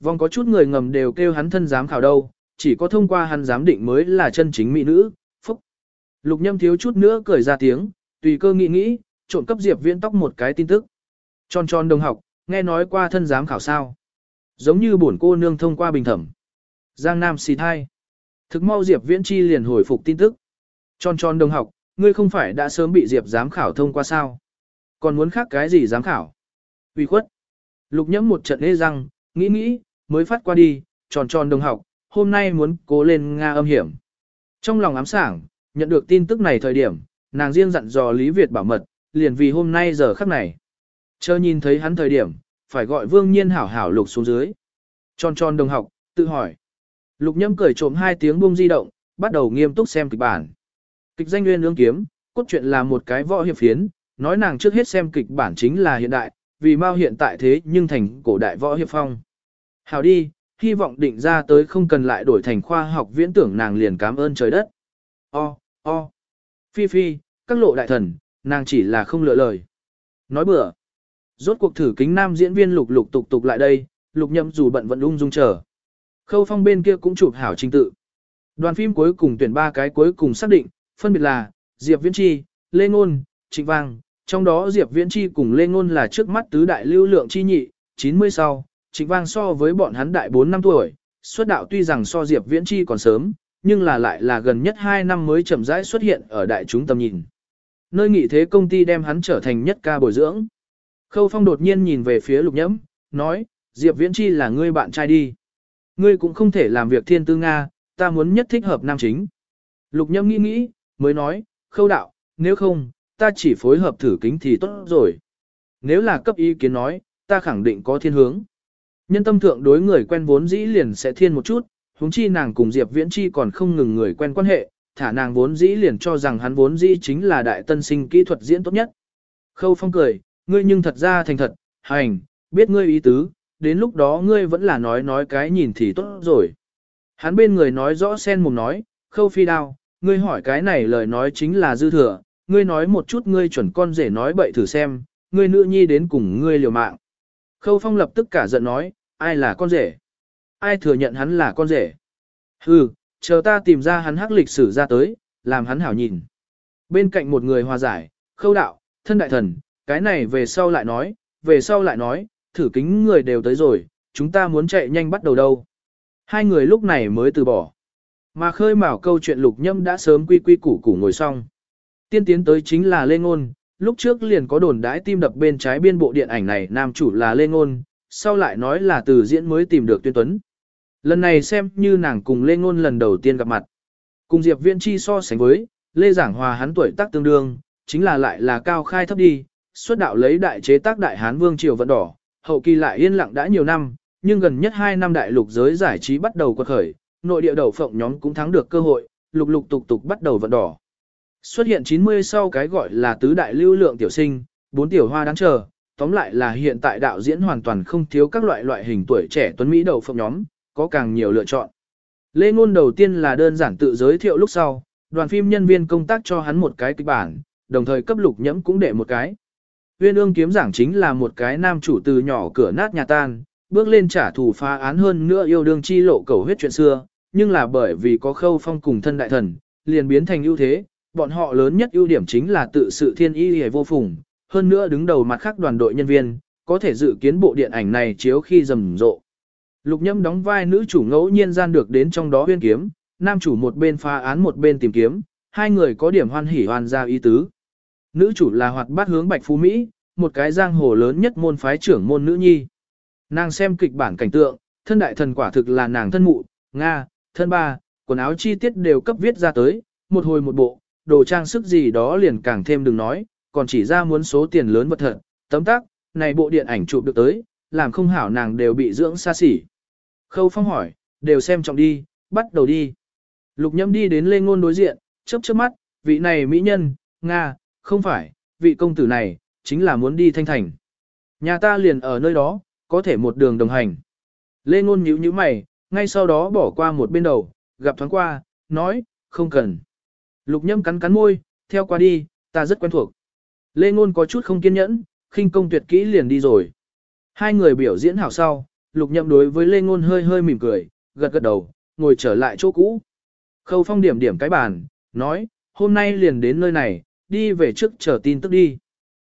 Vòng có chút người ngầm đều kêu hắn thân giám khảo đâu, chỉ có thông qua hắn giám định mới là chân chính mỹ nữ, phúc. Lục nhâm thiếu chút nữa cười ra tiếng, tùy cơ nghĩ nghĩ, trộn cấp Diệp Viễn tóc một cái tin tức. Tròn tròn đồng học, nghe nói qua thân giám khảo sao. Giống như bổn cô nương thông qua bình thẩm. Giang Nam xì thai. Thực mau Diệp Viễn Chi liền hồi phục tin tức. Tròn tròn đồng học, ngươi không phải đã sớm bị Diệp giám khảo thông qua sao? Còn muốn khác cái gì giám khảo? Uy khuất. Lục nhẫm một trận ê răng, nghĩ nghĩ, mới phát qua đi, tròn tròn đồng học, hôm nay muốn cố lên Nga âm hiểm. Trong lòng ám sảng, nhận được tin tức này thời điểm, nàng riêng dặn dò Lý Việt bảo mật, liền vì hôm nay giờ khắc này. Chờ nhìn thấy hắn thời điểm, phải gọi vương nhiên hảo hảo lục xuống dưới. Tròn tròn đồng học, tự hỏi. Lục nhâm cười trộm hai tiếng buông di động, bắt đầu nghiêm túc xem kịch bản. Kịch danh nguyên ương kiếm, cốt truyện là một cái võ hiệp phiến, nói nàng trước hết xem kịch bản chính là hiện đại, vì mau hiện tại thế nhưng thành cổ đại võ hiệp phong. Hảo đi, hy vọng định ra tới không cần lại đổi thành khoa học viễn tưởng nàng liền cảm ơn trời đất. O, o, phi phi, các lộ đại thần, nàng chỉ là không lựa lời. Nói bừa. Rốt cuộc thử kính nam diễn viên lục lục tục tục lại đây, lục nhậm dù bận vẫn ung dung chờ. Khâu phong bên kia cũng chụp hảo trình tự. Đoàn phim cuối cùng tuyển ba cái cuối cùng xác định, phân biệt là Diệp Viễn Chi, Lê Ngôn, Trịnh Vang, trong đó Diệp Viễn Chi cùng Lê Ngôn là trước mắt tứ đại lưu lượng chi nhị, 90 sau, Trịnh Vang so với bọn hắn đại 4 năm tuổi, xuất đạo tuy rằng so Diệp Viễn Chi còn sớm, nhưng là lại là gần nhất 2 năm mới chậm rãi xuất hiện ở đại chúng tầm nhìn. Nơi nghị thế công ty đem hắn trở thành nhất ca bồi dưỡng. Khâu Phong đột nhiên nhìn về phía Lục Nhẫm, nói, Diệp Viễn Chi là ngươi bạn trai đi. Ngươi cũng không thể làm việc thiên tư Nga, ta muốn nhất thích hợp nam chính. Lục Nhâm nghĩ nghĩ, mới nói, khâu đạo, nếu không, ta chỉ phối hợp thử kính thì tốt rồi. Nếu là cấp ý kiến nói, ta khẳng định có thiên hướng. Nhân tâm thượng đối người quen vốn dĩ liền sẽ thiên một chút, huống chi nàng cùng Diệp Viễn Chi còn không ngừng người quen quan hệ, thả nàng vốn dĩ liền cho rằng hắn vốn dĩ chính là đại tân sinh kỹ thuật diễn tốt nhất. Khâu Phong cười, ngươi nhưng thật ra thành thật, hành, biết ngươi ý tứ, đến lúc đó ngươi vẫn là nói nói cái nhìn thì tốt rồi. Hắn bên người nói rõ sen mồm nói, Khâu Phi đao, ngươi hỏi cái này lời nói chính là dư thừa, ngươi nói một chút ngươi chuẩn con rể nói bậy thử xem, ngươi nữ nhi đến cùng ngươi liều mạng. Khâu Phong lập tức cả giận nói, ai là con rể? Ai thừa nhận hắn là con rể? Hừ, chờ ta tìm ra hắn hắc lịch sử ra tới, làm hắn hảo nhìn. Bên cạnh một người hòa giải, khâu đạo, thân đại thần, cái này về sau lại nói, về sau lại nói, thử kính người đều tới rồi, chúng ta muốn chạy nhanh bắt đầu đâu. Hai người lúc này mới từ bỏ. Mà khơi mào câu chuyện lục nhâm đã sớm quy quy củ củ ngồi xong. Tiên tiến tới chính là Lê Ngôn, lúc trước liền có đồn đãi tim đập bên trái biên bộ điện ảnh này nam chủ là Lê Ngôn, sau lại nói là từ diễn mới tìm được tuyên tuấn. Lần này xem như nàng cùng Lê Ngôn lần đầu tiên gặp mặt. Cùng Diệp Viễn Chi so sánh với, Lê Giảng Hòa hắn tuổi tác tương đương, chính là lại là cao khai thấp đi, xuất đạo lấy đại chế tác đại Hán Vương Triều Vận Đỏ, hậu kỳ lại yên lặng đã nhiều năm, nhưng gần nhất 2 năm đại lục giới giải trí bắt đầu quật khởi, nội địa đầu phộng nhóm cũng thắng được cơ hội, lục lục tục tục bắt đầu vận đỏ. Xuất hiện 90 sau cái gọi là tứ đại lưu lượng tiểu sinh, bốn tiểu hoa đáng chờ, tóm lại là hiện tại đạo diễn hoàn toàn không thiếu các loại loại hình tuổi trẻ tuấn Mỹ đầu phộng nhóm, có càng nhiều lựa chọn. Lê Ngôn đầu tiên là đơn giản tự giới thiệu lúc sau, đoàn phim nhân viên công tác cho hắn một cái kịch bản, đồng thời cấp lục nhẫm cũng để một cái. Viên ương kiếm giảng chính là một cái nam chủ từ nhỏ cửa nát nhà tan, bước lên trả thù phá án hơn nữa yêu đương chi lộ cầu huyết chuyện xưa, nhưng là bởi vì có khâu phong cùng thân đại thần, liền biến thành ưu thế, bọn họ lớn nhất ưu điểm chính là tự sự thiên y hề vô phùng, hơn nữa đứng đầu mặt khác đoàn đội nhân viên, có thể dự kiến bộ điện ảnh này chiếu khi rầm rộ. Lục nhâm đóng vai nữ chủ ngẫu nhiên gian được đến trong đó huyên kiếm, nam chủ một bên phá án một bên tìm kiếm, hai người có điểm hoan hỉ hoàn ra ý tứ. Nữ chủ là hoạt bát hướng bạch phú Mỹ, một cái giang hồ lớn nhất môn phái trưởng môn nữ nhi. Nàng xem kịch bản cảnh tượng, thân đại thần quả thực là nàng thân mụ, Nga, thân ba, quần áo chi tiết đều cấp viết ra tới, một hồi một bộ, đồ trang sức gì đó liền càng thêm đừng nói, còn chỉ ra muốn số tiền lớn vật thật, tấm tác, này bộ điện ảnh chụp được tới, làm không hảo nàng đều bị dưỡng xa xỉ. Khâu Phong hỏi, đều xem trọng đi, bắt đầu đi. Lục nhâm đi đến Lê Ngôn đối diện, chớp chớp mắt, vị này mỹ nhân, Nga, không phải, vị công tử này, chính là muốn đi thanh thành. Nhà ta liền ở nơi đó, có thể một đường đồng hành. Lê Ngôn nhíu nhíu mày, ngay sau đó bỏ qua một bên đầu, gặp thoáng qua, nói, không cần. Lục nhâm cắn cắn môi, theo qua đi, ta rất quen thuộc. Lê Ngôn có chút không kiên nhẫn, khinh công tuyệt kỹ liền đi rồi. Hai người biểu diễn hảo sau, lục nhậm đối với Lê Ngôn hơi hơi mỉm cười, gật gật đầu, ngồi trở lại chỗ cũ. Khâu phong điểm điểm cái bàn, nói, hôm nay liền đến nơi này, đi về trước chờ tin tức đi.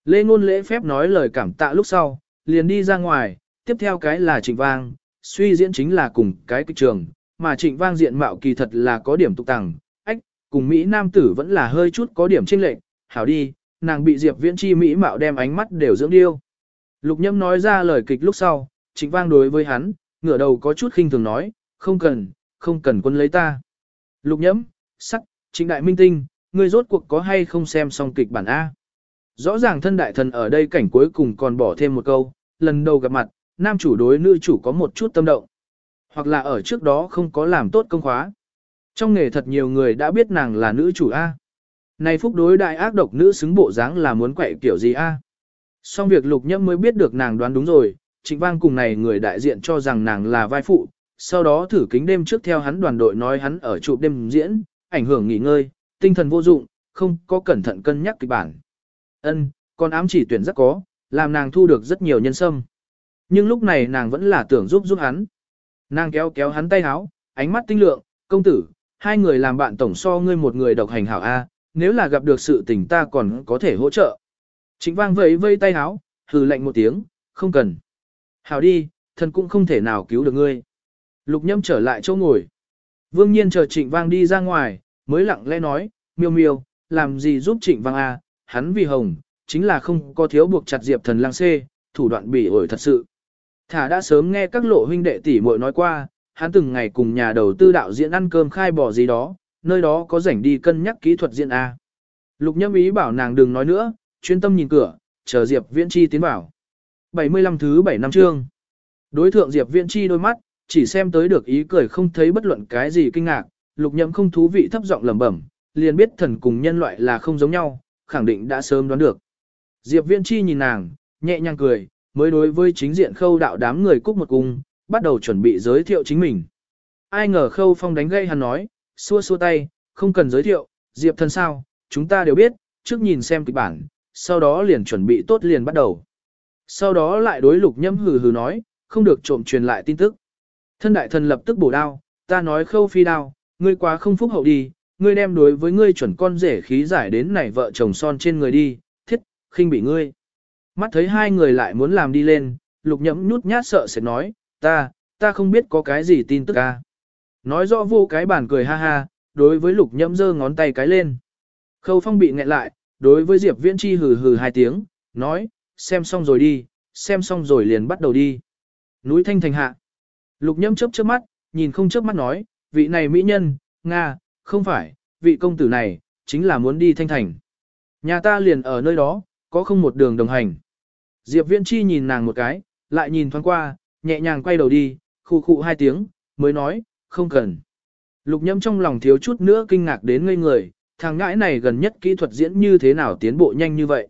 Lê Ngôn lễ phép nói lời cảm tạ lúc sau, liền đi ra ngoài, tiếp theo cái là trịnh vang, suy diễn chính là cùng cái kịch trường, mà trịnh vang diện mạo kỳ thật là có điểm tục tàng, ách, cùng Mỹ Nam tử vẫn là hơi chút có điểm chênh lệch, hảo đi, nàng bị Diệp Viễn Chi Mỹ mạo đem ánh mắt đều dưỡng điêu. Lục Nhâm nói ra lời kịch lúc sau, chính vang đối với hắn, ngửa đầu có chút khinh thường nói, không cần, không cần quân lấy ta. Lục Nhâm, sắc, chính đại minh tinh, ngươi rốt cuộc có hay không xem xong kịch bản A. Rõ ràng thân đại thần ở đây cảnh cuối cùng còn bỏ thêm một câu, lần đầu gặp mặt, nam chủ đối nữ chủ có một chút tâm động. Hoặc là ở trước đó không có làm tốt công khóa. Trong nghề thật nhiều người đã biết nàng là nữ chủ A. Này phúc đối đại ác độc nữ xứng bộ dáng là muốn quậy kiểu gì A. Xong việc lục nhâm mới biết được nàng đoán đúng rồi, trịnh vang cùng này người đại diện cho rằng nàng là vai phụ, sau đó thử kính đêm trước theo hắn đoàn đội nói hắn ở chụp đêm diễn, ảnh hưởng nghỉ ngơi, tinh thần vô dụng, không có cẩn thận cân nhắc kịch bản. Ân, con ám chỉ tuyển rất có, làm nàng thu được rất nhiều nhân sâm. Nhưng lúc này nàng vẫn là tưởng giúp giúp hắn. Nàng kéo kéo hắn tay háo, ánh mắt tinh lượng, công tử, hai người làm bạn tổng so ngươi một người độc hành hảo A, nếu là gặp được sự tình ta còn có thể hỗ trợ. Trịnh vang vẫy vây tay háo, hừ lạnh một tiếng, không cần. Hảo đi, thần cũng không thể nào cứu được ngươi. Lục nhâm trở lại chỗ ngồi. Vương nhiên chờ trịnh vang đi ra ngoài, mới lặng lẽ nói, miêu miêu, làm gì giúp trịnh vang A, hắn vì hồng, chính là không có thiếu buộc chặt diệp thần lang xê, thủ đoạn bị ổi thật sự. Thả đã sớm nghe các lộ huynh đệ tỷ muội nói qua, hắn từng ngày cùng nhà đầu tư đạo diễn ăn cơm khai bỏ gì đó, nơi đó có rảnh đi cân nhắc kỹ thuật diễn A. Lục nhâm ý bảo nàng đừng nói nữa, chuyên tâm nhìn cửa, chờ Diệp Viễn Chi tiến vào. 75 thứ 7 năm chương. Đối thượng Diệp Viễn Chi đôi mắt, chỉ xem tới được ý cười không thấy bất luận cái gì kinh ngạc, lục Nhâm không thú vị thấp giọng lẩm bẩm, liền biết thần cùng nhân loại là không giống nhau, khẳng định đã sớm đoán được. Diệp Viễn Chi nhìn nàng, nhẹ nhàng cười, mới đối với chính diện khâu đạo đám người cúc một cung, bắt đầu chuẩn bị giới thiệu chính mình. Ai ngờ khâu phong đánh gây hắn nói, xua xua tay, không cần giới thiệu, Diệp thần sao, chúng ta đều biết, trước nhìn xem kịch bản, sau đó liền chuẩn bị tốt liền bắt đầu. Sau đó lại đối lục nhâm hừ hừ nói, không được trộm truyền lại tin tức. Thân đại thần lập tức bổ đao, ta nói khâu phi đao, ngươi quá không phúc hậu đi, ngươi đem đối với ngươi chuẩn con rể khí giải đến này vợ chồng son trên người đi, thiết, khinh bị ngươi. Mắt thấy hai người lại muốn làm đi lên, lục nhẫm nhút nhát sợ sẽ nói, ta, ta không biết có cái gì tin tức ca. Nói rõ vô cái bản cười ha ha, đối với lục nhẫm giơ ngón tay cái lên. Khâu phong bị nghẹn lại, đối với Diệp Viễn Chi hừ hừ hai tiếng, nói, xem xong rồi đi, xem xong rồi liền bắt đầu đi. Núi thanh thành hạ. Lục nhẫm chớp chớp mắt, nhìn không chớp mắt nói, vị này mỹ nhân, Nga, không phải, vị công tử này, chính là muốn đi thanh thành. Nhà ta liền ở nơi đó, có không một đường đồng hành. Diệp Viễn Chi nhìn nàng một cái, lại nhìn thoáng qua, nhẹ nhàng quay đầu đi, khu khụ hai tiếng, mới nói, không cần. Lục nhâm trong lòng thiếu chút nữa kinh ngạc đến ngây người, thằng ngãi này gần nhất kỹ thuật diễn như thế nào tiến bộ nhanh như vậy.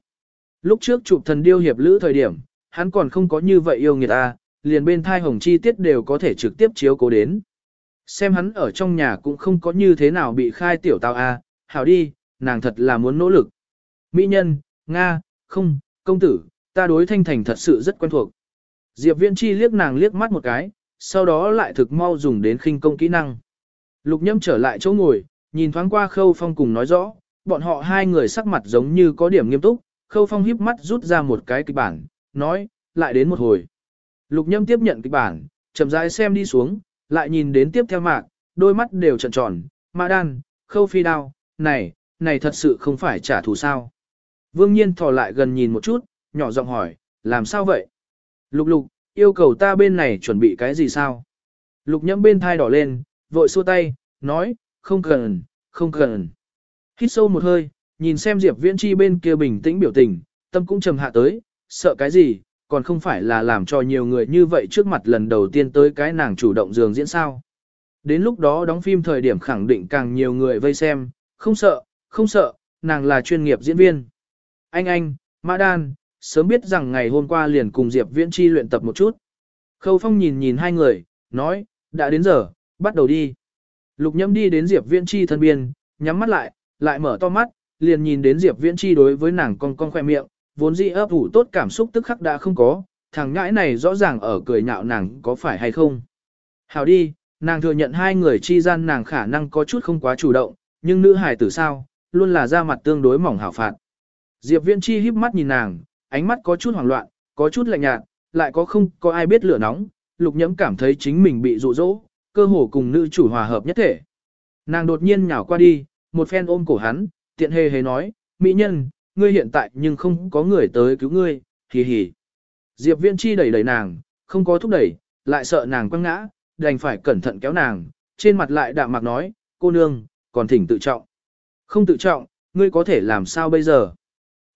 Lúc trước chụp thần điêu hiệp lữ thời điểm, hắn còn không có như vậy yêu người ta, à, liền bên thai hồng chi tiết đều có thể trực tiếp chiếu cố đến. Xem hắn ở trong nhà cũng không có như thế nào bị khai tiểu tao a, hảo đi, nàng thật là muốn nỗ lực. Mỹ nhân, Nga, không, công tử, ta đối thanh thành thật sự rất quen thuộc. Diệp Viễn Chi liếc nàng liếc mắt một cái, sau đó lại thực mau dùng đến khinh công kỹ năng. Lục nhâm trở lại chỗ ngồi, nhìn thoáng qua khâu phong cùng nói rõ, bọn họ hai người sắc mặt giống như có điểm nghiêm túc, khâu phong híp mắt rút ra một cái kịch bản, nói, lại đến một hồi. Lục nhâm tiếp nhận kịch bản, chậm rãi xem đi xuống, lại nhìn đến tiếp theo mạc, đôi mắt đều trợn tròn, mã đan, khâu phi đao, này, này thật sự không phải trả thù sao. Vương nhiên thò lại gần nhìn một chút, nhỏ giọng hỏi, làm sao vậy? Lục lục, yêu cầu ta bên này chuẩn bị cái gì sao? Lục nhẫm bên thai đỏ lên, vội xua tay, nói, không cần, không cần. Hít sâu một hơi, nhìn xem Diệp Viễn Chi bên kia bình tĩnh biểu tình, tâm cũng trầm hạ tới, sợ cái gì, còn không phải là làm cho nhiều người như vậy trước mặt lần đầu tiên tới cái nàng chủ động dường diễn sao. Đến lúc đó đóng phim thời điểm khẳng định càng nhiều người vây xem, không sợ, không sợ, nàng là chuyên nghiệp diễn viên. Anh anh, Mã Đan, sớm biết rằng ngày hôm qua liền cùng Diệp Viễn Chi luyện tập một chút. Khâu Phong nhìn nhìn hai người, nói, đã đến giờ, bắt đầu đi. Lục nhâm đi đến Diệp Viễn Chi thân biên, nhắm mắt lại, lại mở to mắt, liền nhìn đến Diệp Viễn Chi đối với nàng con con khoe miệng, vốn dĩ ấp ủ tốt cảm xúc tức khắc đã không có, thằng ngãi này rõ ràng ở cười nhạo nàng có phải hay không. Hảo đi, nàng thừa nhận hai người chi gian nàng khả năng có chút không quá chủ động, nhưng nữ hài tử sao, luôn là ra mặt tương đối mỏng hảo phạt. Diệp Viễn Chi híp mắt nhìn nàng, ánh mắt có chút hoảng loạn, có chút lạnh nhạt, lại có không có ai biết lửa nóng, lục nhẫm cảm thấy chính mình bị dụ dỗ, cơ hồ cùng nữ chủ hòa hợp nhất thể. Nàng đột nhiên nhào qua đi, một phen ôm cổ hắn, tiện hề hề nói, mỹ nhân, ngươi hiện tại nhưng không có người tới cứu ngươi, hì hì. Diệp Viễn Chi đẩy đẩy nàng, không có thúc đẩy, lại sợ nàng quăng ngã, đành phải cẩn thận kéo nàng, trên mặt lại đạm mạc nói, cô nương, còn thỉnh tự trọng. Không tự trọng, ngươi có thể làm sao bây giờ?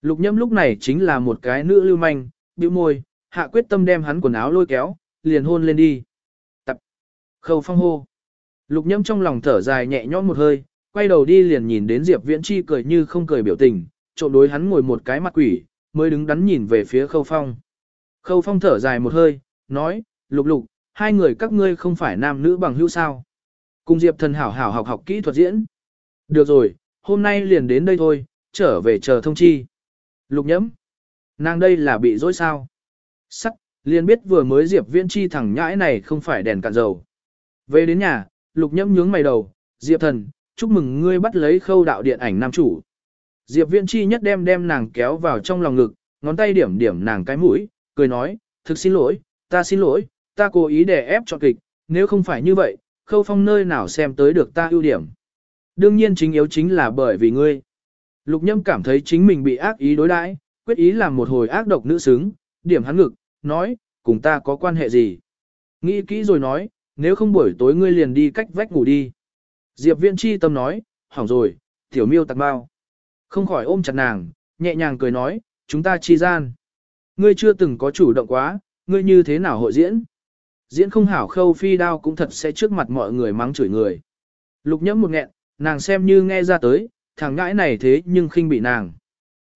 Lục nhâm lúc này chính là một cái nữ lưu manh, bĩu môi, hạ quyết tâm đem hắn quần áo lôi kéo, liền hôn lên đi. Tập. Khâu phong hô. Lục nhâm trong lòng thở dài nhẹ nhõm một hơi, quay đầu đi liền nhìn đến Diệp Viễn Chi cười như không cười biểu tình, trộm đối hắn ngồi một cái mặt quỷ, mới đứng đắn nhìn về phía khâu phong. Khâu phong thở dài một hơi, nói, lục lục, hai người các ngươi không phải nam nữ bằng hữu sao. Cùng Diệp thần hảo hảo học học kỹ thuật diễn. Được rồi, hôm nay liền đến đây thôi, trở về chờ thông chi. Lục nhẫm. Nàng đây là bị dối sao. Sắc, liền biết vừa mới Diệp viễn chi thẳng nhãi này không phải đèn cạn dầu. Về đến nhà, lục nhẫm nhướng mày đầu, Diệp thần, chúc mừng ngươi bắt lấy khâu đạo điện ảnh nam chủ. Diệp viễn chi nhất đem đem nàng kéo vào trong lòng ngực, ngón tay điểm điểm nàng cái mũi, cười nói, thực xin lỗi, ta xin lỗi, ta cố ý để ép cho kịch, nếu không phải như vậy, khâu phong nơi nào xem tới được ta ưu điểm. Đương nhiên chính yếu chính là bởi vì ngươi. Lục nhâm cảm thấy chính mình bị ác ý đối đãi, quyết ý làm một hồi ác độc nữ xứng, điểm hắn ngực, nói, cùng ta có quan hệ gì. Nghĩ kỹ rồi nói, nếu không buổi tối ngươi liền đi cách vách ngủ đi. Diệp Viễn chi tâm nói, hỏng rồi, tiểu miêu tặc bao. Không khỏi ôm chặt nàng, nhẹ nhàng cười nói, chúng ta chi gian. Ngươi chưa từng có chủ động quá, ngươi như thế nào hội diễn? Diễn không hảo khâu phi đao cũng thật sẽ trước mặt mọi người mắng chửi người. Lục nhẫm một nghẹn, nàng xem như nghe ra tới, thằng ngãi này thế nhưng khinh bị nàng.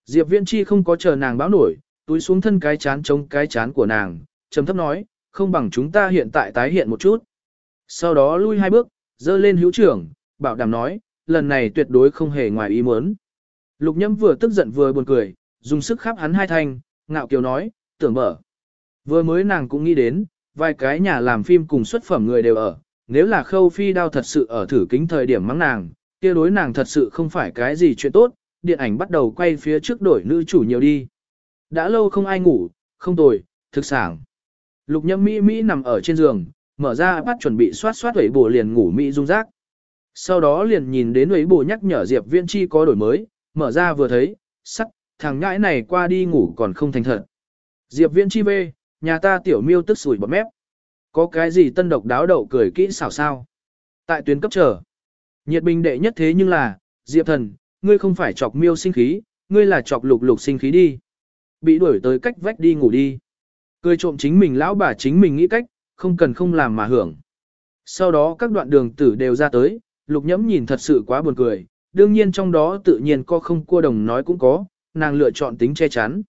Diệp Viễn Chi không có chờ nàng báo nổi, túi xuống thân cái chán chống cái chán của nàng, trầm thấp nói, không bằng chúng ta hiện tại tái hiện một chút. Sau đó lui hai bước, dơ lên hữu trưởng, bảo đảm nói, lần này tuyệt đối không hề ngoài ý muốn. Lục nhâm vừa tức giận vừa buồn cười, dùng sức khắp hắn hai thanh, ngạo kiều nói, tưởng mở. Vừa mới nàng cũng nghĩ đến, vài cái nhà làm phim cùng xuất phẩm người đều ở, nếu là khâu phi đao thật sự ở thử kính thời điểm mắng nàng, kia đối nàng thật sự không phải cái gì chuyện tốt, điện ảnh bắt đầu quay phía trước đổi nữ chủ nhiều đi. Đã lâu không ai ngủ, không tồi, thực sảng. Lục nhâm Mỹ Mỹ nằm ở trên giường, mở ra bắt chuẩn bị soát soát ấy bổ liền ngủ Mỹ rung rác. Sau đó liền nhìn đến ấy bổ nhắc nhở Diệp Viễn Chi có đổi mới, mở ra vừa thấy, sắc, thằng ngãi này qua đi ngủ còn không thành thật. Diệp Viễn Chi bê, nhà ta tiểu miêu tức sủi bọt mép. Có cái gì tân độc đáo đậu cười kỹ xảo sao? Tại tuyến cấp trở. Nhiệt bình đệ nhất thế nhưng là, Diệp thần, ngươi không phải chọc miêu sinh khí, ngươi là chọc lục lục sinh khí đi. Bị đuổi tới cách vách đi ngủ đi. Cười trộm chính mình lão bà chính mình nghĩ cách, không cần không làm mà hưởng. Sau đó các đoạn đường tử đều ra tới, lục nhẫm nhìn thật sự quá buồn cười, đương nhiên trong đó tự nhiên có không cua đồng nói cũng có, nàng lựa chọn tính che chắn.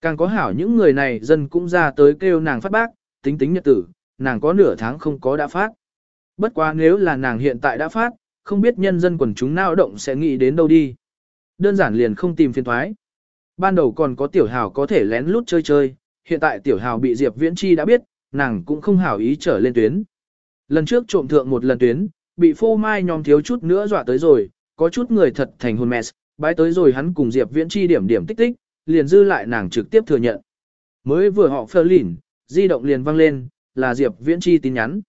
Càng có hảo những người này dân cũng ra tới kêu nàng phát bác, tính tính nhật tử, nàng có nửa tháng không có đã phát. Bất quá nếu là nàng hiện tại đã phát, không biết nhân dân quần chúng nao động sẽ nghĩ đến đâu đi. Đơn giản liền không tìm phiền thoái. Ban đầu còn có tiểu hào có thể lén lút chơi chơi, hiện tại tiểu hào bị Diệp Viễn Chi đã biết, nàng cũng không hảo ý trở lên tuyến. Lần trước trộm thượng một lần tuyến, bị phô mai nhóm thiếu chút nữa dọa tới rồi, có chút người thật thành hồn mess, bái tới rồi hắn cùng Diệp Viễn Chi điểm điểm tích tích, liền dư lại nàng trực tiếp thừa nhận. Mới vừa họ phơ lỉn, di động liền vang lên, là Diệp Viễn Chi tin nhắn.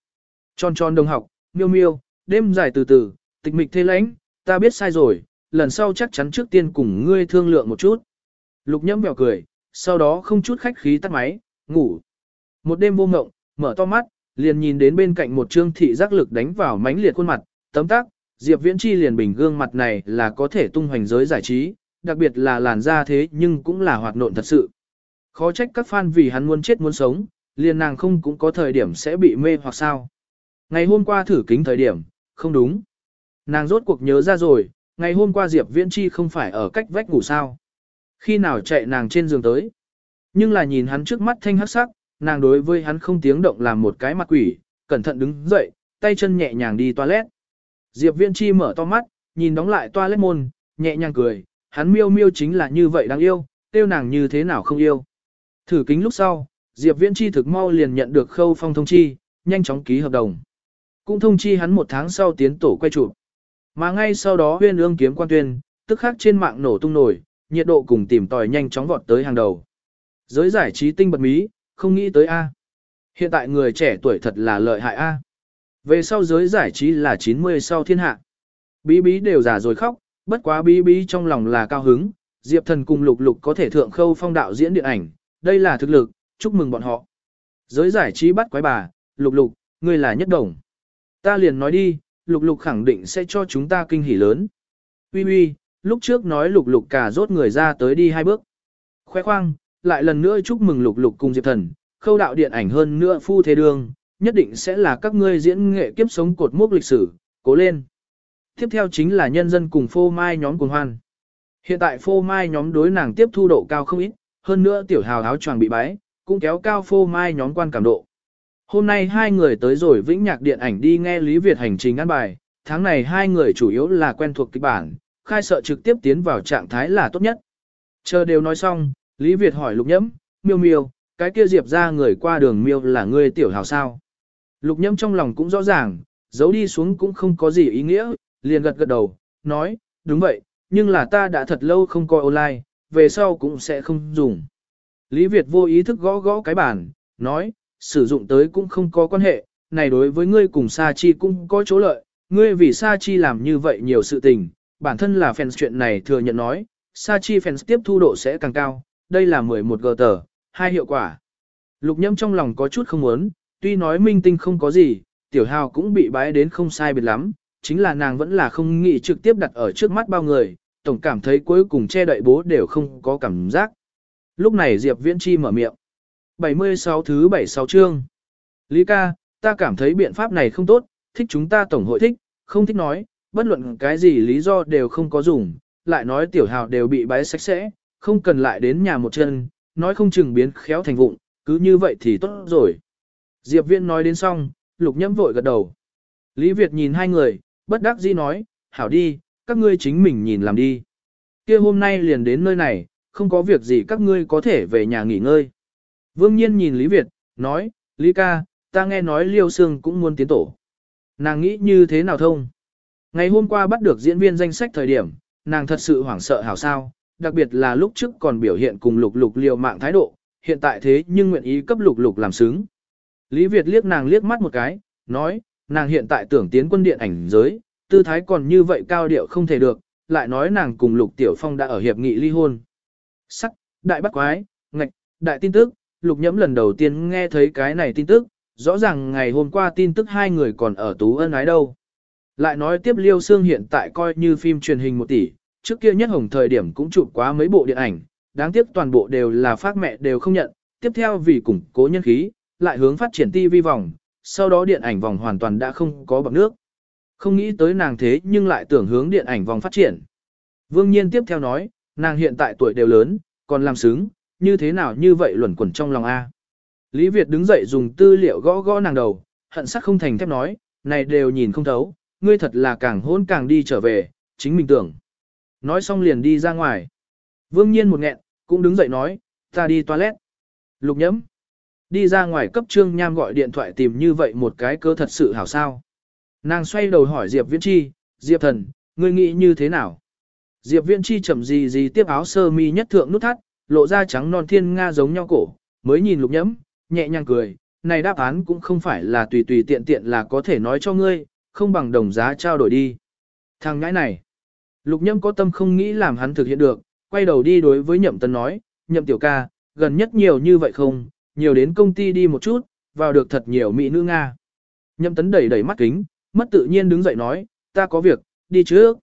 Tròn tròn đồng học, miêu miêu, đêm dài từ từ, tịch mịch thế lãnh, ta biết sai rồi, lần sau chắc chắn trước tiên cùng ngươi thương lượng một chút. Lục nhẫm bèo cười, sau đó không chút khách khí tắt máy, ngủ. Một đêm vô ngộng, mở to mắt, liền nhìn đến bên cạnh một trương thị giác lực đánh vào mánh liệt khuôn mặt, tấm tác, Diệp Viễn Chi liền bình gương mặt này là có thể tung hoành giới giải trí, đặc biệt là làn da thế nhưng cũng là hoạt nộn thật sự. Khó trách các fan vì hắn muốn chết muốn sống, liền nàng không cũng có thời điểm sẽ bị mê hoặc sao. Ngày hôm qua thử kính thời điểm, không đúng. Nàng rốt cuộc nhớ ra rồi, ngày hôm qua Diệp Viễn Chi không phải ở cách vách ngủ sao. Khi nào chạy nàng trên giường tới. Nhưng là nhìn hắn trước mắt thanh hắc sắc, nàng đối với hắn không tiếng động làm một cái mặt quỷ, cẩn thận đứng dậy, tay chân nhẹ nhàng đi toilet. Diệp Viễn Chi mở to mắt, nhìn đóng lại toilet môn, nhẹ nhàng cười, hắn miêu miêu chính là như vậy đáng yêu, tiêu nàng như thế nào không yêu. Thử kính lúc sau, Diệp Viễn Chi thực mau liền nhận được khâu phong thông chi, nhanh chóng ký hợp đồng. Cũng thông chi hắn một tháng sau tiến tổ quay chụp. Mà ngay sau đó huyên ương kiếm quan tuyên, tức khắc trên mạng nổ tung nổi, nhiệt độ cùng tìm tòi nhanh chóng vọt tới hàng đầu. Giới giải trí tinh bật mí, không nghĩ tới A. Hiện tại người trẻ tuổi thật là lợi hại A. Về sau giới giải trí là 90 sau thiên hạ. Bí bí đều già rồi khóc, bất quá bí bí trong lòng là cao hứng, Diệp Thần cùng Lục Lục có thể thượng khâu phong đạo diễn điện ảnh, đây là thực lực, chúc mừng bọn họ. Giới giải trí bắt quái bà, Lục Lục, ngươi là nhất đồng. Ta liền nói đi, Lục Lục khẳng định sẽ cho chúng ta kinh hỉ lớn. Ui ui, lúc trước nói Lục Lục cả rốt người ra tới đi hai bước. Khoe khoang, lại lần nữa chúc mừng Lục Lục cùng Diệp Thần, khâu đạo điện ảnh hơn nữa phu thế đường, nhất định sẽ là các ngươi diễn nghệ kiếp sống cột mốc lịch sử, cố lên. Tiếp theo chính là nhân dân cùng phô mai nhóm cùng hoan. Hiện tại phô mai nhóm đối nàng tiếp thu độ cao không ít, hơn nữa tiểu hào áo choàng bị bái, cũng kéo cao phô mai nhóm quan cảm độ. Hôm nay hai người tới rồi vĩnh nhạc điện ảnh đi nghe Lý Việt hành trình ăn bài, tháng này hai người chủ yếu là quen thuộc kịch bản, khai sợ trực tiếp tiến vào trạng thái là tốt nhất. Chờ đều nói xong, Lý Việt hỏi lục nhẫm, miêu miêu, cái kia diệp ra người qua đường miêu là người tiểu hào sao. Lục nhẫm trong lòng cũng rõ ràng, giấu đi xuống cũng không có gì ý nghĩa, liền gật gật đầu, nói, đúng vậy, nhưng là ta đã thật lâu không coi online, về sau cũng sẽ không dùng. Lý Việt vô ý thức gõ gõ cái bàn, nói, sử dụng tới cũng không có quan hệ, này đối với ngươi cùng Sa Chi cũng có chỗ lợi, ngươi vì Sa Chi làm như vậy nhiều sự tình, bản thân là fans chuyện này thừa nhận nói, Sa Chi fans tiếp thu độ sẽ càng cao, đây là 11 gờ tờ, hai hiệu quả. Lục nhâm trong lòng có chút không muốn, tuy nói minh tinh không có gì, tiểu hào cũng bị bái đến không sai biệt lắm, chính là nàng vẫn là không nghĩ trực tiếp đặt ở trước mắt bao người, tổng cảm thấy cuối cùng che đậy bố đều không có cảm giác. Lúc này Diệp Viễn Chi mở miệng. 76 thứ 76 chương. Lý ca, ta cảm thấy biện pháp này không tốt, thích chúng ta tổng hội thích, không thích nói, bất luận cái gì lý do đều không có dùng, lại nói tiểu hào đều bị bái sạch sẽ, không cần lại đến nhà một chân, nói không chừng biến khéo thành vụng, cứ như vậy thì tốt rồi. Diệp Viễn nói đến xong, lục nhâm vội gật đầu. Lý Việt nhìn hai người, bất đắc dĩ nói, hảo đi, các ngươi chính mình nhìn làm đi. kia hôm nay liền đến nơi này, không có việc gì các ngươi có thể về nhà nghỉ ngơi. Vương Nhiên nhìn Lý Việt, nói, Lý ca, ta nghe nói Liêu Sương cũng muốn tiến tổ. Nàng nghĩ như thế nào thông? Ngày hôm qua bắt được diễn viên danh sách thời điểm, nàng thật sự hoảng sợ hảo sao, đặc biệt là lúc trước còn biểu hiện cùng lục lục liều mạng thái độ, hiện tại thế nhưng nguyện ý cấp lục lục làm xứng. Lý Việt liếc nàng liếc mắt một cái, nói, nàng hiện tại tưởng tiến quân điện ảnh giới, tư thái còn như vậy cao điệu không thể được, lại nói nàng cùng Lục Tiểu Phong đã ở hiệp nghị ly hôn. Sắc, đại bắt quái, ngạch, đại tin tức, Lục Nhẫm lần đầu tiên nghe thấy cái này tin tức, rõ ràng ngày hôm qua tin tức hai người còn ở tú ân ái đâu. Lại nói tiếp Liêu Sương hiện tại coi như phim truyền hình một tỷ, trước kia nhất hồng thời điểm cũng chụp quá mấy bộ điện ảnh, đáng tiếc toàn bộ đều là phát mẹ đều không nhận, tiếp theo vì củng cố nhân khí, lại hướng phát triển TV vòng, sau đó điện ảnh vòng hoàn toàn đã không có bọc nước. Không nghĩ tới nàng thế nhưng lại tưởng hướng điện ảnh vòng phát triển. Vương Nhiên tiếp theo nói, nàng hiện tại tuổi đều lớn, còn làm xứng, như thế nào như vậy luẩn quẩn trong lòng A. Lý Việt đứng dậy dùng tư liệu gõ gõ nàng đầu, hận sắc không thành thép nói, này đều nhìn không thấu, ngươi thật là càng hôn càng đi trở về, chính mình tưởng. Nói xong liền đi ra ngoài. Vương Nhiên một nghẹn, cũng đứng dậy nói, ta đi toilet. Lục nhẫm. Đi ra ngoài cấp trương nham gọi điện thoại tìm như vậy một cái cơ thật sự hảo sao. Nàng xoay đầu hỏi Diệp Viễn Chi, Diệp thần, ngươi nghĩ như thế nào? Diệp Viễn Chi chậm gì gì tiếp áo sơ mi nhất thượng nút thắt, lộ ra trắng non thiên nga giống nhau cổ, mới nhìn lục nhẫm, nhẹ nhàng cười, này đáp án cũng không phải là tùy tùy tiện tiện là có thể nói cho ngươi, không bằng đồng giá trao đổi đi. Thằng ngãi này, lục nhẫm có tâm không nghĩ làm hắn thực hiện được, quay đầu đi đối với nhậm tân nói, nhậm tiểu ca, gần nhất nhiều như vậy không, nhiều đến công ty đi một chút, vào được thật nhiều mỹ nữ Nga. Nhậm tấn đẩy đẩy mắt kính, mất tự nhiên đứng dậy nói, ta có việc, đi trước.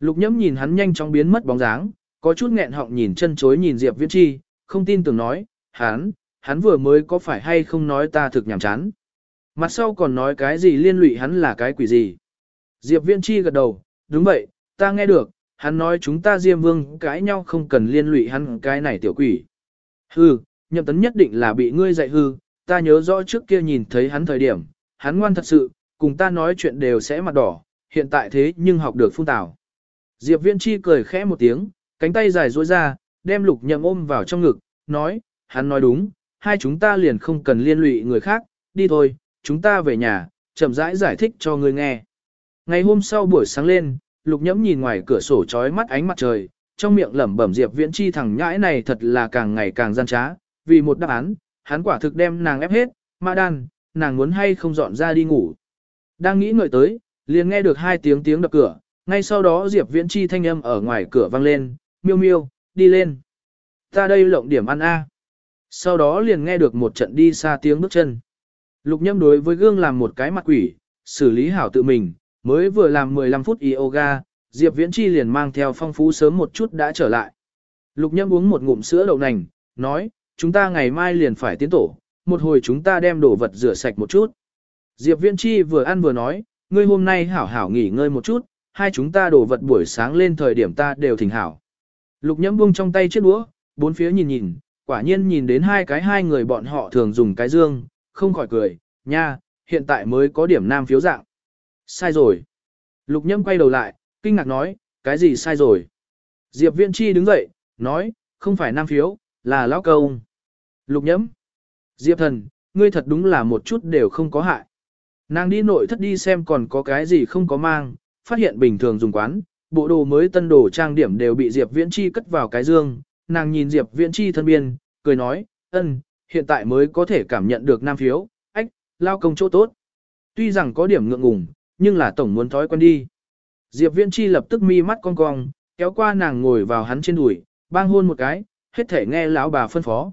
Lục nhẫm nhìn hắn nhanh chóng biến mất bóng dáng, có chút nghẹn họng nhìn chân chối nhìn Diệp Viễn Chi, không tin tưởng nói, hắn, hắn vừa mới có phải hay không nói ta thực nhảm chán. Mặt sau còn nói cái gì liên lụy hắn là cái quỷ gì. Diệp Viễn Chi gật đầu, đúng vậy, ta nghe được, hắn nói chúng ta Diêm Vương cãi nhau không cần liên lụy hắn cái này tiểu quỷ. Hừ, nhậm tấn nhất định là bị ngươi dạy hư, ta nhớ rõ trước kia nhìn thấy hắn thời điểm, hắn ngoan thật sự, cùng ta nói chuyện đều sẽ mặt đỏ, hiện tại thế nhưng học được phun tào Diệp Viễn Chi cười khẽ một tiếng, cánh tay dài duỗi ra, đem lục nhậm ôm vào trong ngực, nói, hắn nói đúng, hai chúng ta liền không cần liên lụy người khác, đi thôi, chúng ta về nhà, chậm rãi giải, giải thích cho ngươi nghe. Ngày hôm sau buổi sáng lên, lục nhẫm nhìn ngoài cửa sổ trói mắt ánh mặt trời, trong miệng lẩm bẩm Diệp Viễn Chi thằng nhãi này thật là càng ngày càng gian trá, vì một đáp án, hắn quả thực đem nàng ép hết, ma đan, nàng muốn hay không dọn ra đi ngủ. Đang nghĩ ngợi tới, liền nghe được hai tiếng tiếng đập cửa, ngay sau đó Diệp Viễn Chi thanh âm ở ngoài cửa vang lên, miêu miêu, đi lên. Ta đây lộng điểm ăn a. Sau đó liền nghe được một trận đi xa tiếng bước chân. Lục nhâm đối với gương làm một cái mặt quỷ, xử lý hảo tự mình, mới vừa làm 15 phút yoga, Diệp Viễn Chi liền mang theo phong phú sớm một chút đã trở lại. Lục nhâm uống một ngụm sữa đậu nành, nói, chúng ta ngày mai liền phải tiến tổ, một hồi chúng ta đem đồ vật rửa sạch một chút. Diệp Viễn Chi vừa ăn vừa nói, ngươi hôm nay hảo hảo nghỉ ngơi một chút, hai chúng ta đồ vật buổi sáng lên thời điểm ta đều thỉnh hảo. Lục nhâm buông trong tay chiếc đũa, bốn phía nhìn nhìn, quả nhiên nhìn đến hai cái hai người bọn họ thường dùng cái dương, không khỏi cười, nha, hiện tại mới có điểm nam phiếu dạng. Sai rồi. Lục nhâm quay đầu lại, kinh ngạc nói, cái gì sai rồi? Diệp Viễn Chi đứng dậy, nói, không phải nam phiếu, là lão công. Lục nhâm. Diệp thần, ngươi thật đúng là một chút đều không có hại. Nàng đi nội thất đi xem còn có cái gì không có mang, phát hiện bình thường dùng quán, bộ đồ mới tân đồ trang điểm đều bị Diệp Viễn Chi cất vào cái dương, nàng nhìn Diệp Viễn Chi thân biên, cười nói, ân, hiện tại mới có thể cảm nhận được nam phiếu, ách, lao công chỗ tốt. Tuy rằng có điểm ngượng ngùng, nhưng là tổng muốn thói quen đi. Diệp Viễn Chi lập tức mi mắt cong cong, kéo qua nàng ngồi vào hắn trên đùi, bang hôn một cái, hết thể nghe lão bà phân phó.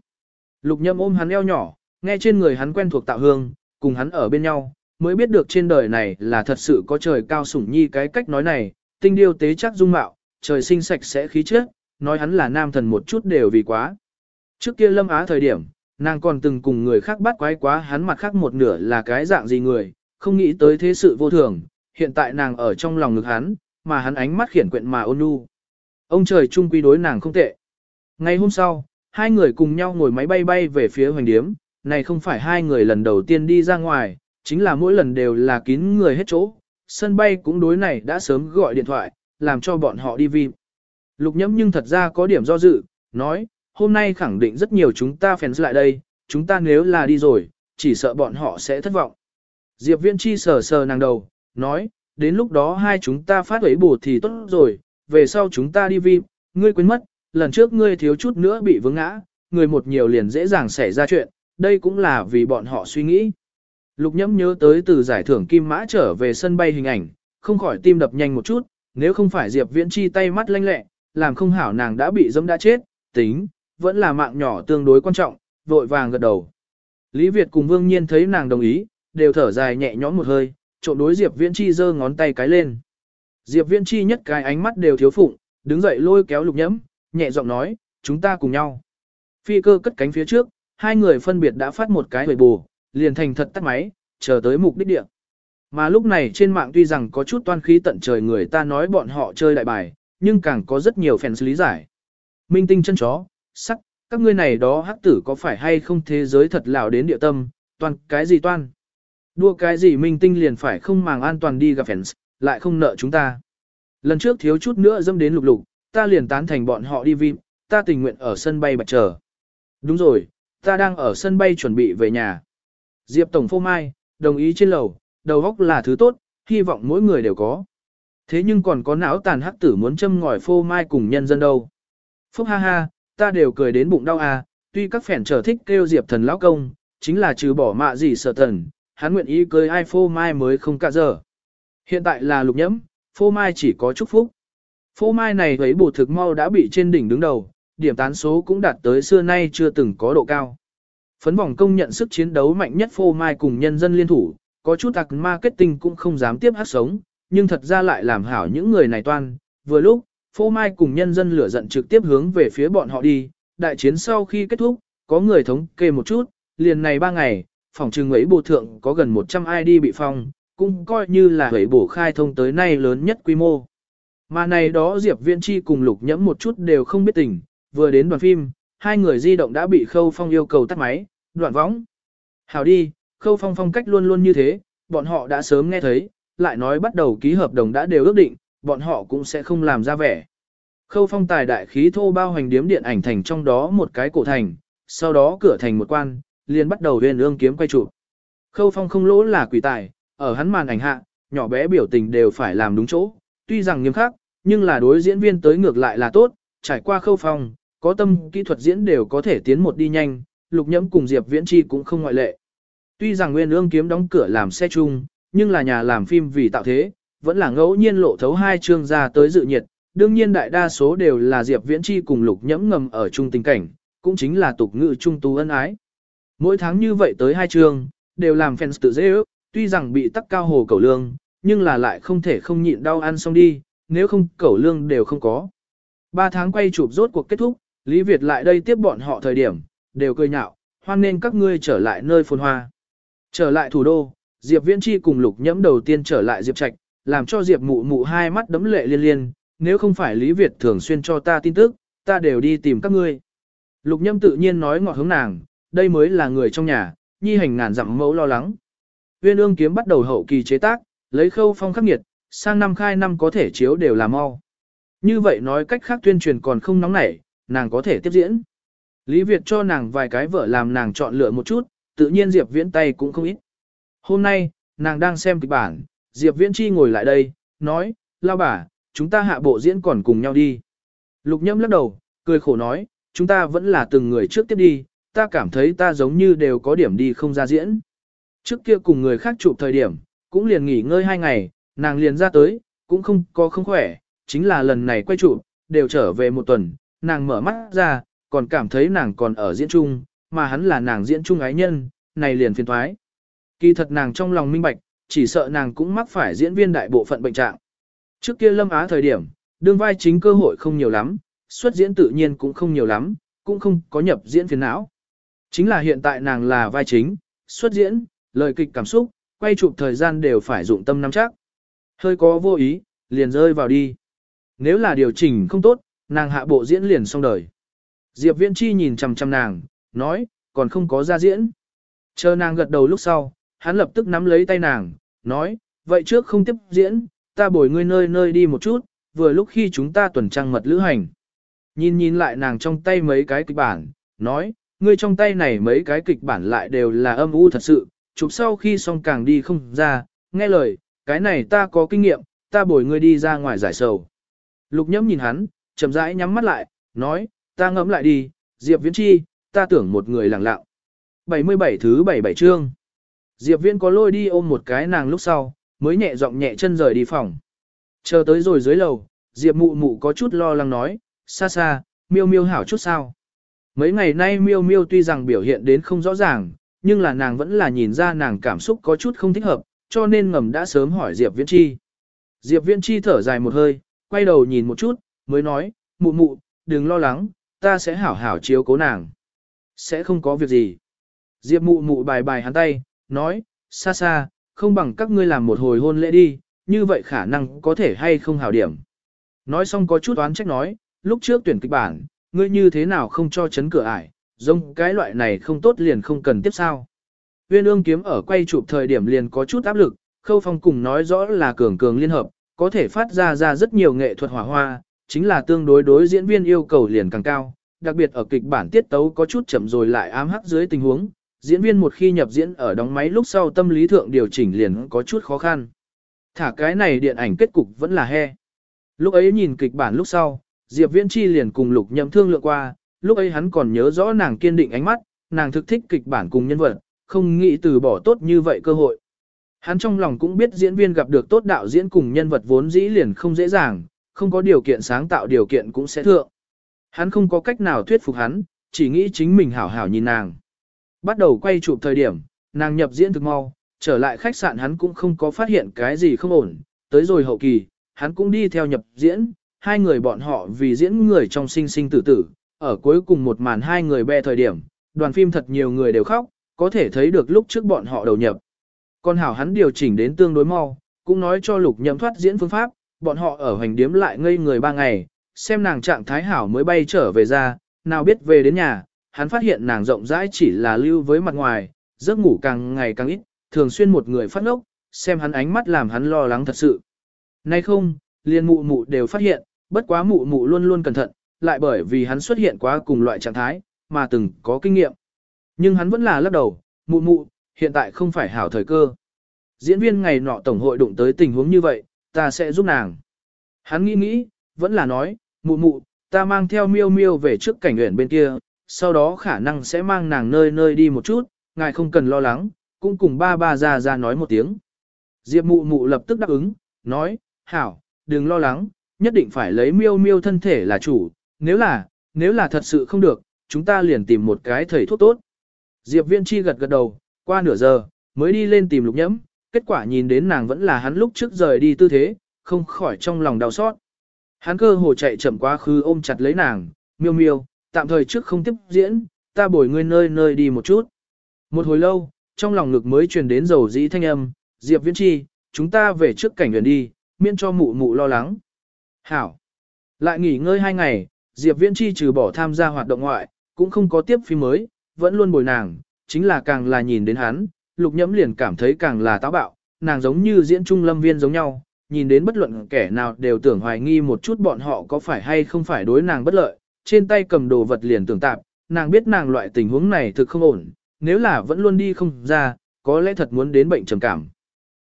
Lục Nhâm ôm hắn eo nhỏ, nghe trên người hắn quen thuộc tạo hương, cùng hắn ở bên nhau, mới biết được trên đời này là thật sự có trời cao sủng nhi cái cách nói này, tinh điêu tế chắc dung mạo, trời sinh sạch sẽ khí chất, nói hắn là nam thần một chút đều vì quá. Trước kia lâm á thời điểm, nàng còn từng cùng người khác bắt quái quá hắn mặt khác một nửa là cái dạng gì người, không nghĩ tới thế sự vô thường, hiện tại nàng ở trong lòng ngực hắn, mà hắn ánh mắt khiển quyện mà ôn nhu. Ông trời chung quy đối nàng không tệ. Ngày hôm sau, hai người cùng nhau ngồi máy bay bay về phía hoành điếm, này không phải hai người lần đầu tiên đi ra ngoài, chính là mỗi lần đều là kín người hết chỗ, sân bay cũng đối này đã sớm gọi điện thoại, làm cho bọn họ đi vi. Lục nhẫm nhưng thật ra có điểm do dự, nói, hôm nay khẳng định rất nhiều chúng ta fans lại đây, chúng ta nếu là đi rồi, chỉ sợ bọn họ sẽ thất vọng. Diệp Viễn Chi sờ sờ nàng đầu, nói, đến lúc đó hai chúng ta phát ấy bù thì tốt rồi, về sau chúng ta đi vi, ngươi quên mất, lần trước ngươi thiếu chút nữa bị vướng ngã, người một nhiều liền dễ dàng xảy ra chuyện, đây cũng là vì bọn họ suy nghĩ. Lục nhẫm nhớ tới từ giải thưởng Kim Mã trở về sân bay hình ảnh, không khỏi tim đập nhanh một chút, nếu không phải Diệp Viễn Chi tay mắt lanh lẹ, làm không hảo nàng đã bị dẫm đã chết, tính, vẫn là mạng nhỏ tương đối quan trọng, vội vàng gật đầu. Lý Việt cùng Vương Nhiên thấy nàng đồng ý, đều thở dài nhẹ nhõm một hơi, trộn đối Diệp Viễn Chi giơ ngón tay cái lên. Diệp Viễn Chi nhất cái ánh mắt đều thiếu phụng, đứng dậy lôi kéo lục nhẫm, nhẹ giọng nói, chúng ta cùng nhau. Phi cơ cất cánh phía trước, hai người phân biệt đã phát một cái hồi bù, liền thành thật tắt máy, chờ tới mục đích địa. Mà lúc này trên mạng tuy rằng có chút toan khí tận trời người ta nói bọn họ chơi đại bài, nhưng càng có rất nhiều fans lý giải. Minh tinh chân chó, sắc, các ngươi này đó hắc tử có phải hay không thế giới thật lào đến địa tâm, toàn cái gì toan. Đua cái gì minh tinh liền phải không màng an toàn đi gặp fans, lại không nợ chúng ta. Lần trước thiếu chút nữa dâm đến lục lục, ta liền tán thành bọn họ đi vi, ta tình nguyện ở sân bay bạch chờ. Đúng rồi, ta đang ở sân bay chuẩn bị về nhà. Diệp Tổng phô mai, đồng ý trên lầu, đầu góc là thứ tốt, hy vọng mỗi người đều có. Thế nhưng còn có não tàn hắc tử muốn châm ngòi phô mai cùng nhân dân đâu. Phúc ha ha, ta đều cười đến bụng đau à, tuy các phèn trở thích kêu Diệp thần lão công, chính là trừ bỏ mạ gì sợ thần, hắn nguyện ý cưới ai phô mai mới không cả giờ. Hiện tại là lục nhẫm, phô mai chỉ có chúc phúc. Phô mai này thấy bổ thực mau đã bị trên đỉnh đứng đầu, điểm tán số cũng đạt tới xưa nay chưa từng có độ cao. Phấn vòng công nhận sức chiến đấu mạnh nhất phô mai cùng nhân dân liên thủ, có chút ạc marketing cũng không dám tiếp hát sống, nhưng thật ra lại làm hảo những người này toan. Vừa lúc, phô mai cùng nhân dân lửa giận trực tiếp hướng về phía bọn họ đi, đại chiến sau khi kết thúc, có người thống kê một chút, liền này ba ngày, phòng trừng ấy bộ thượng có gần 100 ID bị phong, cũng coi như là ấy bổ khai thông tới nay lớn nhất quy mô. Mà này đó Diệp Viễn Chi cùng Lục Nhẫm một chút đều không biết tình, vừa đến đoàn phim, hai người di động đã bị Khâu Phong yêu cầu tắt máy, đoạn võng. Hảo đi, Khâu Phong phong cách luôn luôn như thế, bọn họ đã sớm nghe thấy, lại nói bắt đầu ký hợp đồng đã đều ước định, bọn họ cũng sẽ không làm ra vẻ. Khâu Phong tài đại khí thô bao hành điếm điện ảnh thành trong đó một cái cổ thành, sau đó cửa thành một quan, liền bắt đầu huyền ương kiếm quay chụp. Khâu phong không lỗ là quỷ tài, ở hắn màn ảnh hạ, nhỏ bé biểu tình đều phải làm đúng chỗ, tuy rằng nghiêm khắc, nhưng là đối diễn viên tới ngược lại là tốt, trải qua khâu phong, có tâm kỹ thuật diễn đều có thể tiến một đi nhanh, lục nhẫm cùng Diệp Viễn Chi cũng không ngoại lệ. Tuy rằng Nguyên Ương kiếm đóng cửa làm xe chung, nhưng là nhà làm phim vì tạo thế, vẫn là ngẫu nhiên lộ thấu hai chương ra tới dự nhiệt, đương nhiên đại đa số đều là Diệp Viễn Chi cùng lục nhẫm ngầm ở chung tình cảnh, cũng chính là tục ngữ trung tú ân ái. Mỗi tháng như vậy tới hai chương, đều làm fans tự dễ ước, tuy rằng bị tắc cao hồ cầu lương, nhưng là lại không thể không nhịn đau ăn xong đi, nếu không cẩu lương đều không có. Ba tháng quay chụp rốt cuộc kết thúc, Lý Việt lại đây tiếp bọn họ thời điểm, đều cười nhạo, hoan nên các ngươi trở lại nơi phồn hoa. Trở lại thủ đô, Diệp Viễn Chi cùng Lục Nhẫm đầu tiên trở lại Diệp Trạch, làm cho Diệp Mụ Mụ hai mắt đấm lệ liên liên, nếu không phải Lý Việt thường xuyên cho ta tin tức, ta đều đi tìm các ngươi. Lục Nhâm tự nhiên nói ngọt hướng nàng, đây mới là người trong nhà, nhi hành ngàn dặm mẫu lo lắng. Viên ương kiếm bắt đầu hậu kỳ chế tác, lấy khâu phong khắc nghiệt, sang năm khai năm có thể chiếu đều là mau. Như vậy nói cách khác tuyên truyền còn không nóng nảy, nàng có thể tiếp diễn. Lý Việt cho nàng vài cái vợ làm nàng chọn lựa một chút, tự nhiên Diệp Viễn tay cũng không ít. Hôm nay, nàng đang xem kịch bản, Diệp Viễn Chi ngồi lại đây, nói, lao bà, chúng ta hạ bộ diễn còn cùng nhau đi. Lục nhâm lắc đầu, cười khổ nói, chúng ta vẫn là từng người trước tiếp đi, ta cảm thấy ta giống như đều có điểm đi không ra diễn. Trước kia cùng người khác chụp thời điểm, cũng liền nghỉ ngơi hai ngày, nàng liền ra tới, cũng không có không khỏe, chính là lần này quay chụp, đều trở về một tuần, nàng mở mắt ra, còn cảm thấy nàng còn ở diễn trung mà hắn là nàng diễn trung ái nhân, này liền phiền thoái. Kỳ thật nàng trong lòng minh bạch, chỉ sợ nàng cũng mắc phải diễn viên đại bộ phận bệnh trạng. Trước kia Lâm Á thời điểm, đương vai chính cơ hội không nhiều lắm, xuất diễn tự nhiên cũng không nhiều lắm, cũng không có nhập diễn phiền não. Chính là hiện tại nàng là vai chính, xuất diễn, lời kịch cảm xúc, quay chụp thời gian đều phải dụng tâm nắm chắc. Hơi có vô ý, liền rơi vào đi. Nếu là điều chỉnh không tốt, nàng hạ bộ diễn liền xong đời. Diệp Viễn Chi nhìn chằm chằm nàng, nói, còn không có ra diễn. Chờ nàng gật đầu lúc sau, hắn lập tức nắm lấy tay nàng, nói, vậy trước không tiếp diễn, ta bồi ngươi nơi nơi đi một chút, vừa lúc khi chúng ta tuần trăng mật lữ hành. Nhìn nhìn lại nàng trong tay mấy cái kịch bản, nói, ngươi trong tay này mấy cái kịch bản lại đều là âm u thật sự, chụp sau khi xong càng đi không ra, nghe lời, cái này ta có kinh nghiệm, ta bồi ngươi đi ra ngoài giải sầu. Lục nhẫm nhìn hắn, chậm rãi nhắm mắt lại, nói, ta ngẫm lại đi, Diệp Viễn Chi, ta tưởng một người lặng lặng. 77 thứ 77 chương. Diệp Viễn có lôi đi ôm một cái nàng lúc sau, mới nhẹ giọng nhẹ chân rời đi phòng. Chờ tới rồi dưới lầu, Diệp mụ mụ có chút lo lắng nói, xa xa, miêu miêu hảo chút sao. Mấy ngày nay miêu miêu tuy rằng biểu hiện đến không rõ ràng, nhưng là nàng vẫn là nhìn ra nàng cảm xúc có chút không thích hợp, cho nên ngầm đã sớm hỏi Diệp Viễn Chi. Diệp Viễn Chi thở dài một hơi, quay đầu nhìn một chút, mới nói, mụ mụ, đừng lo lắng, ta sẽ hảo hảo chiếu cố nàng. Sẽ không có việc gì. Diệp mụ mụ bài bài hắn tay, nói, xa xa, không bằng các ngươi làm một hồi hôn lễ đi, như vậy khả năng có thể hay không hảo điểm. Nói xong có chút oán trách nói, lúc trước tuyển kịch bản, ngươi như thế nào không cho chấn cửa ải, giống cái loại này không tốt liền không cần tiếp sao. Viên ương kiếm ở quay chụp thời điểm liền có chút áp lực, khâu phong cùng nói rõ là cường cường liên hợp, có thể phát ra ra rất nhiều nghệ thuật hỏa hoa, chính là tương đối đối diễn viên yêu cầu liền càng cao, đặc biệt ở kịch bản tiết tấu có chút chậm rồi lại ám hắc dưới tình huống, diễn viên một khi nhập diễn ở đóng máy lúc sau tâm lý thượng điều chỉnh liền có chút khó khăn. Thả cái này điện ảnh kết cục vẫn là he. Lúc ấy nhìn kịch bản lúc sau, Diệp Viễn Chi liền cùng Lục Nhậm thương lượng qua, lúc ấy hắn còn nhớ rõ nàng kiên định ánh mắt, nàng thực thích kịch bản cùng nhân vật, không nghĩ từ bỏ tốt như vậy cơ hội. Hắn trong lòng cũng biết diễn viên gặp được tốt đạo diễn cùng nhân vật vốn dĩ liền không dễ dàng, không có điều kiện sáng tạo điều kiện cũng sẽ thượng. Hắn không có cách nào thuyết phục hắn, chỉ nghĩ chính mình hảo hảo nhìn nàng. Bắt đầu quay chụp thời điểm, nàng nhập diễn thực mau, trở lại khách sạn hắn cũng không có phát hiện cái gì không ổn, tới rồi hậu kỳ, hắn cũng đi theo nhập diễn, hai người bọn họ vì diễn người trong sinh sinh tử tử, ở cuối cùng một màn hai người bè thời điểm, đoàn phim thật nhiều người đều khóc, có thể thấy được lúc trước bọn họ đầu nhập. Còn hảo hắn điều chỉnh đến tương đối mau, cũng nói cho lục nhậm thoát diễn phương pháp, bọn họ ở hoành điếm lại ngây người ba ngày, xem nàng trạng thái hảo mới bay trở về ra, nào biết về đến nhà, hắn phát hiện nàng rộng rãi chỉ là lưu với mặt ngoài, giấc ngủ càng ngày càng ít, thường xuyên một người phát ngốc, xem hắn ánh mắt làm hắn lo lắng thật sự. Nay không, liền mụ mụ đều phát hiện, bất quá mụ mụ luôn luôn cẩn thận, lại bởi vì hắn xuất hiện quá cùng loại trạng thái, mà từng có kinh nghiệm. Nhưng hắn vẫn là lắc đầu, mụ mụ, hiện tại không phải hảo thời cơ. Diễn viên ngày nọ tổng hội đụng tới tình huống như vậy, ta sẽ giúp nàng. Hắn nghĩ nghĩ, vẫn là nói, mụ mụ, ta mang theo miêu miêu về trước cảnh huyện bên kia, sau đó khả năng sẽ mang nàng nơi nơi đi một chút, ngài không cần lo lắng, cũng cùng ba ba ra ra nói một tiếng. Diệp mụ mụ lập tức đáp ứng, nói, hảo, đừng lo lắng, nhất định phải lấy miêu miêu thân thể là chủ, nếu là, nếu là thật sự không được, chúng ta liền tìm một cái thầy thuốc tốt. Diệp viên chi gật gật đầu, qua nửa giờ, mới đi lên tìm lục nhẫm, kết quả nhìn đến nàng vẫn là hắn lúc trước rời đi tư thế, không khỏi trong lòng đau xót. Hắn cơ hồ chạy chậm quá khứ ôm chặt lấy nàng, miêu miêu, tạm thời trước không tiếp diễn, ta bồi ngươi nơi nơi đi một chút. Một hồi lâu, trong lòng ngực mới truyền đến dầu dĩ thanh âm, Diệp Viễn Chi, chúng ta về trước cảnh huyện đi, miễn cho mụ mụ lo lắng. Hảo. Lại nghỉ ngơi hai ngày, Diệp Viễn Chi trừ bỏ tham gia hoạt động ngoại, cũng không có tiếp phim mới, vẫn luôn bồi nàng, chính là càng là nhìn đến hắn, lục nhẫm liền cảm thấy càng là táo bạo, nàng giống như diễn trung lâm viên giống nhau, nhìn đến bất luận kẻ nào đều tưởng hoài nghi một chút bọn họ có phải hay không phải đối nàng bất lợi, trên tay cầm đồ vật liền tưởng tạp, nàng biết nàng loại tình huống này thực không ổn, nếu là vẫn luôn đi không ra, có lẽ thật muốn đến bệnh trầm cảm.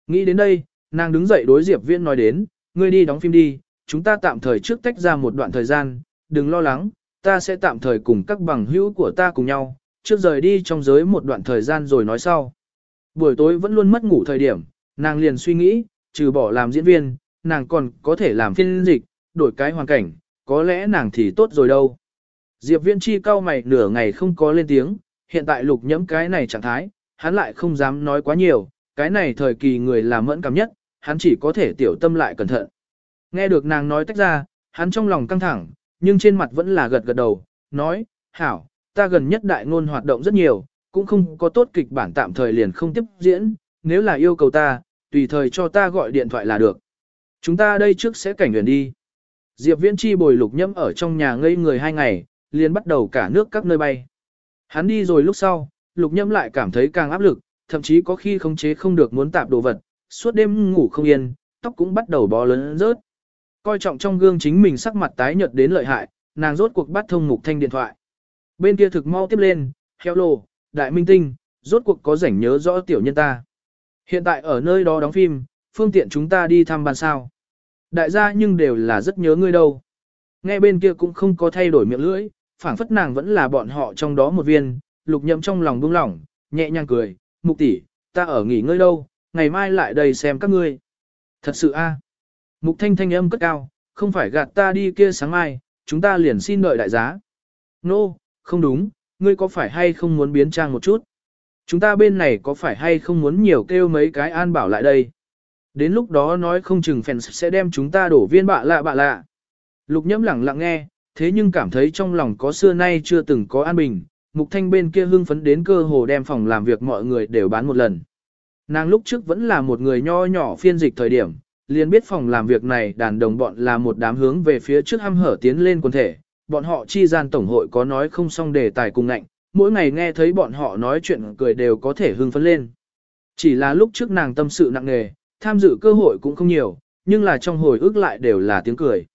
Nghĩ đến đây, nàng đứng dậy đối Diệp Viễn nói đến, ngươi đi đóng phim đi, chúng ta tạm thời trước tách ra một đoạn thời gian, đừng lo lắng, ta sẽ tạm thời cùng các bằng hữu của ta cùng nhau, trước rời đi trong giới một đoạn thời gian rồi nói sau. Buổi tối vẫn luôn mất ngủ thời điểm, nàng liền suy nghĩ, trừ bỏ làm diễn viên, nàng còn có thể làm phiên dịch, đổi cái hoàn cảnh, có lẽ nàng thì tốt rồi đâu. Diệp Viễn chi cao mày nửa ngày không có lên tiếng, hiện tại lục nhẫm cái này trạng thái, hắn lại không dám nói quá nhiều, cái này thời kỳ người làm mẫn cảm nhất, hắn chỉ có thể tiểu tâm lại cẩn thận. Nghe được nàng nói tách ra, hắn trong lòng căng thẳng, nhưng trên mặt vẫn là gật gật đầu, nói, hảo, ta gần nhất đại ngôn hoạt động rất nhiều, cũng không có tốt kịch bản tạm thời liền không tiếp diễn, nếu là yêu cầu ta, tùy thời cho ta gọi điện thoại là được. Chúng ta đây trước sẽ cảnh huyền đi. Diệp Viễn Chi bồi lục Nhâm ở trong nhà ngây người hai ngày, liền bắt đầu cả nước các nơi bay. Hắn đi rồi lúc sau, lục Nhâm lại cảm thấy càng áp lực, thậm chí có khi khống chế không được muốn tạp đồ vật, suốt đêm ngủ không yên, tóc cũng bắt đầu bó lớn rớt. Coi trọng trong gương chính mình sắc mặt tái nhợt đến lợi hại, nàng rốt cuộc bắt thông mục thanh điện thoại. Bên kia thực mau tiếp lên, hello, đại minh tinh, rốt cuộc có rảnh nhớ rõ tiểu nhân ta. Hiện tại ở nơi đó đóng phim, phương tiện chúng ta đi thăm ban sao. Đại gia nhưng đều là rất nhớ ngươi đâu. Nghe bên kia cũng không có thay đổi miệng lưỡi, phảng phất nàng vẫn là bọn họ trong đó một viên, lục nhậm trong lòng buông lỏng, nhẹ nhàng cười, mục tỷ, ta ở nghỉ ngơi đâu, ngày mai lại đây xem các ngươi. Thật sự a Mục thanh thanh âm cất cao, không phải gạt ta đi kia sáng mai, chúng ta liền xin đợi đại giá. Nô, no, không đúng, ngươi có phải hay không muốn biến trang một chút? Chúng ta bên này có phải hay không muốn nhiều kêu mấy cái an bảo lại đây? Đến lúc đó nói không chừng fans sẽ đem chúng ta đổ viên bạ lạ bạ lạ. Lục nhẫm lặng lặng nghe, thế nhưng cảm thấy trong lòng có xưa nay chưa từng có an bình. Mục thanh bên kia hưng phấn đến cơ hồ đem phòng làm việc mọi người đều bán một lần. Nàng lúc trước vẫn là một người nho nhỏ phiên dịch thời điểm, liền biết phòng làm việc này đàn đồng bọn là một đám hướng về phía trước ham hở tiến lên quần thể, bọn họ chi gian tổng hội có nói không xong đề tài cùng ngạnh, mỗi ngày nghe thấy bọn họ nói chuyện cười đều có thể hưng phấn lên. Chỉ là lúc trước nàng tâm sự nặng nề, tham dự cơ hội cũng không nhiều, nhưng là trong hồi ước lại đều là tiếng cười.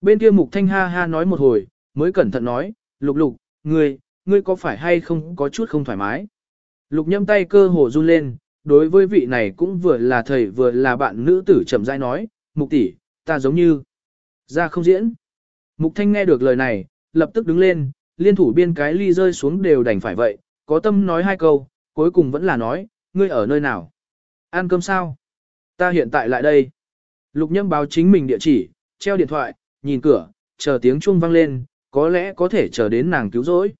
Bên kia mục thanh ha ha nói một hồi, mới cẩn thận nói, lục lục, ngươi, ngươi có phải hay không có chút không thoải mái. Lục nhâm tay cơ hồ run lên, đối với vị này cũng vừa là thầy vừa là bạn nữ tử chậm rãi nói, mục tỷ, ta giống như, ra không diễn. Mục thanh nghe được lời này, lập tức đứng lên, liên thủ biên cái ly rơi xuống đều đành phải vậy, có tâm nói hai câu, cuối cùng vẫn là nói, ngươi ở nơi nào? Ăn cơm sao? Ta hiện tại lại đây. Lục nhâm báo chính mình địa chỉ, treo điện thoại, nhìn cửa, chờ tiếng chuông vang lên, có lẽ có thể chờ đến nàng cứu rỗi.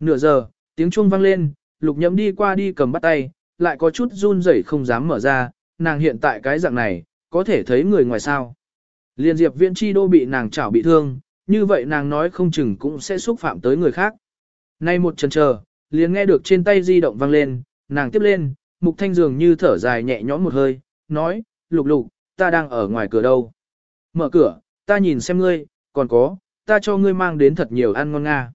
Nửa giờ, tiếng chuông vang lên, lục nhâm đi qua đi cầm bắt tay, lại có chút run rẩy không dám mở ra, nàng hiện tại cái dạng này, có thể thấy người ngoài sao. Liên diệp viện chi đô bị nàng chảo bị thương, như vậy nàng nói không chừng cũng sẽ xúc phạm tới người khác. Nay một chân chờ, liền nghe được trên tay di động vang lên, nàng tiếp lên, mục thanh dường như thở dài nhẹ nhõm một hơi, nói, lục lục, ta đang ở ngoài cửa đâu. Mở cửa, ta nhìn xem ngươi, còn có, ta cho ngươi mang đến thật nhiều ăn ngon nga.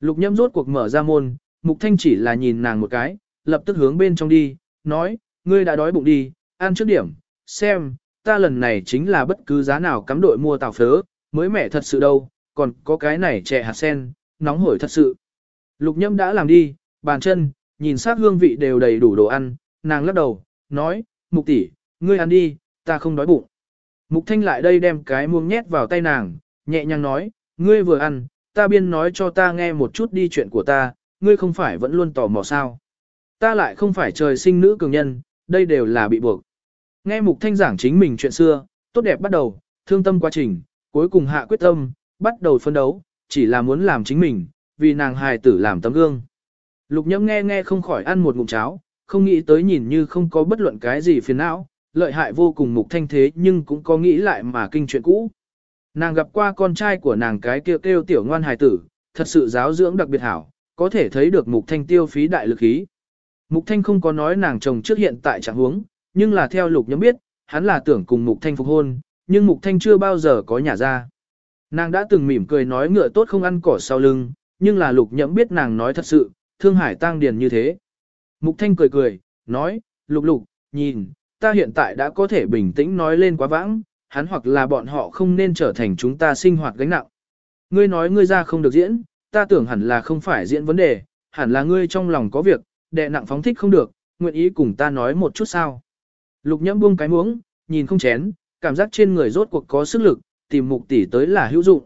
Lục nhâm rốt cuộc mở ra môn, mục thanh chỉ là nhìn nàng một cái, lập tức hướng bên trong đi, nói, ngươi đã đói bụng đi, ăn trước điểm, xem, ta lần này chính là bất cứ giá nào cắm đội mua tàu phớ, mới mẻ thật sự đâu, còn có cái này trẻ hạt sen, nóng hổi thật sự. Lục nhâm đã làm đi, bàn chân, nhìn sát hương vị đều đầy đủ đồ ăn, nàng lắc đầu, nói, mục tỷ, ngươi ăn đi, ta không đói bụng. Mục thanh lại đây đem cái muông nhét vào tay nàng, nhẹ nhàng nói, ngươi vừa ăn, ta biên nói cho ta nghe một chút đi chuyện của ta, ngươi không phải vẫn luôn tò mò sao. Ta lại không phải trời sinh nữ cường nhân, đây đều là bị buộc. Nghe mục thanh giảng chính mình chuyện xưa, tốt đẹp bắt đầu, thương tâm quá trình, cuối cùng hạ quyết tâm, bắt đầu phân đấu, chỉ là muốn làm chính mình, vì nàng hài tử làm tấm gương. Lục nhẫm nghe nghe không khỏi ăn một ngụm cháo, không nghĩ tới nhìn như không có bất luận cái gì phiền não, lợi hại vô cùng mục thanh thế nhưng cũng có nghĩ lại mà kinh chuyện cũ. Nàng gặp qua con trai của nàng cái kêu kêu tiểu ngoan hài tử, thật sự giáo dưỡng đặc biệt hảo, có thể thấy được mục thanh tiêu phí đại lực khí. Mục thanh không có nói nàng chồng trước hiện tại trạng huống, nhưng là theo lục nhẫm biết, hắn là tưởng cùng mục thanh phục hôn, nhưng mục thanh chưa bao giờ có nhà ra. Nàng đã từng mỉm cười nói ngựa tốt không ăn cỏ sau lưng, nhưng là lục nhẫm biết nàng nói thật sự, thương hải tăng điền như thế. Mục thanh cười cười, nói, lục lục, nhìn, ta hiện tại đã có thể bình tĩnh nói lên quá vãng, hắn hoặc là bọn họ không nên trở thành chúng ta sinh hoạt gánh nặng. Ngươi nói ngươi ra không được diễn, ta tưởng hẳn là không phải diễn vấn đề, hẳn là ngươi trong lòng có việc, đệ nặng phóng thích không được, nguyện ý cùng ta nói một chút sao. Lục nhẫm buông cái muống, nhìn không chén, cảm giác trên người rốt cuộc có sức lực, tìm mục tỷ tới là hữu dụng.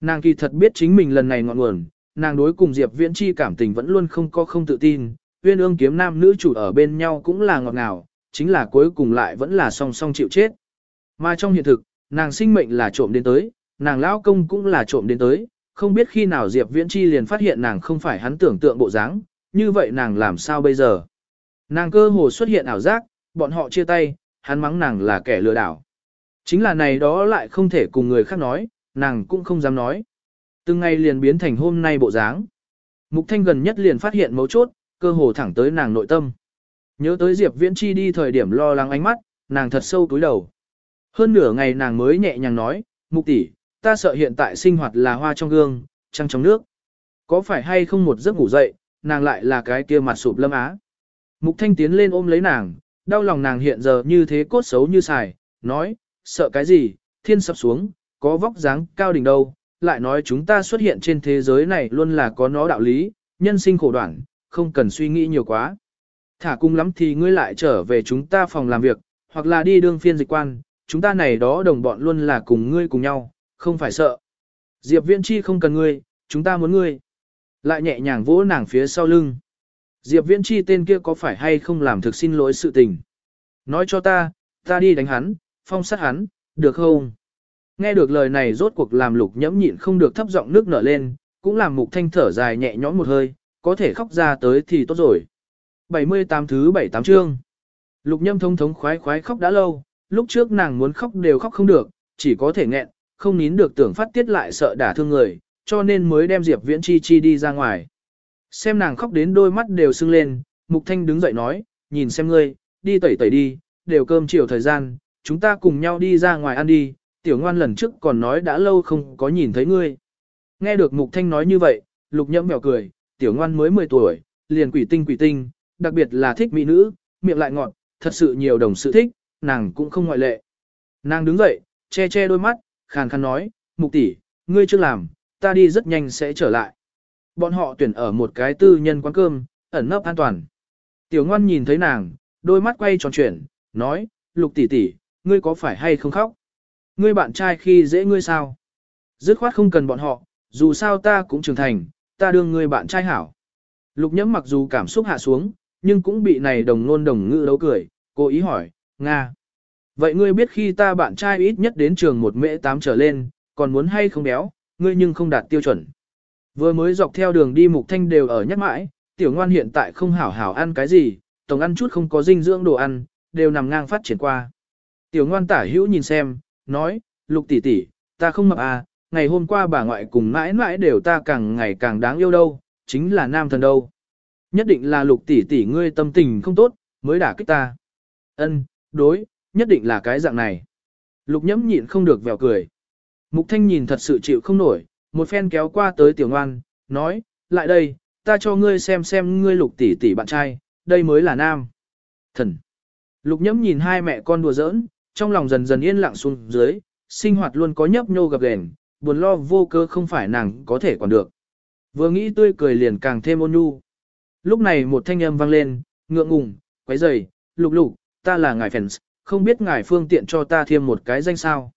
Nàng kỳ thật biết chính mình lần này ngọn nguồn, nàng đối cùng Diệp Viễn Chi cảm tình vẫn luôn không có không tự tin, uyên ương kiếm nam nữ chủ ở bên nhau cũng là ngọt ngào, chính là cuối cùng lại vẫn là song song chịu chết. Mà trong hiện thực, nàng sinh mệnh là trộm đến tới, nàng lão công cũng là trộm đến tới, không biết khi nào Diệp Viễn Chi liền phát hiện nàng không phải hắn tưởng tượng bộ dáng, như vậy nàng làm sao bây giờ? Nàng cơ hồ xuất hiện ảo giác, bọn họ chia tay, hắn mắng nàng là kẻ lừa đảo. Chính là này đó lại không thể cùng người khác nói, nàng cũng không dám nói. Từng ngày liền biến thành hôm nay bộ dáng. Mục Thanh gần nhất liền phát hiện mấu chốt, cơ hồ thẳng tới nàng nội tâm. Nhớ tới Diệp Viễn Chi đi thời điểm lo lắng ánh mắt, nàng thật sâu túi đầu. Hơn nửa ngày nàng mới nhẹ nhàng nói, Mục tỷ, ta sợ hiện tại sinh hoạt là hoa trong gương, trăng trong nước. Có phải hay không một giấc ngủ dậy, nàng lại là cái kia mặt sụp lâm á. Mục Thanh tiến lên ôm lấy nàng, đau lòng nàng hiện giờ như thế cốt xấu như xài, nói, sợ cái gì, thiên sập xuống, có vóc dáng cao đỉnh đâu, lại nói chúng ta xuất hiện trên thế giới này luôn là có nó đạo lý, nhân sinh khổ đoạn, không cần suy nghĩ nhiều quá. Thả cung lắm thì ngươi lại trở về chúng ta phòng làm việc, hoặc là đi đương phiên dịch quan, chúng ta này đó đồng bọn luôn là cùng ngươi cùng nhau, không phải sợ. Diệp Viễn Chi không cần ngươi, chúng ta muốn ngươi. Lại nhẹ nhàng vỗ nàng phía sau lưng. Diệp Viễn Chi tên kia có phải hay không làm thực xin lỗi sự tình. Nói cho ta, ta đi đánh hắn, phong sát hắn, được không? Nghe được lời này rốt cuộc làm lục nhẫm nhịn không được thấp giọng nước nở lên, cũng làm mục thanh thở dài nhẹ nhõm một hơi, có thể khóc ra tới thì tốt rồi. 78 thứ 78 chương Lục nhâm thông thống khoái khoái khóc đã lâu, lúc trước nàng muốn khóc đều khóc không được, chỉ có thể nghẹn, không nín được tưởng phát tiết lại sợ đả thương người, cho nên mới đem Diệp Viễn Chi Chi đi ra ngoài. Xem nàng khóc đến đôi mắt đều sưng lên, Mục Thanh đứng dậy nói, nhìn xem ngươi, đi tẩy tẩy đi, đều cơm chiều thời gian, chúng ta cùng nhau đi ra ngoài ăn đi, tiểu ngoan lần trước còn nói đã lâu không có nhìn thấy ngươi. Nghe được Mục Thanh nói như vậy, Lục Nhẫm mèo cười, tiểu ngoan mới 10 tuổi, liền quỷ tinh quỷ tinh, đặc biệt là thích mỹ nữ, miệng lại ngọt, thật sự nhiều đồng sự thích, nàng cũng không ngoại lệ. Nàng đứng dậy, che che đôi mắt, khàn khàn nói, Mục tỷ, ngươi chưa làm, ta đi rất nhanh sẽ trở lại. Bọn họ tuyển ở một cái tư nhân quán cơm, ẩn nấp an toàn. Tiểu ngoan nhìn thấy nàng, đôi mắt quay tròn chuyển, nói, Lục tỷ tỷ, ngươi có phải hay không khóc? Ngươi bạn trai khi dễ ngươi sao? Dứt khoát không cần bọn họ, dù sao ta cũng trưởng thành, ta đương ngươi bạn trai hảo. Lục nhẫm mặc dù cảm xúc hạ xuống, nhưng cũng bị này đồng nôn đồng ngữ đấu cười, cô ý hỏi, Nga. Vậy ngươi biết khi ta bạn trai ít nhất đến trường một mễ tám trở lên, còn muốn hay không béo, ngươi nhưng không đạt tiêu chuẩn. Vừa mới dọc theo đường đi mục thanh đều ở nhất mãi, tiểu ngoan hiện tại không hảo hảo ăn cái gì, tổng ăn chút không có dinh dưỡng đồ ăn, đều nằm ngang phát triển qua. Tiểu ngoan tả hữu nhìn xem, nói, lục tỷ tỷ, ta không mập à, ngày hôm qua bà ngoại cùng mãi mãi đều ta càng ngày càng đáng yêu đâu, chính là nam thần đâu. Nhất định là lục tỷ tỷ ngươi tâm tình không tốt, mới đả kích ta. Ân, đối, nhất định là cái dạng này. Lục nhẫm nhịn không được vèo cười. Mục thanh nhìn thật sự chịu không nổi, một phen kéo qua tới tiểu ngoan, nói, lại đây, ta cho ngươi xem xem ngươi lục tỷ tỷ bạn trai, đây mới là nam. Thần. Lục nhẫm nhìn hai mẹ con đùa giỡn, trong lòng dần dần yên lặng xuống dưới, sinh hoạt luôn có nhấp nhô gặp gền, buồn lo vô cơ không phải nàng có thể quản được. Vừa nghĩ tươi cười liền càng thêm ôn nhu. Lúc này một thanh âm vang lên, ngượng ngùng, quấy rầy, lục lục, ta là ngài fans, không biết ngài phương tiện cho ta thêm một cái danh sao.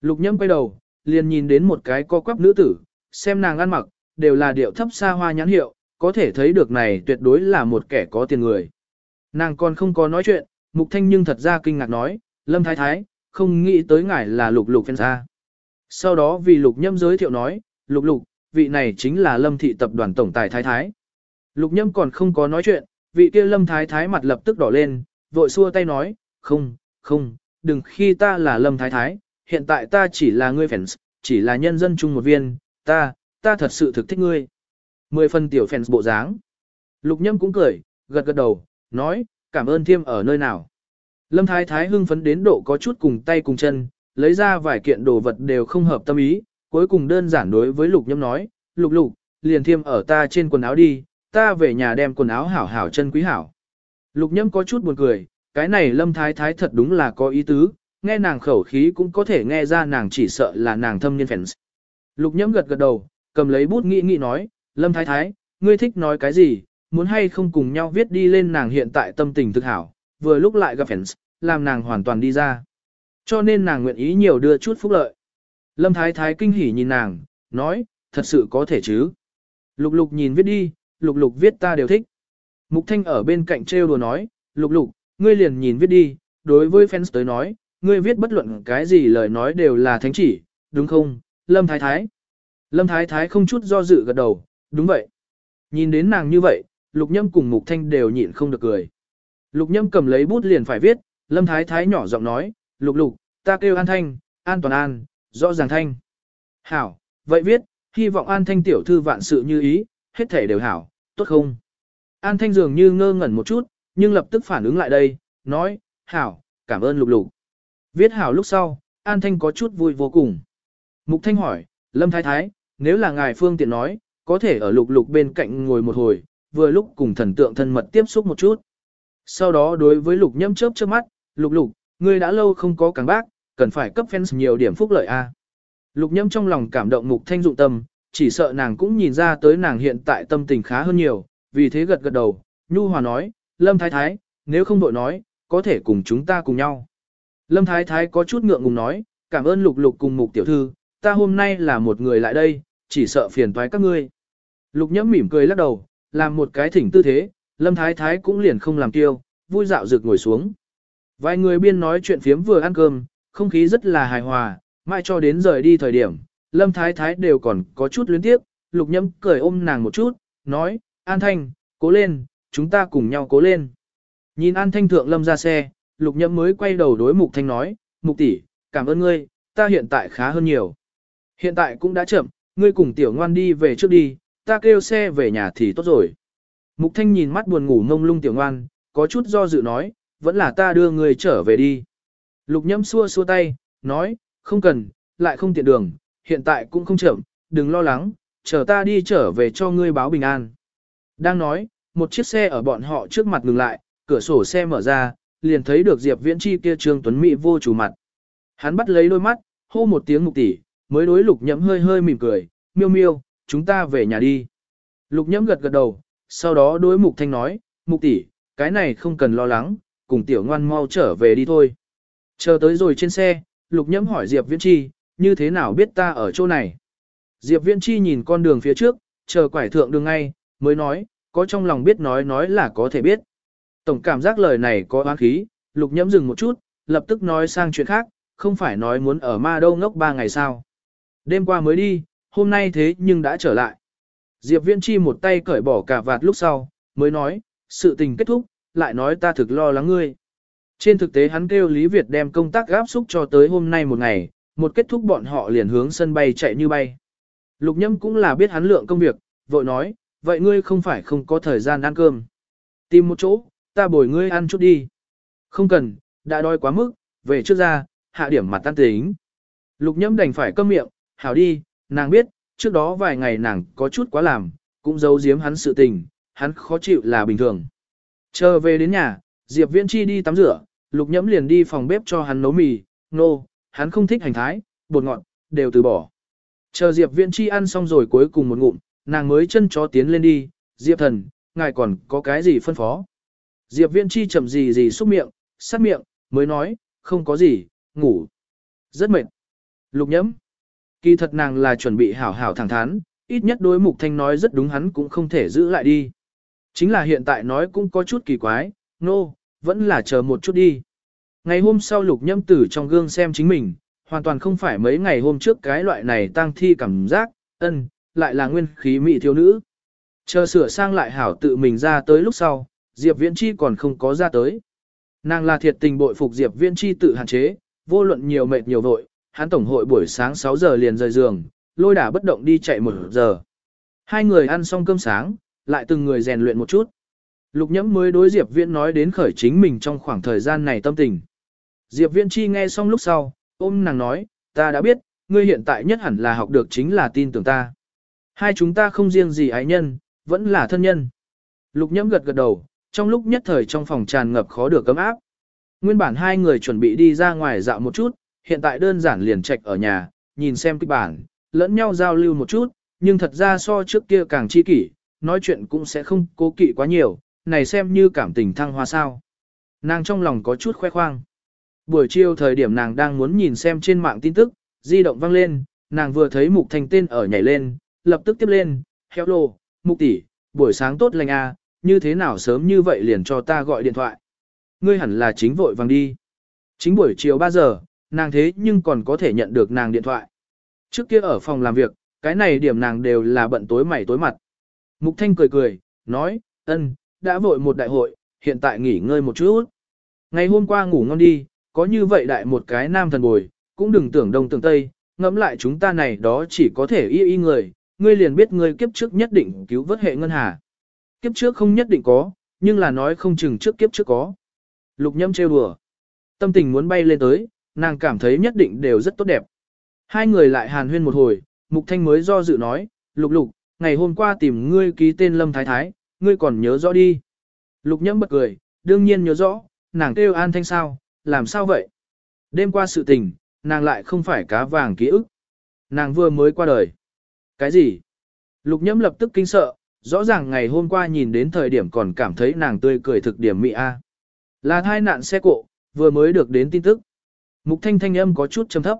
Lục nhâm quay đầu, liền nhìn đến một cái co quắp nữ tử, xem nàng ăn mặc, đều là điệu thấp xa hoa nhãn hiệu, có thể thấy được này tuyệt đối là một kẻ có tiền người. Nàng còn không có nói chuyện, Mục Thanh nhưng thật ra kinh ngạc nói, Lâm Thái Thái, không nghĩ tới ngài là lục lục phen ra. Sau đó vì lục nhâm giới thiệu nói, lục lục, vị này chính là Lâm Thị Tập đoàn Tổng Tài Thái Thái. Lục nhâm còn không có nói chuyện, vị kia Lâm Thái Thái mặt lập tức đỏ lên, vội xua tay nói, không, không, đừng khi ta là Lâm Thái Thái, hiện tại ta chỉ là ngươi fans, chỉ là nhân dân chung một viên, ta, ta thật sự thực thích ngươi. Mười phần tiểu fans bộ dáng. Lục nhâm cũng cười, gật gật đầu, nói, cảm ơn thiêm ở nơi nào. Lâm Thái Thái hưng phấn đến độ có chút cùng tay cùng chân, lấy ra vài kiện đồ vật đều không hợp tâm ý, cuối cùng đơn giản đối với lục nhâm nói, lục lục, liền thiêm ở ta trên quần áo đi, ta về nhà đem quần áo hảo hảo chân quý hảo. Lục nhâm có chút buồn cười, cái này lâm thái thái thật đúng là có ý tứ, nghe nàng khẩu khí cũng có thể nghe ra nàng chỉ sợ là nàng thâm niên fans. Lục nhâm gật gật đầu, cầm lấy bút nghĩ nghĩ nói, lâm thái thái, ngươi thích nói cái gì, muốn hay không cùng nhau viết đi lên nàng hiện tại tâm tình thực hảo, vừa lúc lại gặp fans, làm nàng hoàn toàn đi ra. Cho nên nàng nguyện ý nhiều đưa chút phúc lợi. Lâm Thái Thái kinh hỉ nhìn nàng, nói, thật sự có thể chứ. Lục lục nhìn viết đi, lục lục viết ta đều thích. Mục Thanh ở bên cạnh trêu đùa nói, lục lục, ngươi liền nhìn viết đi, đối với fans tới nói, ngươi viết bất luận cái gì lời nói đều là thánh chỉ, đúng không, Lâm Thái Thái. Lâm Thái Thái không chút do dự gật đầu, đúng vậy. Nhìn đến nàng như vậy, Lục Nhâm cùng Mục Thanh đều nhịn không được cười. Lục Nhâm cầm lấy bút liền phải viết, Lâm Thái Thái nhỏ giọng nói, Lục Lục, ta kêu An Thanh, An Toàn An, rõ ràng Thanh. Hảo, vậy viết, hy vọng An Thanh tiểu thư vạn sự như ý, hết thể đều hảo, tốt không? An Thanh dường như ngơ ngẩn một chút, nhưng lập tức phản ứng lại đây, nói, Hảo, cảm ơn Lục Lục. Viết Hảo lúc sau, An Thanh có chút vui vô cùng. Mục Thanh hỏi, Lâm Thái Thái, nếu là ngài phương tiện nói, có thể ở Lục Lục bên cạnh ngồi một hồi, vừa lúc cùng thần tượng thân mật tiếp xúc một chút. Sau đó đối với Lục Nhâm chớp chớp mắt, Lục Lục, ngươi đã lâu không có càng bác, cần phải cấp fans nhiều điểm phúc lợi a. Lục Nhâm trong lòng cảm động Mục Thanh dụng tâm, chỉ sợ nàng cũng nhìn ra tới nàng hiện tại tâm tình khá hơn nhiều, vì thế gật gật đầu, Nhu Hòa nói, Lâm Thái Thái, nếu không đội nói, có thể cùng chúng ta cùng nhau. Lâm Thái Thái có chút ngượng ngùng nói, cảm ơn Lục Lục cùng Mục Tiểu Thư, ta hôm nay là một người lại đây, chỉ sợ phiền toái các ngươi. Lục Nhâm mỉm cười lắc đầu, làm một cái thỉnh tư thế, Lâm Thái Thái cũng liền không làm tiêu, vui dạo rực ngồi xuống. Vài người biên nói chuyện phiếm vừa ăn cơm, không khí rất là hài hòa, mai cho đến rời đi thời điểm, Lâm Thái Thái đều còn có chút luyến tiếc. Lục Nhâm cười ôm nàng một chút, nói, An Thanh, cố lên, chúng ta cùng nhau cố lên. Nhìn An Thanh thượng Lâm ra xe, Lục Nhâm mới quay đầu đối Mục Thanh nói, Mục tỷ, cảm ơn ngươi, ta hiện tại khá hơn nhiều. Hiện tại cũng đã chậm, ngươi cùng tiểu ngoan đi về trước đi, ta kêu xe về nhà thì tốt rồi. Mục Thanh nhìn mắt buồn ngủ ngông lung tiểu ngoan, có chút do dự nói, vẫn là ta đưa người trở về đi. Lục nhâm xua xua tay, nói, không cần, lại không tiện đường, hiện tại cũng không chậm, đừng lo lắng, chờ ta đi trở về cho ngươi báo bình an. Đang nói, một chiếc xe ở bọn họ trước mặt ngừng lại, cửa sổ xe mở ra, liền thấy được Diệp Viễn Chi kia Trương Tuấn Mỹ vô chủ mặt. Hắn bắt lấy đôi mắt, hô một tiếng mục tỷ, mới đối lục nhẫm hơi hơi mỉm cười, miêu miêu, chúng ta về nhà đi. Lục nhẫm gật gật đầu, sau đó đối mục thanh nói, mục tỷ, cái này không cần lo lắng, cùng tiểu ngoan mau trở về đi thôi. Chờ tới rồi trên xe, lục nhẫm hỏi Diệp Viễn Chi, như thế nào biết ta ở chỗ này. Diệp Viễn Chi nhìn con đường phía trước, chờ quải thượng đường ngay, mới nói, có trong lòng biết nói nói là có thể biết. Tổng cảm giác lời này có oán khí, lục nhẫm dừng một chút, lập tức nói sang chuyện khác, không phải nói muốn ở ma đâu ngốc ba ngày sao. Đêm qua mới đi, hôm nay thế nhưng đã trở lại. Diệp Viễn Chi một tay cởi bỏ cả vạt lúc sau, mới nói, sự tình kết thúc, lại nói ta thực lo lắng ngươi. Trên thực tế hắn kêu Lý Việt đem công tác gáp xúc cho tới hôm nay một ngày, một kết thúc bọn họ liền hướng sân bay chạy như bay. Lục Nhâm cũng là biết hắn lượng công việc, vội nói, vậy ngươi không phải không có thời gian ăn cơm. Tìm một chỗ, ta bồi ngươi ăn chút đi. Không cần, đã đói quá mức, về trước ra, hạ điểm mặt tan tính. Lục Nhâm đành phải câm miệng, hảo đi, nàng biết, trước đó vài ngày nàng có chút quá làm, cũng giấu giếm hắn sự tình, hắn khó chịu là bình thường. Chờ về đến nhà, Diệp Viễn Chi đi tắm rửa, Lục Nhẫm liền đi phòng bếp cho hắn nấu mì, nô, no, hắn không thích hành thái, bột ngọt, đều từ bỏ. Chờ Diệp Viễn Chi ăn xong rồi cuối cùng một ngụm, nàng mới chân chó tiến lên đi, Diệp thần, ngài còn có cái gì phân phó. Diệp Viễn Chi chậm gì gì xúc miệng, sát miệng, mới nói, không có gì, ngủ. Rất mệt. Lục nhẫm. Kỳ thật nàng là chuẩn bị hảo hảo thẳng thắn, ít nhất đối mục thanh nói rất đúng hắn cũng không thể giữ lại đi. Chính là hiện tại nói cũng có chút kỳ quái, nô, no, vẫn là chờ một chút đi. Ngày hôm sau lục nhâm tử trong gương xem chính mình, hoàn toàn không phải mấy ngày hôm trước cái loại này tăng thi cảm giác, ân, lại là nguyên khí mỹ thiếu nữ. Chờ sửa sang lại hảo tự mình ra tới lúc sau, Diệp Viễn Chi còn không có ra tới. Nàng là thiệt tình bội phục Diệp Viễn Chi tự hạn chế, vô luận nhiều mệt nhiều vội, hắn tổng hội buổi sáng 6 giờ liền rời giường, lôi đả bất động đi chạy một giờ. Hai người ăn xong cơm sáng, lại từng người rèn luyện một chút. Lục nhẫm mới đối Diệp Viễn nói đến khởi chính mình trong khoảng thời gian này tâm tình. Diệp Viễn Chi nghe xong lúc sau, ôm nàng nói, ta đã biết, ngươi hiện tại nhất hẳn là học được chính là tin tưởng ta. Hai chúng ta không riêng gì ái nhân, vẫn là thân nhân. Lục nhẫm gật gật đầu, trong lúc nhất thời trong phòng tràn ngập khó được cấm áp. Nguyên bản hai người chuẩn bị đi ra ngoài dạo một chút, hiện tại đơn giản liền trạch ở nhà, nhìn xem kịch bản, lẫn nhau giao lưu một chút, nhưng thật ra so trước kia càng chi kỷ, nói chuyện cũng sẽ không cố kỵ quá nhiều, này xem như cảm tình thăng hoa sao. Nàng trong lòng có chút khoe khoang. Buổi chiều thời điểm nàng đang muốn nhìn xem trên mạng tin tức, di động vang lên, nàng vừa thấy mục thành tên ở nhảy lên, lập tức tiếp lên, hello, mục tỷ, buổi sáng tốt lành à, như thế nào sớm như vậy liền cho ta gọi điện thoại. Ngươi hẳn là chính vội vàng đi. Chính buổi chiều 3 giờ, nàng thế nhưng còn có thể nhận được nàng điện thoại. Trước kia ở phòng làm việc, cái này điểm nàng đều là bận tối mày tối mặt. Mục Thanh cười cười, nói, ân, đã vội một đại hội, hiện tại nghỉ ngơi một chút. Ngày hôm qua ngủ ngon đi, có như vậy đại một cái nam thần bồi, cũng đừng tưởng đông tưởng tây, ngẫm lại chúng ta này đó chỉ có thể y y người, ngươi liền biết ngươi kiếp trước nhất định cứu vớt hệ ngân hà. Kiếp trước không nhất định có, nhưng là nói không chừng trước kiếp trước có. Lục nhâm trêu đùa. Tâm tình muốn bay lên tới, nàng cảm thấy nhất định đều rất tốt đẹp. Hai người lại hàn huyên một hồi, Mục Thanh mới do dự nói, Lục Lục, ngày hôm qua tìm ngươi ký tên Lâm Thái Thái, ngươi còn nhớ rõ đi. Lục nhẫm bật cười, đương nhiên nhớ rõ, nàng kêu An Thanh sao, làm sao vậy? Đêm qua sự tình, nàng lại không phải cá vàng ký ức. Nàng vừa mới qua đời. Cái gì? Lục nhẫm lập tức kinh sợ, rõ ràng ngày hôm qua nhìn đến thời điểm còn cảm thấy nàng tươi cười thực điểm mị a. Là thai nạn xe cộ, vừa mới được đến tin tức. Mục thanh thanh âm có chút trầm thấp.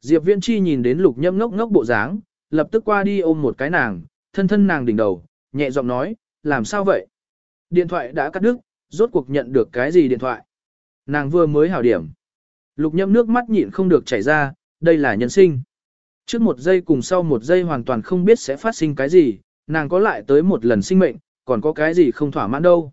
Diệp Viễn Chi nhìn đến lục nhâm ngốc ngốc bộ dáng, lập tức qua đi ôm một cái nàng, thân thân nàng đỉnh đầu, nhẹ giọng nói, làm sao vậy? Điện thoại đã cắt đứt, rốt cuộc nhận được cái gì điện thoại? Nàng vừa mới hảo điểm. Lục nhâm nước mắt nhịn không được chảy ra, đây là nhân sinh. Trước một giây cùng sau một giây hoàn toàn không biết sẽ phát sinh cái gì, nàng có lại tới một lần sinh mệnh, còn có cái gì không thỏa mãn đâu.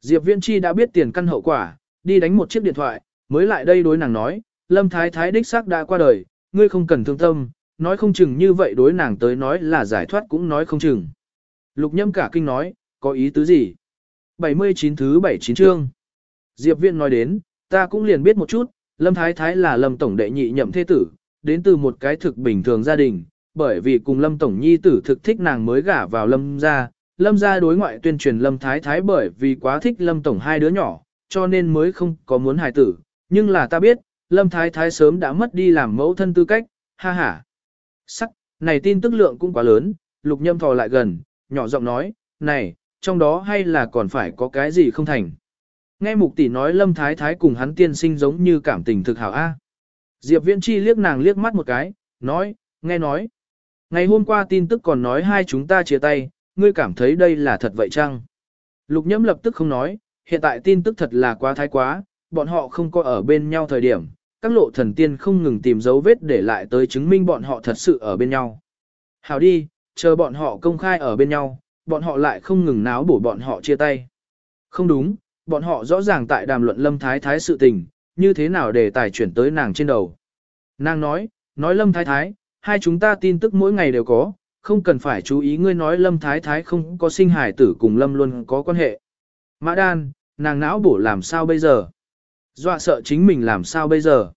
Diệp Viễn Chi đã biết tiền căn hậu quả, đi đánh một chiếc điện thoại, mới lại đây đối nàng nói, Lâm Thái Thái đích xác đã qua đời, ngươi không cần thương tâm, nói không chừng như vậy đối nàng tới nói là giải thoát cũng nói không chừng. Lục nhâm cả kinh nói, có ý tứ gì? 79 thứ 79 chương. Diệp Viễn nói đến, ta cũng liền biết một chút, Lâm Thái Thái là Lâm Tổng đệ nhị nhậm thế tử, đến từ một cái thực bình thường gia đình, bởi vì cùng Lâm Tổng Nhi tử thực thích nàng mới gả vào Lâm gia. Lâm gia đối ngoại tuyên truyền Lâm Thái Thái bởi vì quá thích Lâm Tổng hai đứa nhỏ, cho nên mới không có muốn hài tử. Nhưng là ta biết, Lâm Thái Thái sớm đã mất đi làm mẫu thân tư cách, ha ha. Sắc, này tin tức lượng cũng quá lớn, lục nhâm thò lại gần, nhỏ giọng nói, này, trong đó hay là còn phải có cái gì không thành. Nghe mục tỷ nói Lâm Thái Thái cùng hắn tiên sinh giống như cảm tình thực hảo A. Diệp Viễn Chi liếc nàng liếc mắt một cái, nói, nghe nói. Ngày hôm qua tin tức còn nói hai chúng ta chia tay, ngươi cảm thấy đây là thật vậy chăng? Lục nhâm lập tức không nói, hiện tại tin tức thật là quá thái quá, bọn họ không có ở bên nhau thời điểm, các lộ thần tiên không ngừng tìm dấu vết để lại tới chứng minh bọn họ thật sự ở bên nhau. Hảo đi, chờ bọn họ công khai ở bên nhau, bọn họ lại không ngừng náo bổ bọn họ chia tay. Không đúng, bọn họ rõ ràng tại đàm luận lâm thái thái sự tình, như thế nào để tài chuyển tới nàng trên đầu. Nàng nói, nói lâm thái thái, hai chúng ta tin tức mỗi ngày đều có, không cần phải chú ý ngươi nói lâm thái thái không có sinh hải tử cùng lâm luôn có quan hệ. Mã đan, nàng não bổ làm sao bây giờ? Dọa sợ chính mình làm sao bây giờ?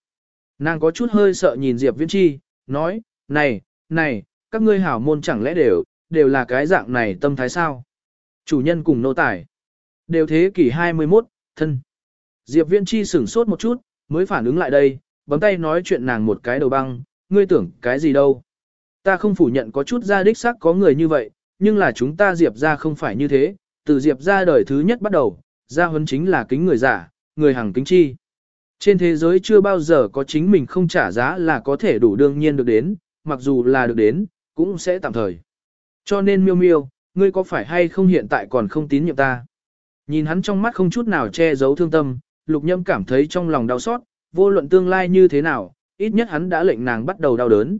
Nàng có chút hơi sợ nhìn Diệp Viễn Chi, nói, này, này, các ngươi hảo môn chẳng lẽ đều, đều là cái dạng này tâm thái sao? Chủ nhân cùng nô tài. Đều thế kỷ 21, thân. Diệp Viễn Chi sửng sốt một chút, mới phản ứng lại đây, bấm tay nói chuyện nàng một cái đầu băng, ngươi tưởng cái gì đâu. Ta không phủ nhận có chút ra đích xác có người như vậy, nhưng là chúng ta Diệp ra không phải như thế, từ Diệp ra đời thứ nhất bắt đầu, gia huấn chính là kính người giả, người hàng kính chi. Trên thế giới chưa bao giờ có chính mình không trả giá là có thể đủ đương nhiên được đến, mặc dù là được đến, cũng sẽ tạm thời. Cho nên miêu miêu, ngươi có phải hay không hiện tại còn không tín nhiệm ta? Nhìn hắn trong mắt không chút nào che giấu thương tâm, lục nhâm cảm thấy trong lòng đau xót, vô luận tương lai như thế nào, ít nhất hắn đã lệnh nàng bắt đầu đau đớn.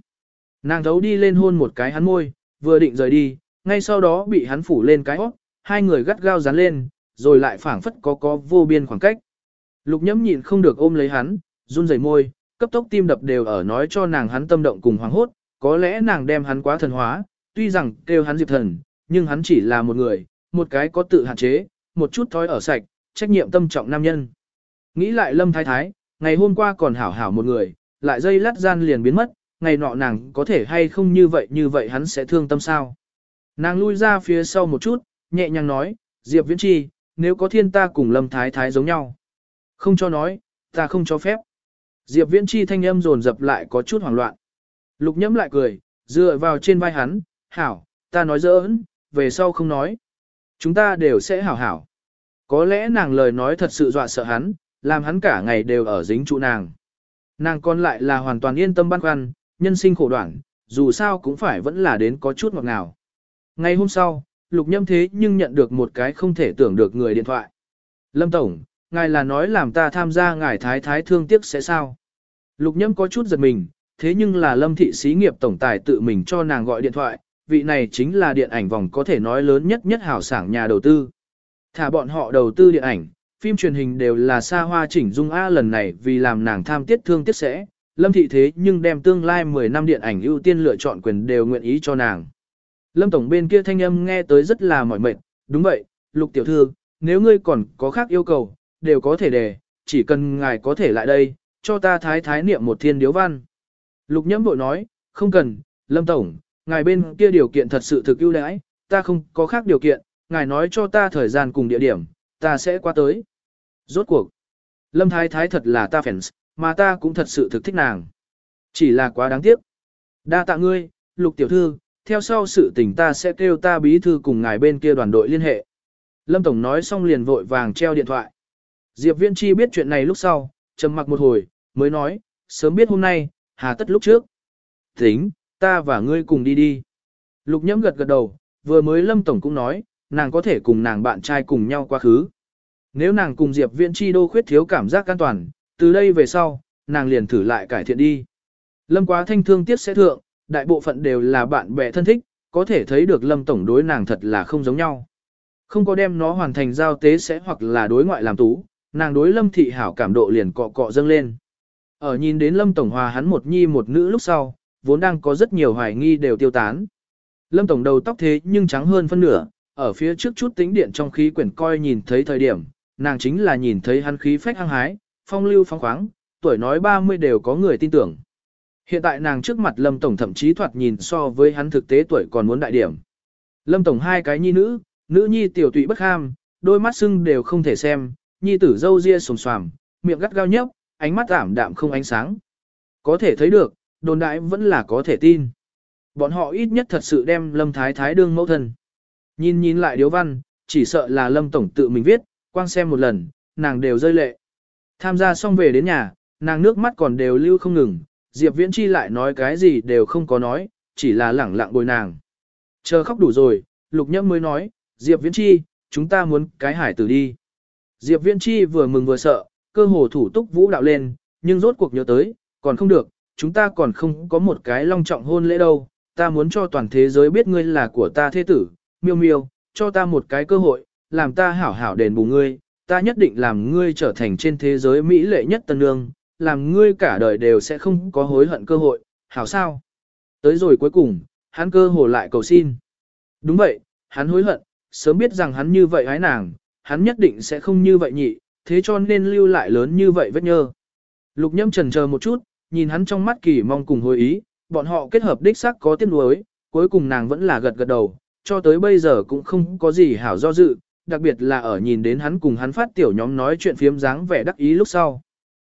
Nàng thấu đi lên hôn một cái hắn môi, vừa định rời đi, ngay sau đó bị hắn phủ lên cái óc, hai người gắt gao dán lên, rồi lại phảng phất có có vô biên khoảng cách. Lục nhẫm nhịn không được ôm lấy hắn, run rẩy môi, cấp tốc tim đập đều ở nói cho nàng hắn tâm động cùng hoảng hốt, có lẽ nàng đem hắn quá thần hóa, tuy rằng kêu hắn diệp thần, nhưng hắn chỉ là một người, một cái có tự hạn chế, một chút thói ở sạch, trách nhiệm tâm trọng nam nhân. Nghĩ lại lâm thái thái, ngày hôm qua còn hảo hảo một người, lại dây lát gian liền biến mất, ngày nọ nàng có thể hay không như vậy như vậy hắn sẽ thương tâm sao. Nàng lui ra phía sau một chút, nhẹ nhàng nói, Diệp Viễn Chi, nếu có thiên ta cùng lâm thái thái giống nhau. Không cho nói, ta không cho phép. Diệp Viễn Chi thanh âm dồn dập lại có chút hoảng loạn. Lục nhẫm lại cười, dựa vào trên vai hắn, hảo, ta nói giỡn, về sau không nói. Chúng ta đều sẽ hảo hảo. Có lẽ nàng lời nói thật sự dọa sợ hắn, làm hắn cả ngày đều ở dính trụ nàng. Nàng còn lại là hoàn toàn yên tâm băn khoăn, nhân sinh khổ đoạn, dù sao cũng phải vẫn là đến có chút ngọt ngào. Ngày hôm sau, lục nhâm thế nhưng nhận được một cái không thể tưởng được người điện thoại. Lâm Tổng, ngài là nói làm ta tham gia ngài thái thái thương tiếc sẽ sao? Lục nhâm có chút giật mình, thế nhưng là lâm thị xí nghiệp tổng tài tự mình cho nàng gọi điện thoại, vị này chính là điện ảnh vòng có thể nói lớn nhất nhất hảo sảng nhà đầu tư. Thả bọn họ đầu tư điện ảnh, phim truyền hình đều là xa hoa chỉnh dung A lần này vì làm nàng tham tiết thương tiếc sẽ, lâm thị thế nhưng đem tương lai 10 năm điện ảnh ưu tiên lựa chọn quyền đều nguyện ý cho nàng. Lâm Tổng bên kia thanh âm nghe tới rất là mỏi mệt, đúng vậy, lục tiểu thư, nếu ngươi còn có khác yêu cầu, đều có thể đề, chỉ cần ngài có thể lại đây, cho ta thái thái niệm một thiên điếu văn. Lục nhẫm bội nói, không cần, Lâm Tổng, ngài bên kia điều kiện thật sự thực ưu đãi, ta không có khác điều kiện, ngài nói cho ta thời gian cùng địa điểm, ta sẽ qua tới. Rốt cuộc, Lâm Thái Thái thật là ta fans, mà ta cũng thật sự thực thích nàng. Chỉ là quá đáng tiếc. Đa tạ ngươi, Lục Tiểu Thư, theo sau sự tình ta sẽ kêu ta bí thư cùng ngài bên kia đoàn đội liên hệ. Lâm Tổng nói xong liền vội vàng treo điện thoại. Diệp Viễn Chi biết chuyện này lúc sau, trầm mặc một hồi, mới nói, sớm biết hôm nay, hà tất lúc trước. Tính, ta và ngươi cùng đi đi. Lục nhẫm gật gật đầu, vừa mới Lâm Tổng cũng nói, nàng có thể cùng nàng bạn trai cùng nhau quá khứ. Nếu nàng cùng Diệp Viễn Chi đô khuyết thiếu cảm giác an toàn, từ đây về sau, nàng liền thử lại cải thiện đi. Lâm quá thanh thương tiếc sẽ thượng, đại bộ phận đều là bạn bè thân thích, có thể thấy được Lâm Tổng đối nàng thật là không giống nhau. Không có đem nó hoàn thành giao tế sẽ hoặc là đối ngoại làm tú, nàng đối Lâm Thị Hảo cảm độ liền cọ cọ dâng lên. Ở nhìn đến Lâm Tổng Hòa hắn một nhi một nữ lúc sau, vốn đang có rất nhiều hoài nghi đều tiêu tán. Lâm Tổng đầu tóc thế nhưng trắng hơn phân nửa, ở phía trước chút tính điện trong khí quyển coi nhìn thấy thời điểm, nàng chính là nhìn thấy hắn khí phách hăng hái, phong lưu phong khoáng, tuổi nói 30 đều có người tin tưởng. Hiện tại nàng trước mặt Lâm Tổng thậm chí thoạt nhìn so với hắn thực tế tuổi còn muốn đại điểm. Lâm Tổng hai cái nhi nữ, nữ nhi tiểu tụy bất ham, đôi mắt sưng đều không thể xem, nhi tử dâu ria sồm xoàm, miệng gắt gao nhấp, ánh mắt ảm đạm không ánh sáng. Có thể thấy được, đồn đại vẫn là có thể tin. Bọn họ ít nhất thật sự đem Lâm Thái Thái đương mẫu thân. Nhìn nhìn lại điếu văn, chỉ sợ là Lâm Tổng tự mình viết, quang xem một lần, nàng đều rơi lệ. Tham gia xong về đến nhà, nàng nước mắt còn đều lưu không ngừng, Diệp Viễn Chi lại nói cái gì đều không có nói, chỉ là lẳng lặng bồi nàng. Chờ khóc đủ rồi, Lục Nhâm mới nói, Diệp Viễn Chi, chúng ta muốn cái hải tử đi. Diệp Viễn Chi vừa mừng vừa sợ, cơ hồ thủ túc vũ đạo lên, nhưng rốt cuộc nhớ tới, còn không được, chúng ta còn không có một cái long trọng hôn lễ đâu, ta muốn cho toàn thế giới biết ngươi là của ta thế tử, miêu miêu, cho ta một cái cơ hội, làm ta hảo hảo đền bù ngươi, ta nhất định làm ngươi trở thành trên thế giới mỹ lệ nhất tân nương, làm ngươi cả đời đều sẽ không có hối hận cơ hội, hảo sao? Tới rồi cuối cùng, hắn cơ hồ lại cầu xin. Đúng vậy, hắn hối hận, sớm biết rằng hắn như vậy hái nàng, hắn nhất định sẽ không như vậy nhị, thế cho nên lưu lại lớn như vậy vết nhơ. Lục nhâm trần chờ một chút, nhìn hắn trong mắt kỳ mong cùng hồi ý, bọn họ kết hợp đích xác có tiếc nuối, cuối cùng nàng vẫn là gật gật đầu, cho tới bây giờ cũng không có gì hảo do dự, đặc biệt là ở nhìn đến hắn cùng hắn phát tiểu nhóm nói chuyện phiếm dáng vẻ đắc ý lúc sau.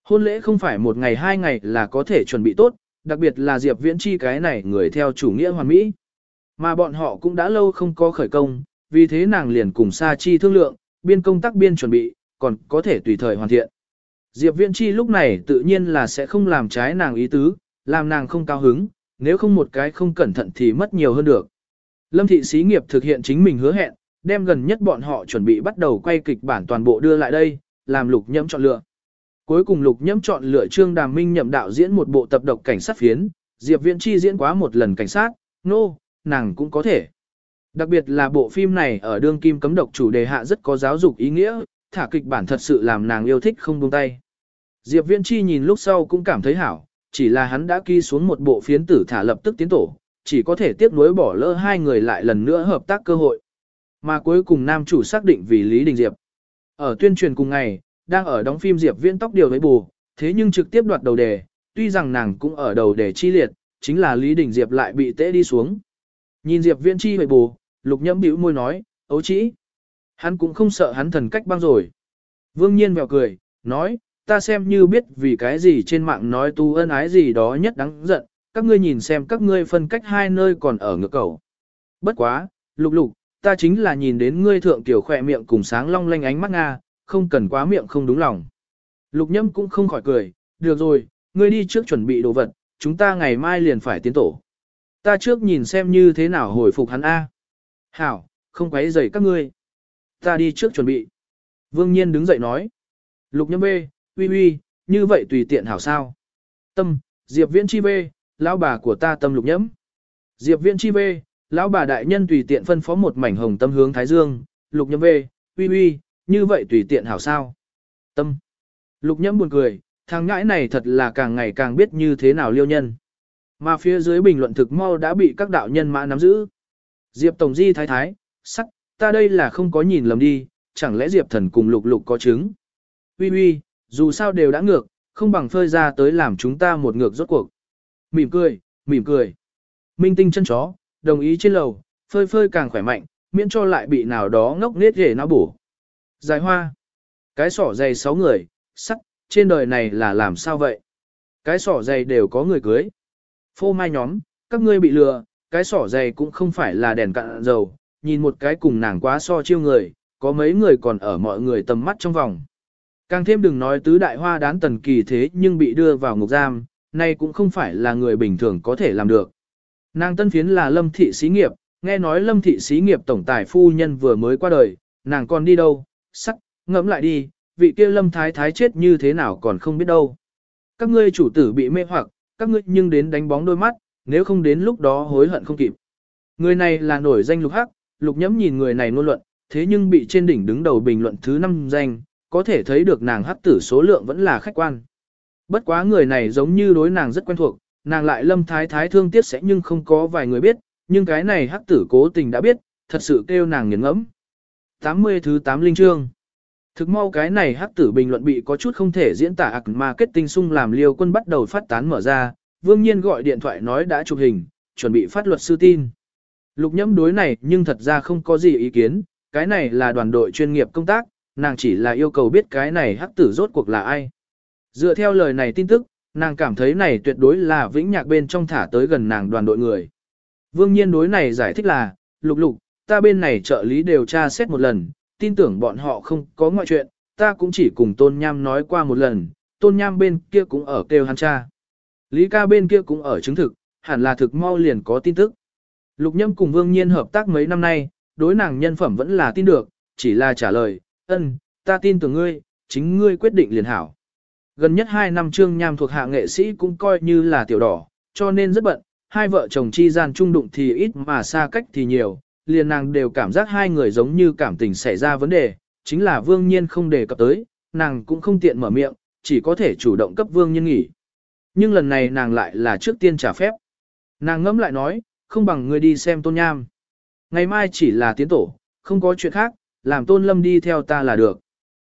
Hôn lễ không phải một ngày hai ngày là có thể chuẩn bị tốt, đặc biệt là Diệp Viễn Chi cái này người theo chủ nghĩa hoàn mỹ. Mà bọn họ cũng đã lâu không có khởi công, vì thế nàng liền cùng Sa Chi thương lượng, biên công tác biên chuẩn bị, còn có thể tùy thời hoàn thiện. Diệp Viễn Chi lúc này tự nhiên là sẽ không làm trái nàng ý tứ, làm nàng không cao hứng, nếu không một cái không cẩn thận thì mất nhiều hơn được. Lâm thị xí nghiệp thực hiện chính mình hứa hẹn, đem gần nhất bọn họ chuẩn bị bắt đầu quay kịch bản toàn bộ đưa lại đây, làm lục nhẫm chọn lựa. Cuối cùng lục nhẫm chọn lựa Trương Đàm Minh nhậm đạo diễn một bộ tập độc cảnh sát phiến, Diệp Viễn Chi diễn quá một lần cảnh sát, nô, no, nàng cũng có thể. Đặc biệt là bộ phim này ở đương kim cấm độc chủ đề hạ rất có giáo dục ý nghĩa, thả kịch bản thật sự làm nàng yêu thích không buông tay. Diệp Viễn Chi nhìn lúc sau cũng cảm thấy hảo, chỉ là hắn đã ghi xuống một bộ phiến tử thả lập tức tiến tổ, chỉ có thể tiếp nối bỏ lỡ hai người lại lần nữa hợp tác cơ hội. Mà cuối cùng nam chủ xác định vì Lý Đình Diệp. Ở tuyên truyền cùng ngày, đang ở đóng phim Diệp Viễn tóc điều với bù, thế nhưng trực tiếp đoạt đầu đề, tuy rằng nàng cũng ở đầu đề chi liệt, chính là Lý Đình Diệp lại bị tễ đi xuống. Nhìn Diệp Viễn chi với bù, lục nhẫm bĩu môi nói, ấu chỉ. Hắn cũng không sợ hắn thần cách băng rồi. Vương Nhiên mèo cười, nói, ta xem như biết vì cái gì trên mạng nói tu ân ái gì đó nhất đáng giận, các ngươi nhìn xem các ngươi phân cách hai nơi còn ở ngược cầu. Bất quá, lục lục, ta chính là nhìn đến ngươi thượng tiểu khỏe miệng cùng sáng long lanh ánh mắt Nga, không cần quá miệng không đúng lòng. Lục nhâm cũng không khỏi cười, được rồi, ngươi đi trước chuẩn bị đồ vật, chúng ta ngày mai liền phải tiến tổ. Ta trước nhìn xem như thế nào hồi phục hắn A. Hảo, không quấy rầy các ngươi. Ta đi trước chuẩn bị. Vương Nhiên đứng dậy nói. Lục nhâm bê, uy uy, như vậy tùy tiện hảo sao. Tâm, Diệp Viễn chi bê, lão bà của ta tâm lục nhẫm. Diệp Viễn chi bê, lão bà đại nhân tùy tiện phân phó một mảnh hồng tâm hướng Thái Dương, lục nhâm bê, uy uy, như vậy tùy tiện hảo sao. Tâm. Lục nhẫm buồn cười, thằng ngãi này thật là càng ngày càng biết như thế nào liêu nhân. Mà phía dưới bình luận thực mau đã bị các đạo nhân mã nắm giữ. Diệp Tổng Di thái thái, sắc, ta đây là không có nhìn lầm đi, chẳng lẽ Diệp thần cùng lục lục có chứng. Ui ui, dù sao đều đã ngược, không bằng phơi ra tới làm chúng ta một ngược rốt cuộc. Mỉm cười, mỉm cười. Minh tinh chân chó, đồng ý trên lầu, phơi phơi càng khỏe mạnh, miễn cho lại bị nào đó ngốc nết ghề nó bổ. Dài hoa. Cái sỏ dày sáu người, sắc, trên đời này là làm sao vậy? Cái sỏ dày đều có người cưới. Phô mai nhóm, các ngươi bị lừa, cái sỏ dày cũng không phải là đèn cạn dầu, nhìn một cái cùng nàng quá so chiêu người, có mấy người còn ở mọi người tầm mắt trong vòng. Càng thêm đừng nói tứ đại hoa đán tần kỳ thế nhưng bị đưa vào ngục giam, nay cũng không phải là người bình thường có thể làm được. Nàng tân phiến là lâm thị xí nghiệp, nghe nói lâm thị xí nghiệp tổng tài phu nhân vừa mới qua đời, nàng còn đi đâu, sắc, ngẫm lại đi, vị kia lâm thái thái chết như thế nào còn không biết đâu. Các ngươi chủ tử bị mê hoặc, các ngươi nhưng đến đánh bóng đôi mắt, nếu không đến lúc đó hối hận không kịp. Người này là nổi danh lục hắc, lục nhẫm nhìn người này ngôn luận, thế nhưng bị trên đỉnh đứng đầu bình luận thứ năm danh, có thể thấy được nàng hắc tử số lượng vẫn là khách quan. Bất quá người này giống như đối nàng rất quen thuộc, nàng lại lâm thái thái thương tiếc sẽ nhưng không có vài người biết, nhưng cái này hắc tử cố tình đã biết, thật sự kêu nàng nghiền ngẫm. 80 thứ 8 linh chương Thực mau cái này hắc tử bình luận bị có chút không thể diễn tả ạc marketing sung làm liều quân bắt đầu phát tán mở ra, vương nhiên gọi điện thoại nói đã chụp hình, chuẩn bị phát luật sư tin. Lục nhẫm đối này nhưng thật ra không có gì ý kiến, cái này là đoàn đội chuyên nghiệp công tác, nàng chỉ là yêu cầu biết cái này hắc tử rốt cuộc là ai. Dựa theo lời này tin tức, nàng cảm thấy này tuyệt đối là vĩnh nhạc bên trong thả tới gần nàng đoàn đội người. Vương nhiên đối này giải thích là, lục lục, ta bên này trợ lý đều tra xét một lần, tin tưởng bọn họ không có ngoại chuyện, ta cũng chỉ cùng tôn nham nói qua một lần, tôn nham bên kia cũng ở kêu hắn cha. Lý ca bên kia cũng ở chứng thực, hẳn là thực mau liền có tin tức. Lục nhâm cùng vương nhiên hợp tác mấy năm nay, đối nàng nhân phẩm vẫn là tin được, chỉ là trả lời, ân, ta tin tưởng ngươi, chính ngươi quyết định liền hảo. Gần nhất 2 năm trương nham thuộc hạ nghệ sĩ cũng coi như là tiểu đỏ, cho nên rất bận, hai vợ chồng chi gian trung đụng thì ít mà xa cách thì nhiều, liền nàng đều cảm giác hai người giống như cảm tình xảy ra vấn đề, chính là vương nhiên không đề cập tới, nàng cũng không tiện mở miệng, chỉ có thể chủ động cấp vương nhiên nghỉ. Nhưng lần này nàng lại là trước tiên trả phép. Nàng ngẫm lại nói, không bằng người đi xem tôn nham. Ngày mai chỉ là tiến tổ, không có chuyện khác, làm tôn lâm đi theo ta là được.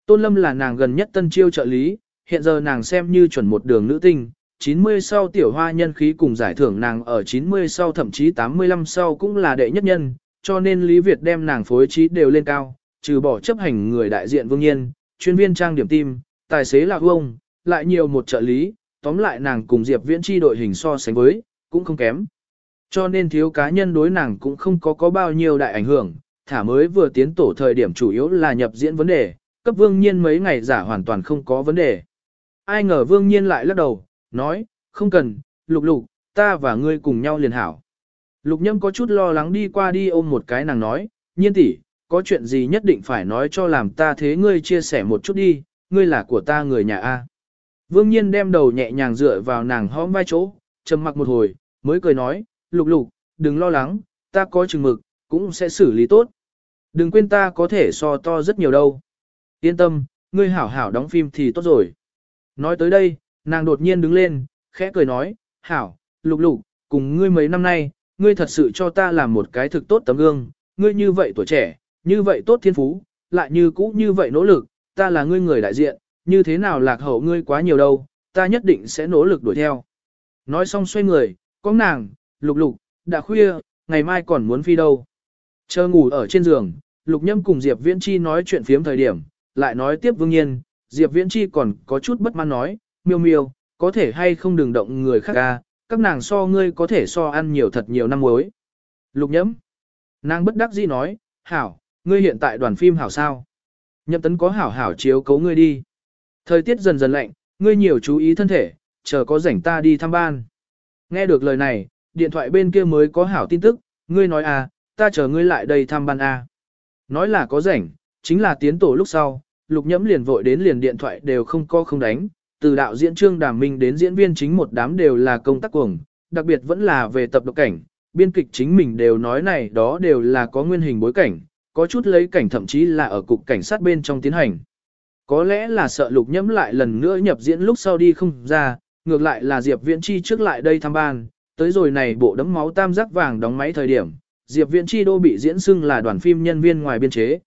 Tôn lâm là nàng gần nhất tân chiêu trợ lý, hiện giờ nàng xem như chuẩn một đường nữ tinh, 90 sau tiểu hoa nhân khí cùng giải thưởng nàng ở 90 sau thậm chí 85 sau cũng là đệ nhất nhân, cho nên Lý Việt đem nàng phối trí đều lên cao, trừ bỏ chấp hành người đại diện vương nhiên, chuyên viên trang điểm tim, tài xế là ông, lại nhiều một trợ lý, tóm lại nàng cùng Diệp Viễn chi đội hình so sánh với, cũng không kém. Cho nên thiếu cá nhân đối nàng cũng không có có bao nhiêu đại ảnh hưởng, thả mới vừa tiến tổ thời điểm chủ yếu là nhập diễn vấn đề, cấp vương nhiên mấy ngày giả hoàn toàn không có vấn đề. Ai ngờ vương nhiên lại lắc đầu, nói, không cần, lục lục, ta và ngươi cùng nhau liền hảo. Lục nhâm có chút lo lắng đi qua đi ôm một cái nàng nói, nhiên tỷ, có chuyện gì nhất định phải nói cho làm ta thế ngươi chia sẻ một chút đi, ngươi là của ta người nhà A. Vương nhiên đem đầu nhẹ nhàng dựa vào nàng hõm vai chỗ, trầm mặc một hồi, mới cười nói, lục lục, đừng lo lắng, ta có chừng mực, cũng sẽ xử lý tốt. Đừng quên ta có thể so to rất nhiều đâu. Yên tâm, ngươi hảo hảo đóng phim thì tốt rồi. Nói tới đây, nàng đột nhiên đứng lên, khẽ cười nói, hảo, lục lục, cùng ngươi mấy năm nay, ngươi thật sự cho ta làm một cái thực tốt tấm gương, ngươi như vậy tuổi trẻ, như vậy tốt thiên phú, lại như cũ như vậy nỗ lực, ta là ngươi người đại diện, như thế nào lạc hậu ngươi quá nhiều đâu, ta nhất định sẽ nỗ lực đuổi theo. Nói xong xoay người, có nàng, lục lục, đã khuya, ngày mai còn muốn phi đâu. Chờ ngủ ở trên giường, lục nhâm cùng Diệp Viễn Chi nói chuyện phiếm thời điểm, lại nói tiếp vương nhiên, Diệp Viễn Chi còn có chút bất mãn nói, miêu miêu, có thể hay không đừng động người khác ca, các nàng so ngươi có thể so ăn nhiều thật nhiều năm muối. Lục nhâm, Nàng bất đắc dĩ nói, hảo, ngươi hiện tại đoàn phim hảo sao. Nhậm tấn có hảo hảo chiếu cấu ngươi đi. Thời tiết dần dần lạnh, ngươi nhiều chú ý thân thể, chờ có rảnh ta đi thăm ban. Nghe được lời này, điện thoại bên kia mới có hảo tin tức, ngươi nói à, ta chờ ngươi lại đây thăm ban à. Nói là có rảnh, chính là tiến tổ lúc sau, lục nhẫm liền vội đến liền điện thoại đều không co không đánh, từ đạo diễn Trương Đàm Minh đến diễn viên chính một đám đều là công tác cuồng, đặc biệt vẫn là về tập độc cảnh, biên kịch chính mình đều nói này đó đều là có nguyên hình bối cảnh, có chút lấy cảnh thậm chí là ở cục cảnh sát bên trong tiến hành. Có lẽ là sợ lục nhẫm lại lần nữa nhập diễn lúc sau đi không ra, ngược lại là Diệp Viễn Chi trước lại đây thăm ban, tới rồi này bộ đấm máu tam giác vàng đóng máy thời điểm, Diệp Viễn Chi đô bị diễn xưng là đoàn phim nhân viên ngoài biên chế.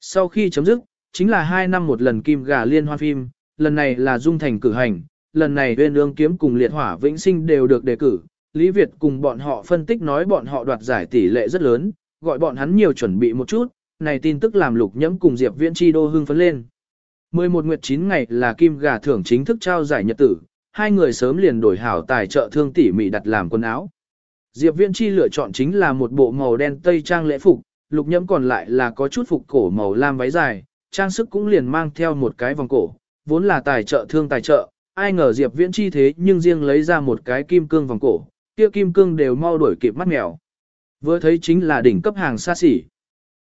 Sau khi chấm dứt, chính là 2 năm một lần kim gà liên hoan phim, lần này là dung thành cử hành, lần này uyên ương kiếm cùng liệt hỏa vĩnh sinh đều được đề cử. Lý Việt cùng bọn họ phân tích nói bọn họ đoạt giải tỷ lệ rất lớn, gọi bọn hắn nhiều chuẩn bị một chút, này tin tức làm lục nhẫm cùng Diệp Viễn Chi đô hưng phấn lên. 11 nguyệt 9 ngày là kim gà thưởng chính thức trao giải nhật tử, hai người sớm liền đổi hảo tài trợ thương tỉ mỉ đặt làm quần áo. Diệp Viễn Chi lựa chọn chính là một bộ màu đen tây trang lễ phục, lục nhẫm còn lại là có chút phục cổ màu lam váy dài, trang sức cũng liền mang theo một cái vòng cổ, vốn là tài trợ thương tài trợ, ai ngờ Diệp Viễn chi thế nhưng riêng lấy ra một cái kim cương vòng cổ, kia kim cương đều mau đuổi kịp mắt mèo. Vừa thấy chính là đỉnh cấp hàng xa xỉ.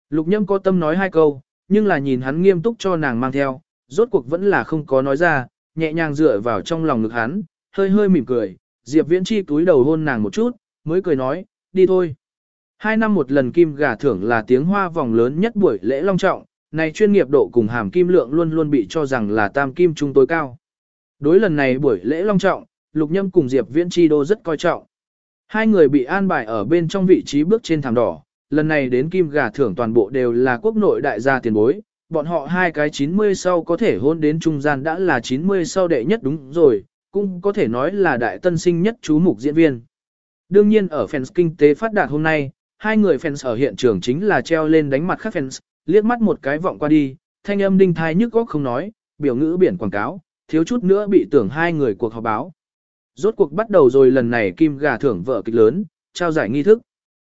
Lục Nhâm có tâm nói hai câu, nhưng là nhìn hắn nghiêm túc cho nàng mang theo, rốt cuộc vẫn là không có nói ra, nhẹ nhàng dựa vào trong lòng ngực hắn, hơi hơi mỉm cười, Diệp Viễn chi túi đầu hôn nàng một chút, mới cười nói, đi thôi. Hai năm một lần kim gà thưởng là tiếng hoa vòng lớn nhất buổi lễ long trọng, này chuyên nghiệp độ cùng hàm kim lượng luôn luôn bị cho rằng là tam kim trung tối cao. Đối lần này buổi lễ long trọng, Lục Nhâm cùng Diệp Viễn Chi đô rất coi trọng. Hai người bị an bài ở bên trong vị trí bước trên thảm đỏ, lần này đến kim gà thưởng toàn bộ đều là quốc nội đại gia tiền bối, bọn họ hai cái 90 sau có thể hôn đến trung gian đã là 90 sau đệ nhất đúng rồi, cũng có thể nói là đại tân sinh nhất chú mục diễn viên. Đương nhiên ở fans kinh tế phát đạt hôm nay, hai người fans ở hiện trường chính là treo lên đánh mặt khác fans, liếc mắt một cái vọng qua đi, thanh âm đinh thai nhức góc không nói, biểu ngữ biển quảng cáo, thiếu chút nữa bị tưởng hai người cuộc họp báo. Rốt cuộc bắt đầu rồi lần này kim gà thưởng vợ kịch lớn, trao giải nghi thức.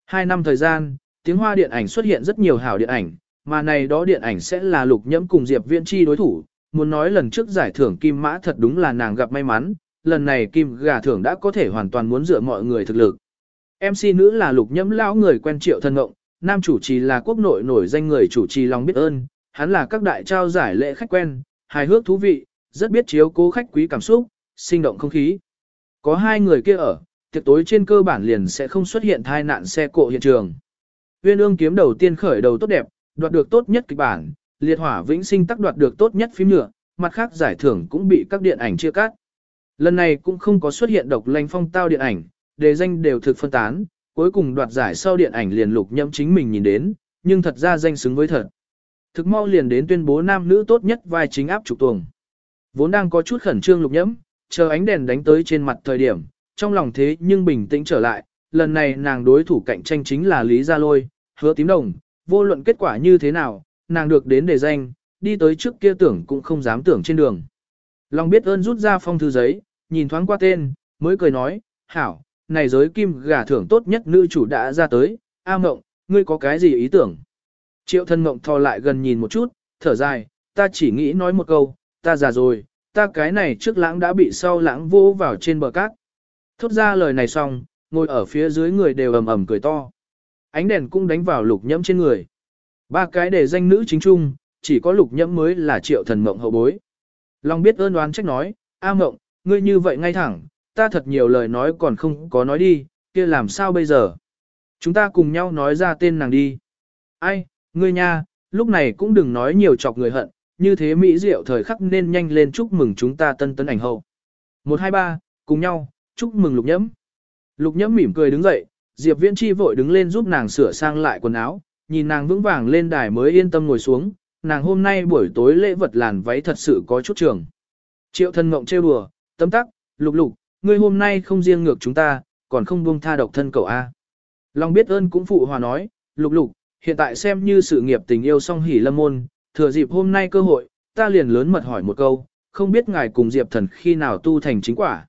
Hai năm thời gian, tiếng hoa điện ảnh xuất hiện rất nhiều hảo điện ảnh, mà này đó điện ảnh sẽ là lục nhẫm cùng Diệp Viễn Chi đối thủ. Muốn nói lần trước giải thưởng kim mã thật đúng là nàng gặp may mắn, lần này kim gà thưởng đã có thể hoàn toàn muốn dựa mọi người thực lực. MC nữ là lục nhẫm lão người quen triệu thân ngộng, nam chủ trì là quốc nội nổi danh người chủ trì lòng biết ơn, hắn là các đại trao giải lễ khách quen, hài hước thú vị, rất biết chiếu cố khách quý cảm xúc, sinh động không khí. Có hai người kia ở, tiệc tối trên cơ bản liền sẽ không xuất hiện tai nạn xe cộ hiện trường. Uyên ương kiếm đầu tiên khởi đầu tốt đẹp, đoạt được tốt nhất kịch bản, liệt hỏa vĩnh sinh tác đoạt được tốt nhất phim nhựa, mặt khác giải thưởng cũng bị các điện ảnh chia cắt. Lần này cũng không có xuất hiện độc lành phong tao điện ảnh, đề danh đều thực phân tán, cuối cùng đoạt giải sau điện ảnh liền lục nhâm chính mình nhìn đến, nhưng thật ra danh xứng với thật. Thực mau liền đến tuyên bố nam nữ tốt nhất vai chính áp trục tuồng. Vốn đang có chút khẩn trương lục nhẫm, chờ ánh đèn đánh tới trên mặt thời điểm, trong lòng thế nhưng bình tĩnh trở lại, lần này nàng đối thủ cạnh tranh chính là Lý Gia Lôi, hứa tím đồng, vô luận kết quả như thế nào, nàng được đến đề danh, đi tới trước kia tưởng cũng không dám tưởng trên đường. Lòng biết ơn rút ra phong thư giấy, nhìn thoáng qua tên, mới cười nói, hảo, này giới kim gà thưởng tốt nhất nữ chủ đã ra tới, A Mộng, ngươi có cái gì ý tưởng? Triệu thân Mộng thò lại gần nhìn một chút, thở dài, ta chỉ nghĩ nói một câu, ta già rồi, ta cái này trước lãng đã bị sau lãng vô vào trên bờ cát. Thốt ra lời này xong, ngồi ở phía dưới người đều ầm ầm cười to. Ánh đèn cũng đánh vào lục nhẫm trên người. Ba cái để danh nữ chính trung, chỉ có lục nhẫm mới là triệu thần mộng hậu bối. Long biết ơn đoán trách nói, A mộng, ngươi như vậy ngay thẳng, ta thật nhiều lời nói còn không có nói đi, kia làm sao bây giờ? Chúng ta cùng nhau nói ra tên nàng đi. Ai, ngươi nha, lúc này cũng đừng nói nhiều chọc người hận, như thế Mỹ Diệu thời khắc nên nhanh lên chúc mừng chúng ta tân tấn ảnh hậu. 123, cùng nhau, chúc mừng lục nhẫm. Lục nhẫm mỉm cười đứng dậy, Diệp Viễn Chi vội đứng lên giúp nàng sửa sang lại quần áo, nhìn nàng vững vàng lên đài mới yên tâm ngồi xuống, nàng hôm nay buổi tối lễ vật làn váy thật sự có chút trường. Triệu thân mộng trêu đùa, tấm tắc, lục lục, ngươi hôm nay không riêng ngược chúng ta, còn không buông tha độc thân cậu A. Long biết ơn cũng phụ hòa nói, lục lục, hiện tại xem như sự nghiệp tình yêu song hỉ lâm môn, thừa dịp hôm nay cơ hội, ta liền lớn mật hỏi một câu, không biết ngài cùng Diệp thần khi nào tu thành chính quả.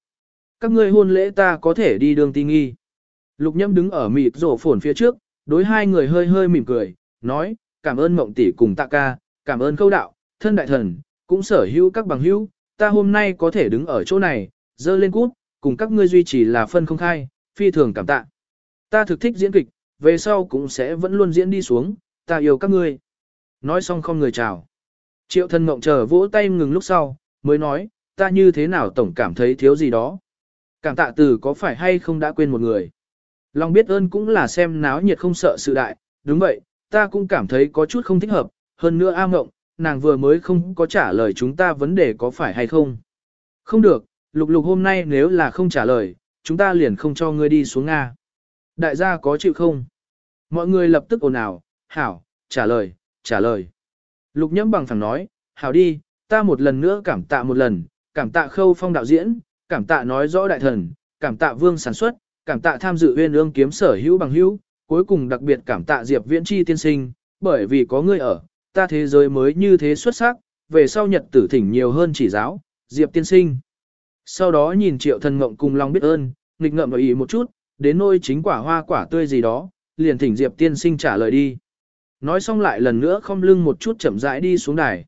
Các ngươi hôn lễ ta có thể đi đường ti nghi. Lục nhâm đứng ở mịt rổ phồn phía trước, đối hai người hơi hơi mỉm cười, nói, cảm ơn mộng tỷ cùng tạ ca, cảm ơn câu đạo, thân đại thần, cũng sở hữu các bằng hữu, ta hôm nay có thể đứng ở chỗ này, dơ lên cút, cùng các ngươi duy trì là phân không khai, phi thường cảm tạ. Ta thực thích diễn kịch, về sau cũng sẽ vẫn luôn diễn đi xuống, ta yêu các ngươi. Nói xong không người chào. Triệu thân mộng chờ vỗ tay ngừng lúc sau, mới nói, ta như thế nào tổng cảm thấy thiếu gì đó. Cảm tạ từ có phải hay không đã quên một người. Lòng biết ơn cũng là xem náo nhiệt không sợ sự đại, đúng vậy, ta cũng cảm thấy có chút không thích hợp, hơn nữa A Mộng, nàng vừa mới không có trả lời chúng ta vấn đề có phải hay không. Không được, lục lục hôm nay nếu là không trả lời, chúng ta liền không cho ngươi đi xuống Nga. Đại gia có chịu không? Mọi người lập tức ồn ào, hảo, trả lời, trả lời. Lục nhẫm bằng phẳng nói, hảo đi, ta một lần nữa cảm tạ một lần, cảm tạ khâu phong đạo diễn, cảm tạ nói rõ đại thần, cảm tạ vương sản xuất, cảm tạ tham dự huyên ương kiếm sở hữu bằng hữu, cuối cùng đặc biệt cảm tạ Diệp Viễn Chi tiên sinh, bởi vì có ngươi ở, ta thế giới mới như thế xuất sắc, về sau nhật tử thỉnh nhiều hơn chỉ giáo, Diệp tiên sinh. Sau đó nhìn triệu thần ngộng cùng lòng biết ơn, nghịch ngợm ý một chút, đến nôi chính quả hoa quả tươi gì đó, liền thỉnh Diệp tiên sinh trả lời đi. Nói xong lại lần nữa không lưng một chút chậm rãi đi xuống đài.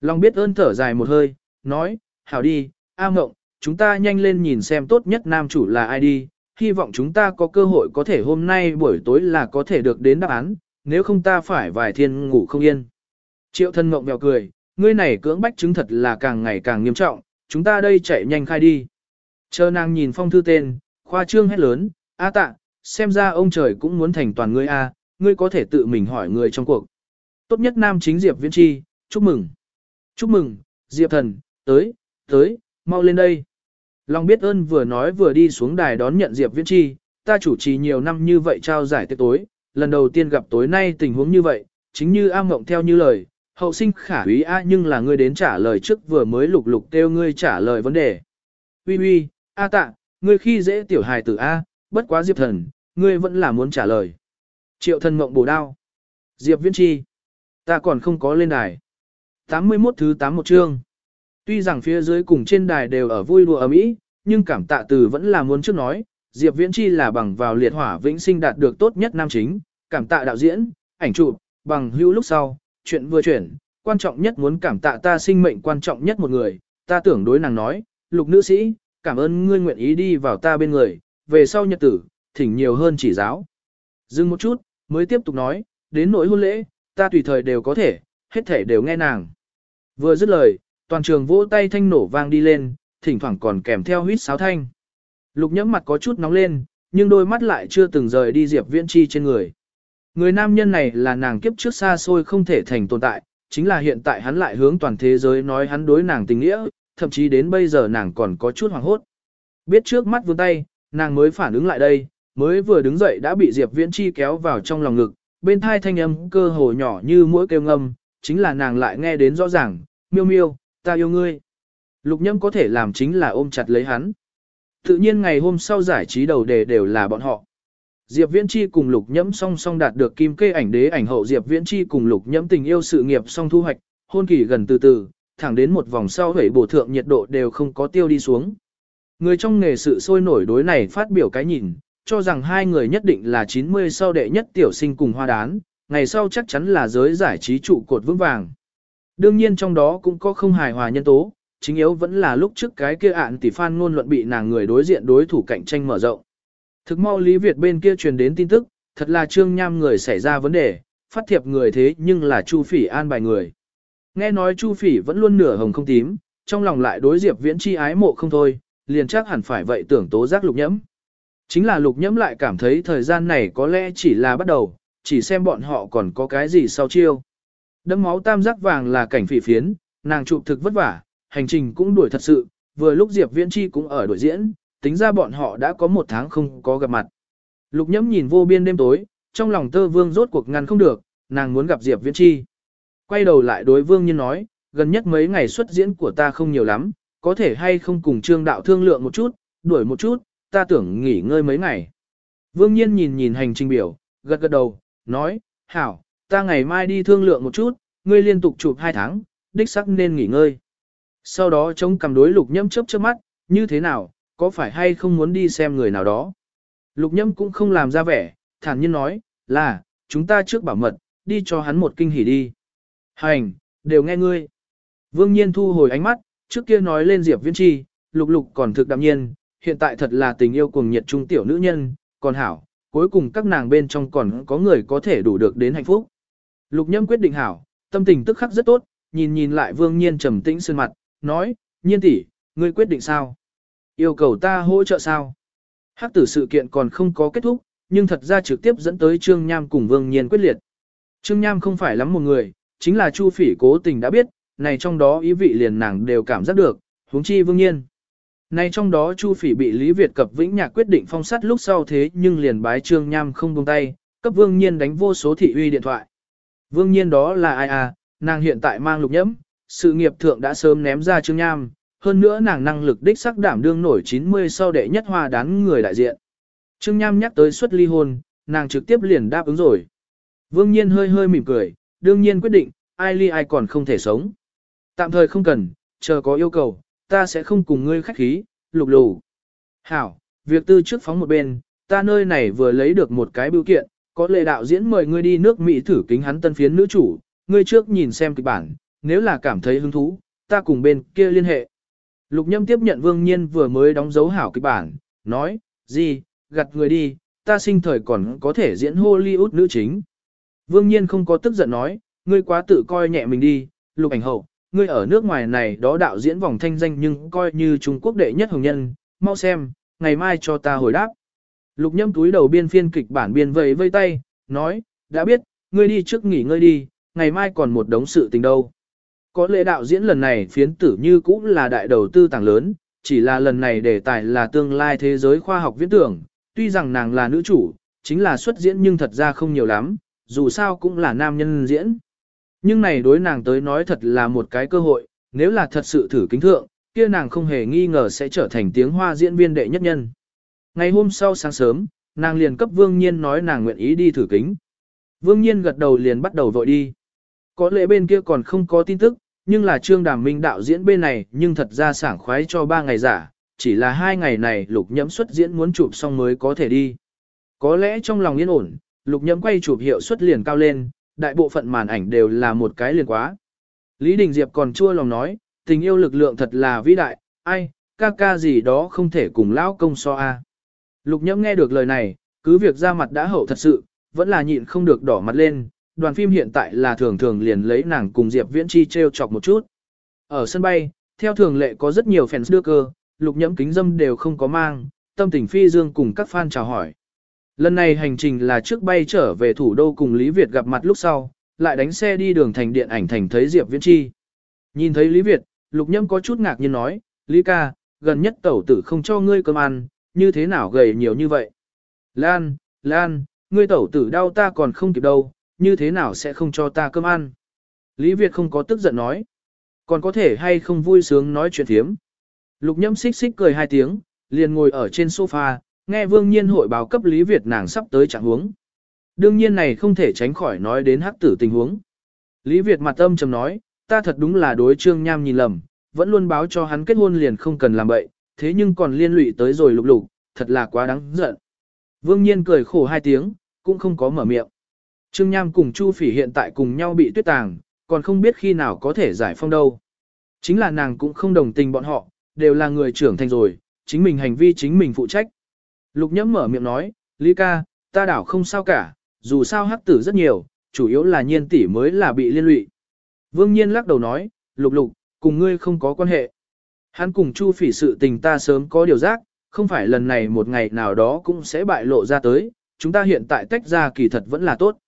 Long biết ơn thở dài một hơi, nói, hảo đi, A Ngộng, chúng ta nhanh lên nhìn xem tốt nhất nam chủ là ai đi, hy vọng chúng ta có cơ hội có thể hôm nay buổi tối là có thể được đến đáp án, nếu không ta phải vài thiên ngủ không yên. Triệu thân mộng bèo cười, ngươi này cưỡng bách chứng thật là càng ngày càng nghiêm trọng, chúng ta đây chạy nhanh khai đi. Chờ nàng nhìn phong thư tên, khoa trương hét lớn, A tạ, xem ra ông trời cũng muốn thành toàn ngươi A, ngươi có thể tự mình hỏi người trong cuộc. Tốt nhất nam chính Diệp Viễn Chi, chúc mừng. Chúc mừng, Diệp thần, tới, tới, mau lên đây. Long biết ơn vừa nói vừa đi xuống đài đón nhận Diệp Viễn Chi, ta chủ trì nhiều năm như vậy trao giải tiệc tối, lần đầu tiên gặp tối nay tình huống như vậy, chính như am Mộng theo như lời, hậu sinh khả úy a nhưng là ngươi đến trả lời trước vừa mới lục lục kêu ngươi trả lời vấn đề. Uy uy, a tạ, ngươi khi dễ tiểu hài tử a, bất quá Diệp thần, ngươi vẫn là muốn trả lời. Triệu thần mộng bổ đao. Diệp Viễn Chi. Ta còn không có lên đài. 81 thứ 81 chương. Tuy rằng phía dưới cùng trên đài đều ở vui đùa ấm ý, nhưng cảm tạ từ vẫn là muốn trước nói, Diệp Viễn Chi là bằng vào liệt hỏa vĩnh sinh đạt được tốt nhất nam chính, cảm tạ đạo diễn, ảnh chụp, bằng hữu lúc sau, chuyện vừa chuyển, quan trọng nhất muốn cảm tạ ta sinh mệnh quan trọng nhất một người, ta tưởng đối nàng nói, lục nữ sĩ, cảm ơn ngươi nguyện ý đi vào ta bên người, về sau nhật tử, thỉnh nhiều hơn chỉ giáo. Dừng một chút, mới tiếp tục nói, đến nỗi hôn lễ, ta tùy thời đều có thể, hết thể đều nghe nàng. Vừa dứt lời, toàn trường vỗ tay thanh nổ vang đi lên, thỉnh thoảng còn kèm theo huýt sáo thanh. Lục nhẫm mặt có chút nóng lên, nhưng đôi mắt lại chưa từng rời đi Diệp Viễn Chi trên người. Người nam nhân này là nàng kiếp trước xa xôi không thể thành tồn tại, chính là hiện tại hắn lại hướng toàn thế giới nói hắn đối nàng tình nghĩa, thậm chí đến bây giờ nàng còn có chút hoảng hốt. Biết trước mắt vươn tay, nàng mới phản ứng lại đây, mới vừa đứng dậy đã bị Diệp Viễn Chi kéo vào trong lòng ngực, bên thai thanh âm cơ hồ nhỏ như mũi kêu ngâm, chính là nàng lại nghe đến rõ ràng, miêu miêu, ta yêu ngươi. Lục nhâm có thể làm chính là ôm chặt lấy hắn. Tự nhiên ngày hôm sau giải trí đầu đề đều là bọn họ. Diệp Viễn Chi cùng Lục Nhẫm song song đạt được kim kê ảnh đế ảnh hậu Diệp Viễn Chi cùng Lục Nhẫm tình yêu sự nghiệp song thu hoạch, hôn kỳ gần từ từ, thẳng đến một vòng sau hủy bổ thượng nhiệt độ đều không có tiêu đi xuống. Người trong nghề sự sôi nổi đối này phát biểu cái nhìn, cho rằng hai người nhất định là 90 sau đệ nhất tiểu sinh cùng hoa đán, ngày sau chắc chắn là giới giải trí trụ cột vững vàng. Đương nhiên trong đó cũng có không hài hòa nhân tố, chính yếu vẫn là lúc trước cái kia ạn tỷ phan ngôn luận bị nàng người đối diện đối thủ cạnh tranh mở rộng. Thực mau Lý Việt bên kia truyền đến tin tức, thật là trương nham người xảy ra vấn đề, phát thiệp người thế nhưng là Chu Phỉ an bài người. Nghe nói Chu Phỉ vẫn luôn nửa hồng không tím, trong lòng lại đối Diệp Viễn chi ái mộ không thôi, liền chắc hẳn phải vậy tưởng tố giác lục nhẫm. Chính là lục nhẫm lại cảm thấy thời gian này có lẽ chỉ là bắt đầu, chỉ xem bọn họ còn có cái gì sau chiêu. Đấm máu tam giác vàng là cảnh phỉ phiến, nàng chụp thực vất vả, hành trình cũng đuổi thật sự, vừa lúc Diệp Viễn Chi cũng ở đội diễn, tính ra bọn họ đã có một tháng không có gặp mặt. Lục nhẫm nhìn vô biên đêm tối, trong lòng tơ vương rốt cuộc ngăn không được, nàng muốn gặp Diệp Viễn Chi. Quay đầu lại đối vương nhân nói, gần nhất mấy ngày xuất diễn của ta không nhiều lắm, có thể hay không cùng trương đạo thương lượng một chút, đuổi một chút, ta tưởng nghỉ ngơi mấy ngày. Vương nhiên nhìn nhìn hành trình biểu, gật gật đầu, nói, hảo, ta ngày mai đi thương lượng một chút, ngươi liên tục chụp hai tháng, đích sắc nên nghỉ ngơi. Sau đó chống cầm đối lục nhâm chớp chớp mắt, như thế nào, có phải hay không muốn đi xem người nào đó. Lục nhâm cũng không làm ra vẻ, thản nhiên nói, là, chúng ta trước bảo mật, đi cho hắn một kinh hỉ đi. Hành, đều nghe ngươi. Vương nhiên thu hồi ánh mắt, trước kia nói lên Diệp Viễn Chi, lục lục còn thực đạm nhiên, hiện tại thật là tình yêu cuồng nhiệt trung tiểu nữ nhân, còn hảo, cuối cùng các nàng bên trong còn có người có thể đủ được đến hạnh phúc. Lục nhâm quyết định hảo, tâm tình tức khắc rất tốt, nhìn nhìn lại vương nhiên trầm tĩnh sơn mặt, nói, nhiên tỷ, ngươi quyết định sao? Yêu cầu ta hỗ trợ sao? Hắc tử sự kiện còn không có kết thúc, nhưng thật ra trực tiếp dẫn tới Trương Nham cùng Vương Nhiên quyết liệt. Trương Nham không phải lắm một người, chính là Chu Phỉ cố tình đã biết, này trong đó ý vị liền nàng đều cảm giác được, huống chi Vương Nhiên. Này trong đó Chu Phỉ bị Lý Việt cập Vĩnh Nhạc quyết định phong sát lúc sau thế nhưng liền bái Trương Nham không buông tay, cấp Vương Nhiên đánh vô số thị uy điện thoại. Vương Nhiên đó là ai à, nàng hiện tại mang lục nhẫm, sự nghiệp thượng đã sớm ném ra Trương Nham, hơn nữa nàng năng lực đích sắc đảm đương nổi 90 sau đệ nhất hoa đán người đại diện. Trương Nham nhắc tới suất ly hôn, nàng trực tiếp liền đáp ứng rồi. Vương Nhiên hơi hơi mỉm cười, đương nhiên quyết định, ai ly ai còn không thể sống. Tạm thời không cần, chờ có yêu cầu, ta sẽ không cùng ngươi khách khí, lục lù. Hảo, việc tư trước phóng một bên, ta nơi này vừa lấy được một cái biểu kiện, có lệ đạo diễn mời ngươi đi nước Mỹ thử kính hắn tân phiến nữ chủ, ngươi trước nhìn xem kịch bản, nếu là cảm thấy hứng thú, ta cùng bên kia liên hệ. Lục Nhâm tiếp nhận Vương Nhiên vừa mới đóng dấu hảo kịch bản, nói, gì, gặt người đi, ta sinh thời còn có thể diễn Hollywood nữ chính. Vương Nhiên không có tức giận nói, ngươi quá tự coi nhẹ mình đi, lục ảnh hậu, ngươi ở nước ngoài này đó đạo diễn vòng thanh danh nhưng coi như Trung Quốc đệ nhất hồng nhân, mau xem, ngày mai cho ta hồi đáp. Lục nhâm túi đầu biên phiên kịch bản biên vẫy vây tay, nói, đã biết, ngươi đi trước nghỉ ngơi đi, ngày mai còn một đống sự tình đâu. Có lẽ đạo diễn lần này phiến tử như cũng là đại đầu tư tàng lớn, chỉ là lần này đề tài là tương lai thế giới khoa học viễn tưởng, tuy rằng nàng là nữ chủ, chính là xuất diễn nhưng thật ra không nhiều lắm, dù sao cũng là nam nhân diễn. Nhưng này đối nàng tới nói thật là một cái cơ hội, nếu là thật sự thử kính thượng, kia nàng không hề nghi ngờ sẽ trở thành tiếng hoa diễn viên đệ nhất nhân. Ngày hôm sau sáng sớm, nàng liền cấp Vương Nhiên nói nàng nguyện ý đi thử kính. Vương Nhiên gật đầu liền bắt đầu vội đi. Có lẽ bên kia còn không có tin tức, nhưng là Trương Đàm Minh đạo diễn bên này nhưng thật ra sảng khoái cho ba ngày giả, chỉ là hai ngày này lục nhẫm xuất diễn muốn chụp xong mới có thể đi. Có lẽ trong lòng yên ổn, lục nhẫm quay chụp hiệu suất liền cao lên, đại bộ phận màn ảnh đều là một cái liền quá. Lý Đình Diệp còn chua lòng nói, tình yêu lực lượng thật là vĩ đại, ai, ca ca gì đó không thể cùng lão công so a. Lục nhẫm nghe được lời này, cứ việc ra mặt đã hậu thật sự, vẫn là nhịn không được đỏ mặt lên, đoàn phim hiện tại là thường thường liền lấy nàng cùng Diệp Viễn Chi treo chọc một chút. Ở sân bay, theo thường lệ có rất nhiều fans đưa cơ, lục nhẫm kính dâm đều không có mang, tâm tình phi dương cùng các fan chào hỏi. Lần này hành trình là trước bay trở về thủ đô cùng Lý Việt gặp mặt lúc sau, lại đánh xe đi đường thành điện ảnh thành thấy Diệp Viễn Chi. Nhìn thấy Lý Việt, lục nhẫm có chút ngạc nhiên nói, Lý ca, gần nhất tẩu tử không cho ngươi cơm ăn, như thế nào gầy nhiều như vậy? Lan, Lan, ngươi tẩu tử đau ta còn không kịp đâu, như thế nào sẽ không cho ta cơm ăn? Lý Việt không có tức giận nói. Còn có thể hay không vui sướng nói chuyện thiếm. Lục nhâm xích xích cười hai tiếng, liền ngồi ở trên sofa, nghe vương nhiên hội báo cấp Lý Việt nàng sắp tới trạng huống. Đương nhiên này không thể tránh khỏi nói đến hắc tử tình huống. Lý Việt mặt âm trầm nói, ta thật đúng là đối trương nham nhìn lầm, vẫn luôn báo cho hắn kết hôn liền không cần làm bậy, thế nhưng còn liên lụy tới rồi lục lục, thật là quá đáng giận. Vương Nhiên cười khổ hai tiếng, cũng không có mở miệng. Trương Nham cùng Chu Phỉ hiện tại cùng nhau bị tuyết tàng, còn không biết khi nào có thể giải phong đâu. Chính là nàng cũng không đồng tình bọn họ, đều là người trưởng thành rồi, chính mình hành vi chính mình phụ trách. Lục nhẫm mở miệng nói, Lý ca, ta đảo không sao cả, dù sao hắc tử rất nhiều, chủ yếu là nhiên tỷ mới là bị liên lụy. Vương nhiên lắc đầu nói, lục lục, cùng ngươi không có quan hệ. Hắn cùng Chu phỉ sự tình ta sớm có điều giác, không phải lần này một ngày nào đó cũng sẽ bại lộ ra tới, chúng ta hiện tại tách ra kỳ thật vẫn là tốt.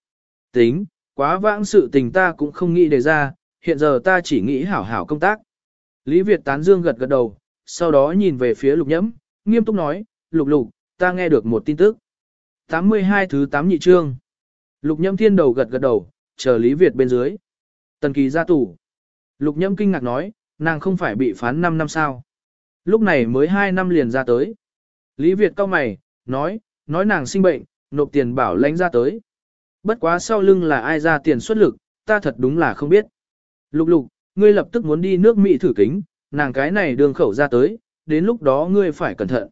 Tính, quá vãng sự tình ta cũng không nghĩ đề ra, hiện giờ ta chỉ nghĩ hảo hảo công tác. Lý Việt tán dương gật gật đầu, sau đó nhìn về phía lục nhẫm, nghiêm túc nói, lục lục, ta nghe được một tin tức. 82 thứ 8 nhị trương. Lục nhẫm thiên đầu gật gật đầu, chờ Lý Việt bên dưới. Tần kỳ ra tủ. Lục nhẫm kinh ngạc nói, nàng không phải bị phán 5 năm sao. Lúc này mới 2 năm liền ra tới. Lý Việt cao mày, nói, nói nàng sinh bệnh, nộp tiền bảo lãnh ra tới. Bất quá sau lưng là ai ra tiền xuất lực, ta thật đúng là không biết. Lục lục, ngươi lập tức muốn đi nước Mỹ thử kính, nàng cái này đường khẩu ra tới, đến lúc đó ngươi phải cẩn thận.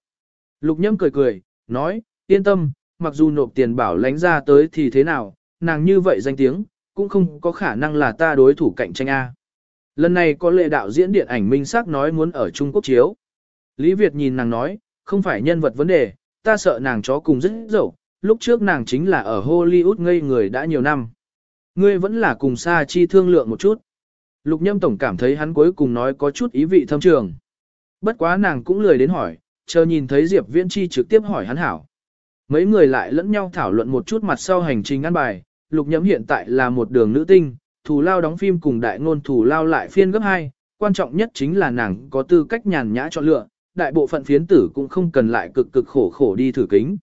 Lục nhâm cười cười, nói, yên tâm, mặc dù nộp tiền bảo lãnh ra tới thì thế nào, nàng như vậy danh tiếng, cũng không có khả năng là ta đối thủ cạnh tranh A. Lần này có lệ đạo diễn điện ảnh minh xác nói muốn ở Trung Quốc chiếu. Lý Việt nhìn nàng nói, không phải nhân vật vấn đề, ta sợ nàng chó cùng rất dẫu, lúc trước nàng chính là ở Hollywood ngây người đã nhiều năm. Ngươi vẫn là cùng Sa Chi thương lượng một chút. Lục Nhâm Tổng cảm thấy hắn cuối cùng nói có chút ý vị thâm trường. Bất quá nàng cũng lười đến hỏi, chờ nhìn thấy Diệp Viễn Chi trực tiếp hỏi hắn hảo. Mấy người lại lẫn nhau thảo luận một chút mặt sau hành trình ăn bài, Lục Nhâm hiện tại là một đường nữ tinh, thủ lao đóng phim cùng đại ngôn thủ lao lại phiên gấp 2, quan trọng nhất chính là nàng có tư cách nhàn nhã chọn lựa, đại bộ phận phiến tử cũng không cần lại cực cực khổ khổ đi thử kính.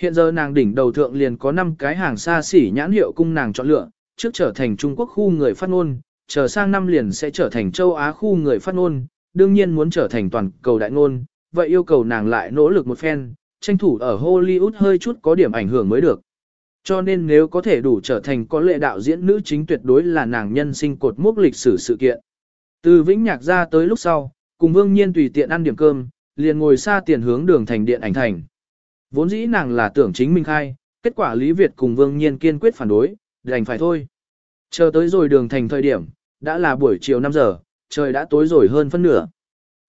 Hiện giờ nàng đỉnh đầu thượng liền có 5 cái hàng xa xỉ nhãn hiệu cung nàng chọn lựa, trước trở thành Trung Quốc khu người phát ngôn, chờ sang năm liền sẽ trở thành châu Á khu người phát ngôn, đương nhiên muốn trở thành toàn cầu đại ngôn, vậy yêu cầu nàng lại nỗ lực một phen, tranh thủ ở Hollywood hơi chút có điểm ảnh hưởng mới được. Cho nên nếu có thể đủ trở thành có lệ đạo diễn nữ chính tuyệt đối là nàng nhân sinh cột mốc lịch sử sự kiện. Từ Vĩnh Nhạc ra tới lúc sau, cùng Vương Nhiên tùy tiện ăn điểm cơm, liền ngồi xa tiền hướng đường thành điện ảnh thành. Vốn dĩ nàng là tưởng chính mình khai, kết quả Lý Việt cùng Vương Nhiên kiên quyết phản đối, đành phải thôi. Chờ tới rồi đường thành thời điểm, đã là buổi chiều 5 giờ, trời đã tối rồi hơn phân nửa.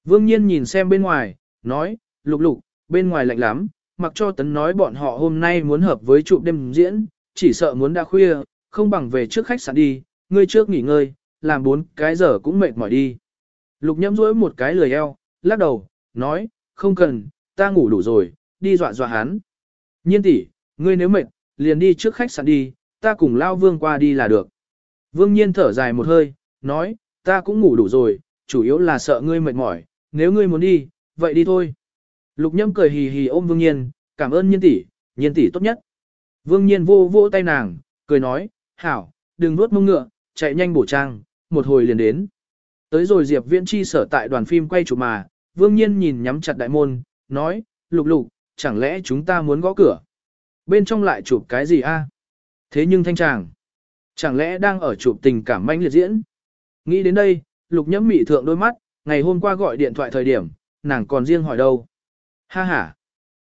Vương Nhiên nhìn xem bên ngoài, nói, lục lục, bên ngoài lạnh lắm, mặc cho tấn nói bọn họ hôm nay muốn hợp với chụp đêm diễn, chỉ sợ muốn đã khuya, không bằng về trước khách sạn đi, ngươi trước nghỉ ngơi, làm bốn cái giờ cũng mệt mỏi đi. Lục nhâm duỗi một cái lười eo, lắc đầu, nói, không cần, ta ngủ đủ rồi, đi dọa dọa hắn. Nhiên tỷ, ngươi nếu mệt, liền đi trước khách sạn đi, ta cùng lao vương qua đi là được. Vương nhiên thở dài một hơi, nói, ta cũng ngủ đủ rồi, chủ yếu là sợ ngươi mệt mỏi, nếu ngươi muốn đi, vậy đi thôi. Lục nhâm cười hì hì ôm vương nhiên, cảm ơn nhiên tỷ, nhiên tỷ tốt nhất. Vương nhiên vô vô tay nàng, cười nói, hảo, đừng nuốt mông ngựa, chạy nhanh bổ trang, một hồi liền đến. Tới rồi Diệp Viễn Chi sở tại đoàn phim quay chụp mà, Vương Nhiên nhìn nhắm chặt đại môn, nói, lục lục, chẳng lẽ chúng ta muốn gõ cửa? Bên trong lại chụp cái gì a? Thế nhưng thanh tràng, chẳng lẽ đang ở chụp tình cảm manh liệt diễn? Nghĩ đến đây, lục nhẫm mị thượng đôi mắt, ngày hôm qua gọi điện thoại thời điểm, nàng còn riêng hỏi đâu. Ha ha.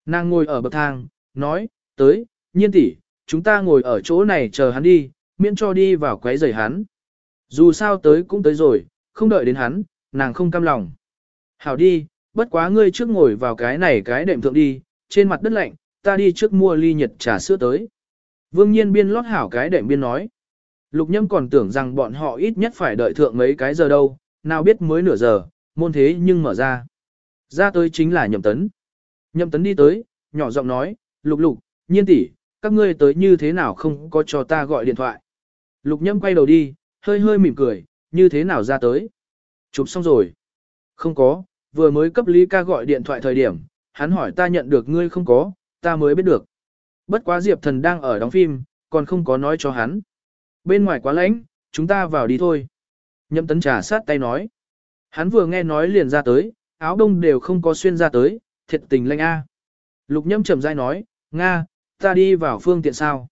Nàng ngồi ở bậc thang, nói, tới, nhiên tỷ, chúng ta ngồi ở chỗ này chờ hắn đi, miễn cho đi vào quấy rầy hắn. Dù sao tới cũng tới rồi, không đợi đến hắn, nàng không cam lòng. Hảo đi, bất quá ngươi trước ngồi vào cái này cái đệm thượng đi, trên mặt đất lạnh, ta đi trước mua ly nhiệt trà sữa tới. Vương nhiên biên lót hảo cái đệm biên nói. Lục nhâm còn tưởng rằng bọn họ ít nhất phải đợi thượng mấy cái giờ đâu, nào biết mới nửa giờ, môn thế nhưng mở ra. Ra tới chính là nhậm tấn. Nhậm tấn đi tới, nhỏ giọng nói, lục lục, nhiên tỷ, các ngươi tới như thế nào không có cho ta gọi điện thoại. Lục nhâm quay đầu đi, hơi hơi mỉm cười, như thế nào ra tới. Chụp xong rồi. Không có, vừa mới cấp Lý ca gọi điện thoại thời điểm, hắn hỏi ta nhận được ngươi không có, ta mới biết được. Bất quá Diệp thần đang ở đóng phim, còn không có nói cho hắn. Bên ngoài quá lạnh, chúng ta vào đi thôi. Nhậm tấn trà sát tay nói. Hắn vừa nghe nói liền ra tới, áo đông đều không có xuyên ra tới, thiệt tình lanh a. Lục nhâm trầm dai nói, Nga, ta đi vào phương tiện sao?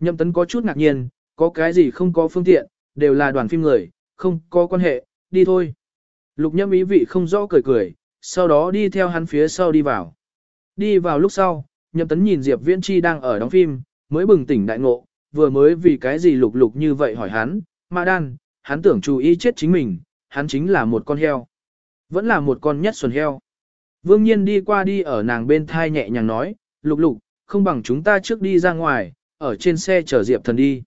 nhâm tấn có chút ngạc nhiên, có cái gì không có phương tiện, đều là đoàn phim người, không có quan hệ, đi thôi. Lục nhâm ý vị không rõ cười cười, sau đó đi theo hắn phía sau đi vào. Đi vào lúc sau, nhâm tấn nhìn Diệp Viễn Chi đang ở đóng phim, mới bừng tỉnh đại ngộ, vừa mới vì cái gì lục lục như vậy hỏi hắn, mà đan, hắn tưởng chú ý chết chính mình, hắn chính là một con heo. Vẫn là một con nhất xuân heo. Vương nhiên đi qua đi ở nàng bên thai nhẹ nhàng nói, lục lục, không bằng chúng ta trước đi ra ngoài, ở trên xe chở Diệp thần đi.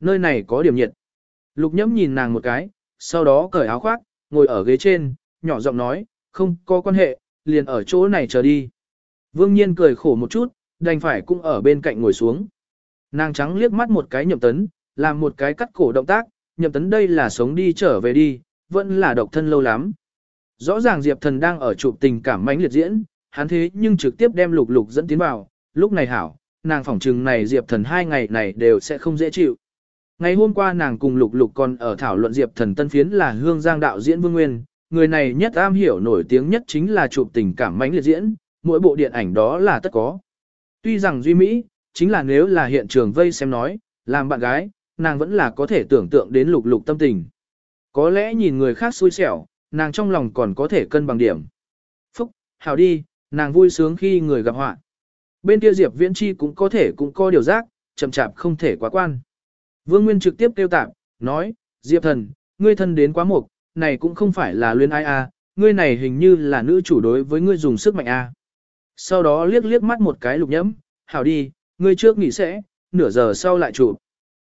Nơi này có điểm nhiệt. Lục nhẫm nhìn nàng một cái, sau đó cởi áo khoác, ngồi ở ghế trên, nhỏ giọng nói, không có quan hệ, liền ở chỗ này chờ đi. Vương nhiên cười khổ một chút, đành phải cũng ở bên cạnh ngồi xuống. Nàng trắng liếc mắt một cái nhậm tấn, làm một cái cắt cổ động tác, nhậm tấn đây là sống đi trở về đi, vẫn là độc thân lâu lắm. Rõ ràng Diệp Thần đang ở chụp tình cảm mãnh liệt diễn, hắn thế nhưng trực tiếp đem lục lục dẫn tiến vào, lúc này hảo, nàng phỏng trừng này Diệp Thần hai ngày này đều sẽ không dễ chịu. Ngày hôm qua nàng cùng lục lục còn ở thảo luận Diệp Thần tân phiến là hương giang đạo diễn Vương Nguyên, người này nhất am hiểu nổi tiếng nhất chính là chụp tình cảm mãnh liệt diễn, mỗi bộ điện ảnh đó là tất có. Tuy rằng Duy Mỹ, chính là nếu là hiện trường vây xem nói, làm bạn gái, nàng vẫn là có thể tưởng tượng đến lục lục tâm tình. Có lẽ nhìn người khác xui xẻo, nàng trong lòng còn có thể cân bằng điểm. Phúc, hảo đi, nàng vui sướng khi người gặp họa. Bên kia Diệp Viễn Chi cũng có thể cũng có điều giác, chậm chạp không thể quá quan. Vương Nguyên trực tiếp kêu tạm, nói, Diệp thần, ngươi thân đến quá mục, này cũng không phải là luyến ai a, à, ngươi này hình như là nữ chủ đối với ngươi dùng sức mạnh a. Sau đó liếc liếc mắt một cái lục nhẫm, hảo đi, ngươi trước nghỉ sẽ, nửa giờ sau lại chụp.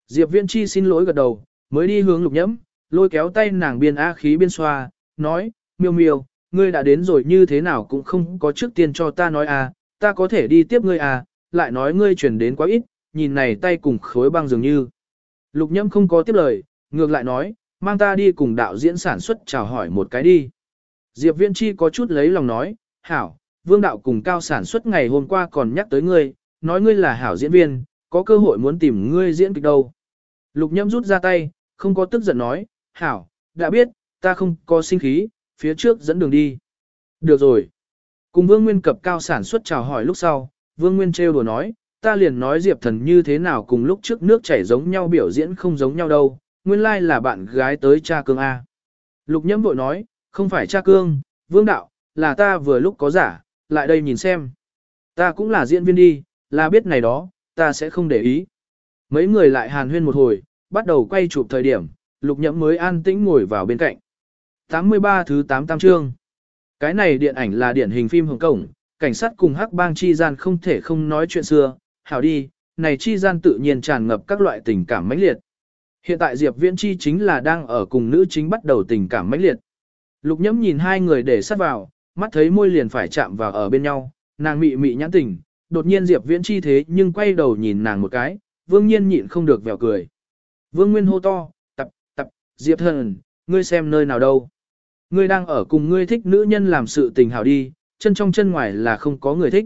Diệp Viễn Chi xin lỗi gật đầu, mới đi hướng lục nhẫm, lôi kéo tay nàng biên a khí biên xoa, nói, miêu miêu, ngươi đã đến rồi như thế nào cũng không có trước tiên cho ta nói à, ta có thể đi tiếp ngươi à, lại nói ngươi chuyển đến quá ít, nhìn này tay cùng khối băng dường như. Lục nhâm không có tiếp lời, ngược lại nói, mang ta đi cùng đạo diễn sản xuất chào hỏi một cái đi. Diệp Viễn Chi có chút lấy lòng nói, hảo, vương đạo cùng cao sản xuất ngày hôm qua còn nhắc tới ngươi, nói ngươi là hảo diễn viên, có cơ hội muốn tìm ngươi diễn kịch đâu. Lục nhâm rút ra tay, không có tức giận nói, hảo, đã biết, ta không có sinh khí, phía trước dẫn đường đi. Được rồi. Cùng Vương Nguyên cập cao sản xuất chào hỏi lúc sau, Vương Nguyên trêu đùa nói, ta liền nói Diệp Thần như thế nào cùng lúc trước nước chảy giống nhau biểu diễn không giống nhau đâu, nguyên lai là bạn gái tới cha cương A. Lục nhâm vội nói, không phải cha cương, Vương Đạo, là ta vừa lúc có giả, lại đây nhìn xem. Ta cũng là diễn viên đi, là biết này đó, ta sẽ không để ý. Mấy người lại hàn huyên một hồi, bắt đầu quay chụp thời điểm, lục nhẫm mới an tĩnh ngồi vào bên cạnh. 83 thứ 88 chương. Cái này điện ảnh là điển hình phim Hồng Cổng, cảnh sát cùng hắc bang chi gian không thể không nói chuyện xưa, hảo đi, này chi gian tự nhiên tràn ngập các loại tình cảm mãnh liệt. Hiện tại Diệp Viễn Chi chính là đang ở cùng nữ chính bắt đầu tình cảm mãnh liệt. Lục nhẫm nhìn hai người để sát vào, mắt thấy môi liền phải chạm vào ở bên nhau, nàng mị mị nhãn tình, đột nhiên Diệp Viễn Chi thế nhưng quay đầu nhìn nàng một cái, vương nhiên nhịn không được vèo cười. Vương Nguyên hô to, tập, tập, Diệp thần, ngươi xem nơi nào đâu. Ngươi đang ở cùng ngươi thích nữ nhân làm sự tình hảo đi, chân trong chân ngoài là không có người thích.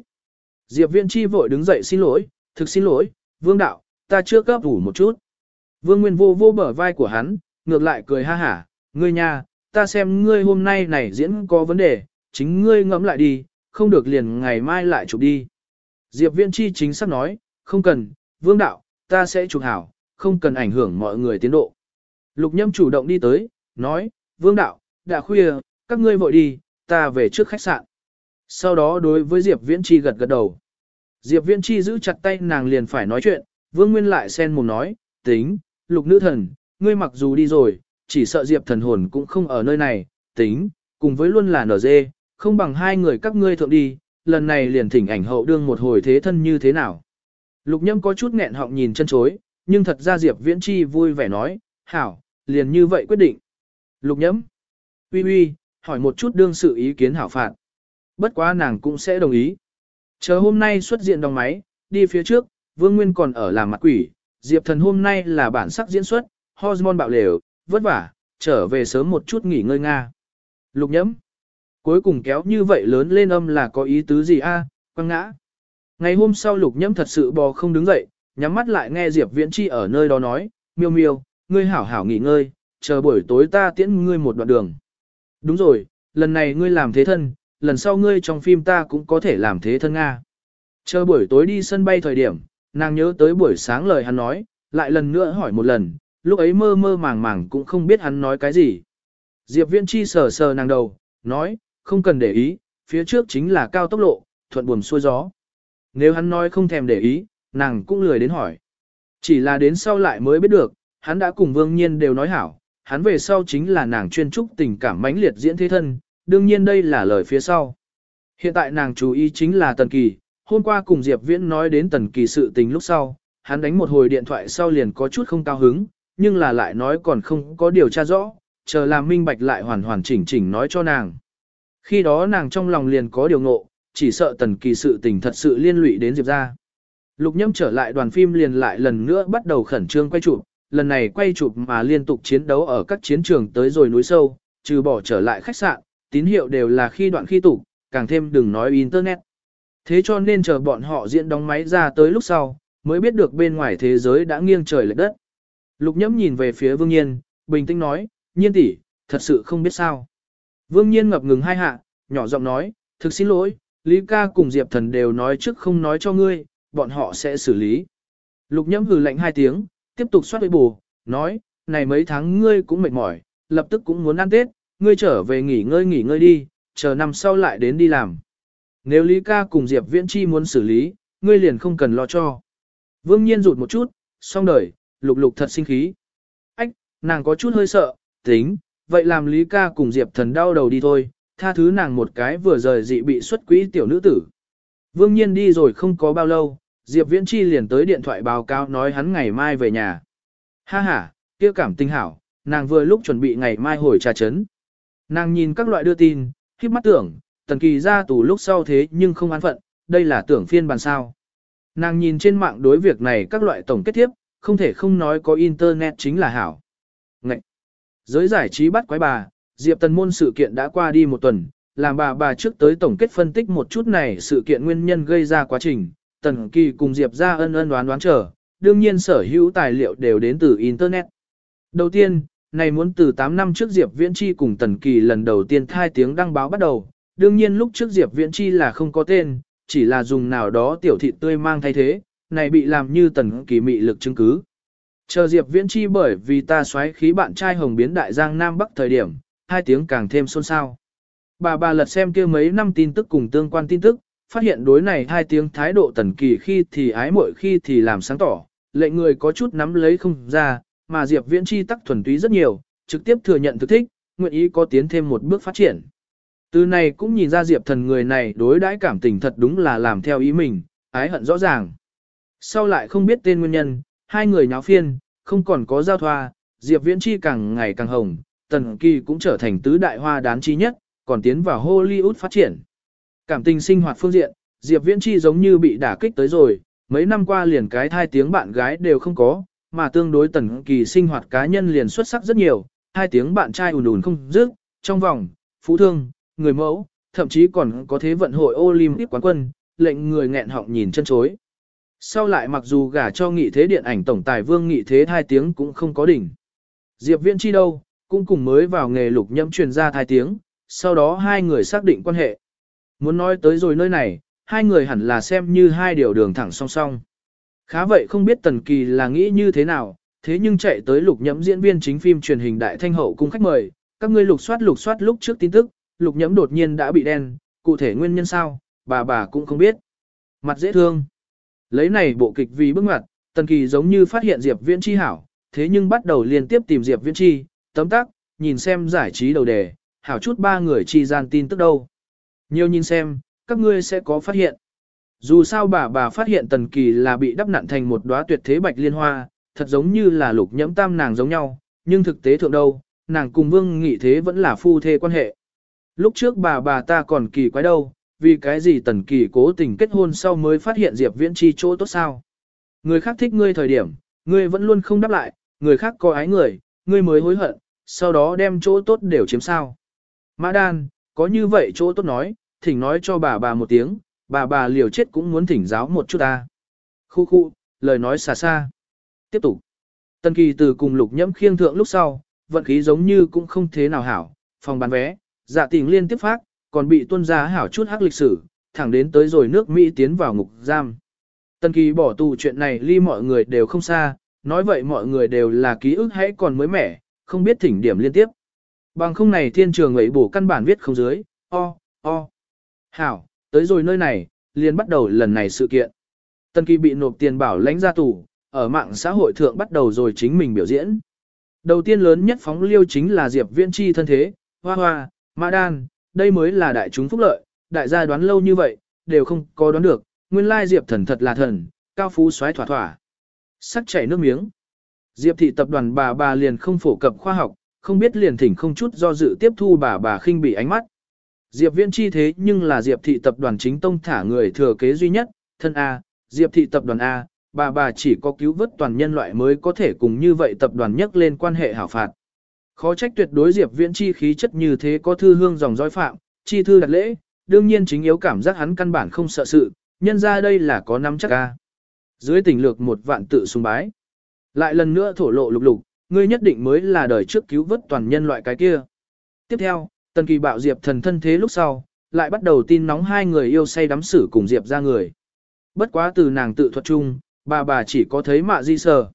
Diệp Viễn Chi vội đứng dậy xin lỗi, thực xin lỗi, Vương Đạo, ta chưa cấp ủ một chút. Vương Nguyên vô vô bờ vai của hắn, ngược lại cười ha hả, ngươi nha, ta xem ngươi hôm nay này diễn có vấn đề, chính ngươi ngẫm lại đi, không được liền ngày mai lại chụp đi. Diệp Viễn Chi chính xác nói, không cần, Vương Đạo, ta sẽ chụp hảo, không cần ảnh hưởng mọi người tiến độ. Lục Nhâm chủ động đi tới, nói, Vương Đạo, đã khuya, các ngươi vội đi, ta về trước khách sạn. Sau đó đối với Diệp Viễn Chi gật gật đầu. Diệp Viễn Chi giữ chặt tay nàng liền phải nói chuyện, Vương Nguyên lại sen mồm nói, tính, lục nữ thần, ngươi mặc dù đi rồi, chỉ sợ Diệp thần hồn cũng không ở nơi này, tính, cùng với luôn là nở dê, không bằng hai người các ngươi thượng đi, lần này liền thỉnh ảnh hậu đương một hồi thế thân như thế nào. Lục nhâm có chút nghẹn họng nhìn chân chối, nhưng thật ra Diệp Viễn Chi vui vẻ nói, hảo, liền như vậy quyết định. Lục nhâm, uy uy, hỏi một chút đương sự ý kiến hảo phạt. Bất quá nàng cũng sẽ đồng ý. Chờ hôm nay xuất diện đồng máy, đi phía trước, Vương Nguyên còn ở làm mặt quỷ, Diệp Thần hôm nay là bản sắc diễn xuất, hormone bạo lều, vất vả, trở về sớm một chút nghỉ ngơi nga. Lục nhẫm. Cuối cùng kéo như vậy lớn lên âm là có ý tứ gì a? quăng ngã. Ngày hôm sau lục nhẫm thật sự bò không đứng dậy, nhắm mắt lại nghe Diệp Viễn Chi ở nơi đó nói, miêu miêu, ngươi hảo hảo nghỉ ngơi, chờ buổi tối ta tiễn ngươi một đoạn đường. Đúng rồi, lần này ngươi làm thế thân, lần sau ngươi trong phim ta cũng có thể làm thế thân Nga. Chờ buổi tối đi sân bay thời điểm, nàng nhớ tới buổi sáng lời hắn nói, lại lần nữa hỏi một lần, lúc ấy mơ mơ màng màng cũng không biết hắn nói cái gì. Diệp Viễn Chi sờ sờ nàng đầu, nói, không cần để ý, phía trước chính là cao tốc lộ, thuận buồm xuôi gió. Nếu hắn nói không thèm để ý, nàng cũng lười đến hỏi. Chỉ là đến sau lại mới biết được, hắn đã cùng Vương Nhiên đều nói hảo, hắn về sau chính là nàng chuyên trúc tình cảm mãnh liệt diễn thế thân, đương nhiên đây là lời phía sau. Hiện tại nàng chú ý chính là Tần Kỳ, hôm qua cùng Diệp Viễn nói đến Tần Kỳ sự tình lúc sau, hắn đánh một hồi điện thoại sau liền có chút không cao hứng, nhưng là lại nói còn không có điều tra rõ, chờ làm minh bạch lại hoàn hoàn chỉnh chỉnh nói cho nàng. Khi đó nàng trong lòng liền có điều ngộ, chỉ sợ Tần Kỳ sự tình thật sự liên lụy đến Diệp ra. Lục Nhâm trở lại đoàn phim liền lại lần nữa bắt đầu khẩn trương quay chụp, lần này quay chụp mà liên tục chiến đấu ở các chiến trường tới rồi núi sâu, trừ bỏ trở lại khách sạn, tín hiệu đều là khi đoạn khi tủ, càng thêm đừng nói internet. Thế cho nên chờ bọn họ diễn đóng máy ra tới lúc sau, mới biết được bên ngoài thế giới đã nghiêng trời lệch đất. Lục nhẫm nhìn về phía Vương Nhiên, bình tĩnh nói, "Nhiên tỷ, thật sự không biết sao." Vương Nhiên ngập ngừng hai hạ, nhỏ giọng nói, "Thực xin lỗi, Lý ca cùng Diệp Thần đều nói trước không nói cho ngươi, bọn họ sẽ xử lý." Lục nhẫm hừ lạnh hai tiếng, tiếp tục soát bù, nói, này mấy tháng ngươi cũng mệt mỏi, lập tức cũng muốn ăn Tết, ngươi trở về nghỉ ngơi nghỉ ngơi đi, chờ năm sau lại đến đi làm. Nếu Lý ca cùng Diệp Viễn Chi muốn xử lý, ngươi liền không cần lo cho. Vương Nhiên rụt một chút, xong đời, lục lục thật sinh khí. Ách, nàng có chút hơi sợ, tính, vậy làm Lý ca cùng Diệp thần đau đầu đi thôi, tha thứ nàng một cái vừa rời dị bị xuất quỹ tiểu nữ tử. Vương Nhiên đi rồi không có bao lâu, Diệp Viễn Chi liền tới điện thoại báo cáo nói hắn ngày mai về nhà. Ha ha, kia cảm tình hảo, nàng vừa lúc chuẩn bị ngày mai hồi trà chấn. Nàng nhìn các loại đưa tin, khiếp mắt tưởng, tần kỳ ra tù lúc sau thế nhưng không an phận, đây là tưởng phiên bản sao. Nàng nhìn trên mạng đối việc này các loại tổng kết tiếp, không thể không nói có internet chính là hảo. Ngậy! Giới giải trí bắt quái bà, Diệp Tần Môn sự kiện đã qua đi một tuần, làm bà bà trước tới tổng kết phân tích một chút này sự kiện nguyên nhân gây ra quá trình, Tần Kỳ cùng Diệp ra ân ân đoán đoán trở, đương nhiên sở hữu tài liệu đều đến từ Internet. Đầu tiên, này muốn từ 8 năm trước Diệp Viễn Chi cùng Tần Kỳ lần đầu tiên thai tiếng đăng báo bắt đầu, đương nhiên lúc trước Diệp Viễn Chi là không có tên, chỉ là dùng nào đó tiểu thị tươi mang thay thế, này bị làm như Tần Kỳ mị lực chứng cứ. Chờ Diệp Viễn Chi bởi vì ta xoáy khí bạn trai hồng biến đại giang Nam Bắc thời điểm, hai tiếng càng thêm xôn xao. Bà bà lật xem kia mấy năm tin tức cùng tương quan tin tức, phát hiện đối này hai tiếng thái độ tần kỳ khi thì ái muội khi thì làm sáng tỏ, lệnh người có chút nắm lấy không ra, mà Diệp Viễn Chi tắc thuần túy rất nhiều, trực tiếp thừa nhận thực thích, nguyện ý có tiến thêm một bước phát triển. Từ này cũng nhìn ra Diệp thần người này đối đãi cảm tình thật đúng là làm theo ý mình, ái hận rõ ràng. Sau lại không biết tên nguyên nhân, hai người nháo phiên, không còn có giao thoa, Diệp Viễn Chi càng ngày càng hồng, Tần Kỳ cũng trở thành tứ đại hoa đán chi nhất, còn tiến vào Hollywood phát triển. Cảm tình sinh hoạt phương diện, Diệp Viễn Chi giống như bị đả kích tới rồi, mấy năm qua liền cái thai tiếng bạn gái đều không có, mà tương đối tần kỳ sinh hoạt cá nhân liền xuất sắc rất nhiều, hai tiếng bạn trai ùn ùn không dứt, trong vòng, phú thương, người mẫu, thậm chí còn có thế vận hội Olympic quán quân, lệnh người nghẹn họng nhìn chân chối. Sau lại mặc dù gả cho nghị thế điện ảnh tổng tài vương nghị thế hai tiếng cũng không có đỉnh. Diệp Viễn Chi đâu, cũng cùng mới vào nghề lục nhâm truyền ra thai tiếng, sau đó hai người xác định quan hệ. Muốn nói tới rồi nơi này, hai người hẳn là xem như hai điều đường thẳng song song. Khá vậy không biết Tần Kỳ là nghĩ như thế nào, thế nhưng chạy tới lục nhẫm diễn viên chính phim truyền hình đại thanh hậu cung khách mời, các ngươi lục soát lục soát lúc trước tin tức, lục nhẫm đột nhiên đã bị đen, cụ thể nguyên nhân sao, bà bà cũng không biết. Mặt dễ thương. Lấy này bộ kịch vì bước ngoặt, Tần Kỳ giống như phát hiện Diệp Viễn Chi hảo, thế nhưng bắt đầu liên tiếp tìm Diệp Viễn Chi, tấm tắc, nhìn xem giải trí đầu đề, hảo chút ba người chi gian tin tức đâu. Nhiều nhìn xem, các ngươi sẽ có phát hiện. Dù sao bà bà phát hiện Tần Kỳ là bị đắp nặn thành một đóa tuyệt thế bạch liên hoa, thật giống như là lục nhẫm tam nàng giống nhau, nhưng thực tế thượng đâu, nàng cùng Vương Nghị Thế vẫn là phu thê quan hệ. Lúc trước bà bà ta còn kỳ quái đâu, vì cái gì Tần Kỳ cố tình kết hôn sau mới phát hiện Diệp Viễn Chi chỗ tốt sao. Người khác thích ngươi thời điểm, ngươi vẫn luôn không đáp lại, người khác có ái người, ngươi mới hối hận, sau đó đem chỗ tốt đều chiếm sao. Mã Đan, có như vậy chỗ tốt nói, thỉnh nói cho bà bà một tiếng, bà bà liều chết cũng muốn thỉnh giáo một chút ta. Khu khu, lời nói xa xa. Tiếp tục. Tần kỳ từ cùng lục nhẫm khiêng thượng lúc sau, vận khí giống như cũng không thế nào hảo, phòng bán vé, dạ tình liên tiếp phát, còn bị tuân ra hảo chút hắc lịch sử, thẳng đến tới rồi nước Mỹ tiến vào ngục giam. Tần kỳ bỏ tù chuyện này ly mọi người đều không xa, nói vậy mọi người đều là ký ức hãy còn mới mẻ, không biết thỉnh điểm liên tiếp. Bằng không này thiên trường ấy bổ căn bản viết không dưới, o, o. Hảo, tới rồi nơi này, liền bắt đầu lần này sự kiện. Tân Kỳ bị nộp tiền bảo lãnh ra tù, ở mạng xã hội thượng bắt đầu rồi chính mình biểu diễn. Đầu tiên lớn nhất phóng liêu chính là Diệp Viễn Chi thân thế, hoa hoa, mã đan, đây mới là đại chúng phúc lợi, đại gia đoán lâu như vậy, đều không có đoán được, nguyên lai Diệp thần thật là thần, cao phú xoáy thỏa thỏa. Sắc chảy nước miếng. Diệp thị tập đoàn bà bà liền không phổ cập khoa học, không biết liền thỉnh không chút do dự tiếp thu bà bà khinh bị ánh mắt. Diệp Viễn chi thế nhưng là Diệp thị tập đoàn chính tông thả người thừa kế duy nhất, thân A, Diệp thị tập đoàn A, bà bà chỉ có cứu vớt toàn nhân loại mới có thể cùng như vậy tập đoàn nhắc lên quan hệ hảo phạt. Khó trách tuyệt đối Diệp Viễn chi khí chất như thế có thư hương dòng dõi phạm, chi thư đặt lễ, đương nhiên chính yếu cảm giác hắn căn bản không sợ sự, nhân ra đây là có nắm chắc A. Dưới tình lược một vạn tự sùng bái. Lại lần nữa thổ lộ lục lục, ngươi nhất định mới là đời trước cứu vớt toàn nhân loại cái kia. Tiếp theo, Tần Kỳ bạo Diệp thần thân thế lúc sau, lại bắt đầu tin nóng hai người yêu say đắm xử cùng Diệp ra người. Bất quá từ nàng tự thuật chung, bà bà chỉ có thấy mạ di sờ.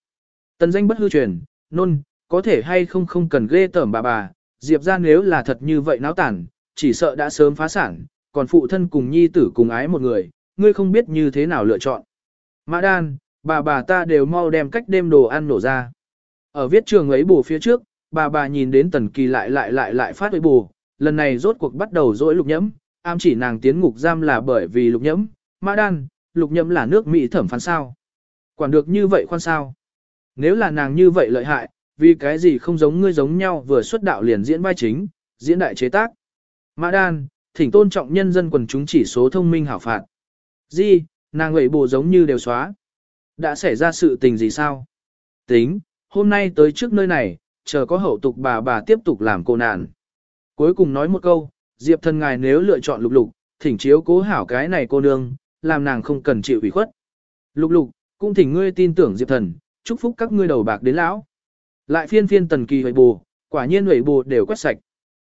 Tần danh bất hư truyền, nôn, có thể hay không không cần ghê tởm bà bà, Diệp ra nếu là thật như vậy náo tản, chỉ sợ đã sớm phá sản, còn phụ thân cùng nhi tử cùng ái một người, ngươi không biết như thế nào lựa chọn. Mã đan, bà bà ta đều mau đem cách đêm đồ ăn nổ ra. Ở viết trường ấy bù phía trước, bà bà nhìn đến tần kỳ lại lại lại lại phát với bù, lần này rốt cuộc bắt đầu dỗi lục nhẫm, am chỉ nàng tiến ngục giam là bởi vì lục nhẫm, mã đan, lục nhẫm là nước Mỹ thẩm phán sao. Quản được như vậy khoan sao. Nếu là nàng như vậy lợi hại, vì cái gì không giống ngươi giống nhau vừa xuất đạo liền diễn vai chính, diễn đại chế tác. Mã đan, thỉnh tôn trọng nhân dân quần chúng chỉ số thông minh hảo phạt. Di, nàng ngậy bộ giống như đều xóa. Đã xảy ra sự tình gì sao? Tính, hôm nay tới trước nơi này, chờ có hậu tục bà bà tiếp tục làm cô nạn. Cuối cùng nói một câu, Diệp thần ngài nếu lựa chọn lục lục, thỉnh chiếu cố hảo cái này cô nương, làm nàng không cần chịu ủy khuất. Lục lục, cũng thỉnh ngươi tin tưởng Diệp thần, chúc phúc các ngươi đầu bạc đến lão. Lại phiên phiên tần kỳ hầy bù, quả nhiên hầy bù đều quét sạch.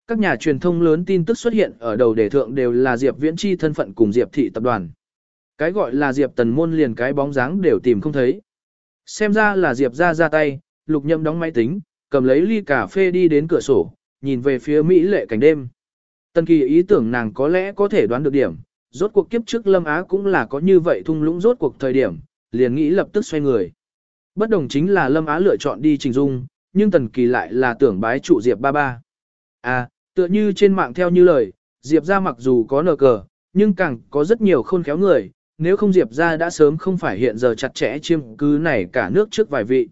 Các nhà truyền thông lớn tin tức xuất hiện ở đầu đề thượng đều là Diệp Viễn Chi thân phận cùng Diệp thị tập đoàn. Cái gọi là Diệp tần môn liền cái bóng dáng đều tìm không thấy. Xem ra là Diệp ra ra tay, lục nhâm đóng máy tính, cầm lấy ly cà phê đi đến cửa sổ, nhìn về phía Mỹ lệ cảnh đêm. Tần kỳ ý tưởng nàng có lẽ có thể đoán được điểm, rốt cuộc kiếp trước Lâm Á cũng là có như vậy thung lũng rốt cuộc thời điểm, liền nghĩ lập tức xoay người. Bất đồng chính là Lâm Á lựa chọn đi trình dung, nhưng Tần Kỳ lại là tưởng bái trụ Diệp ba ba. À, tựa như trên mạng theo như lời, Diệp ra mặc dù có nờ cờ, nhưng càng có rất nhiều khôn khéo người, nếu không Diệp ra đã sớm không phải hiện giờ chặt chẽ chiêm cứ này cả nước trước vài vị.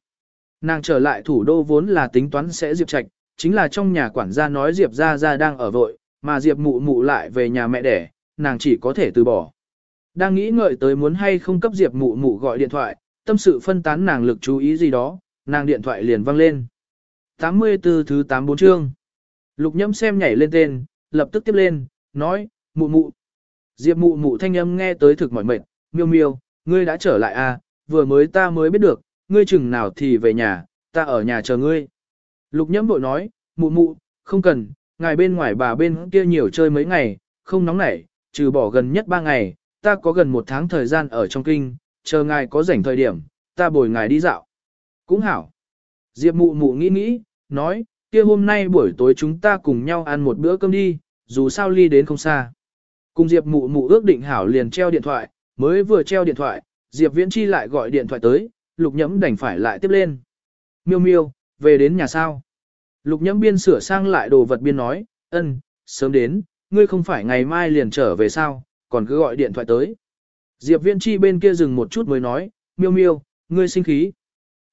Nàng trở lại thủ đô vốn là tính toán sẽ Diệp Trạch, chính là trong nhà quản gia nói Diệp ra ra đang ở vội, mà Diệp mụ mụ lại về nhà mẹ đẻ, nàng chỉ có thể từ bỏ. Đang nghĩ ngợi tới muốn hay không cấp Diệp mụ mụ gọi điện thoại, tâm sự phân tán nàng lực chú ý gì đó, nàng điện thoại liền vang lên. 84 thứ 84 chương. Lục nhâm xem nhảy lên tên, lập tức tiếp lên, nói, mụ mụ. Diệp mụ mụ thanh âm nghe tới thực mỏi mệt, miêu miêu, ngươi đã trở lại à, vừa mới ta mới biết được, ngươi chừng nào thì về nhà, ta ở nhà chờ ngươi. Lục nhẫm bội nói, mụ mụ, không cần, ngài bên ngoài bà bên kia nhiều chơi mấy ngày, không nóng nảy, trừ bỏ gần nhất ba ngày, ta có gần một tháng thời gian ở trong kinh, chờ ngài có rảnh thời điểm, ta bồi ngài đi dạo. Cũng hảo. Diệp mụ mụ nghĩ nghĩ, nói, kia hôm nay buổi tối chúng ta cùng nhau ăn một bữa cơm đi, dù sao ly đến không xa. Cùng Diệp mụ mụ ước định hảo liền treo điện thoại, mới vừa treo điện thoại, Diệp Viễn Chi lại gọi điện thoại tới, Lục Nhẫm đành phải lại tiếp lên. Miêu miêu, về đến nhà sao? Lục Nhẫm biên sửa sang lại đồ vật biên nói, ân, sớm đến, ngươi không phải ngày mai liền trở về sao, còn cứ gọi điện thoại tới. Diệp Viễn Chi bên kia dừng một chút mới nói, miêu miêu, ngươi sinh khí.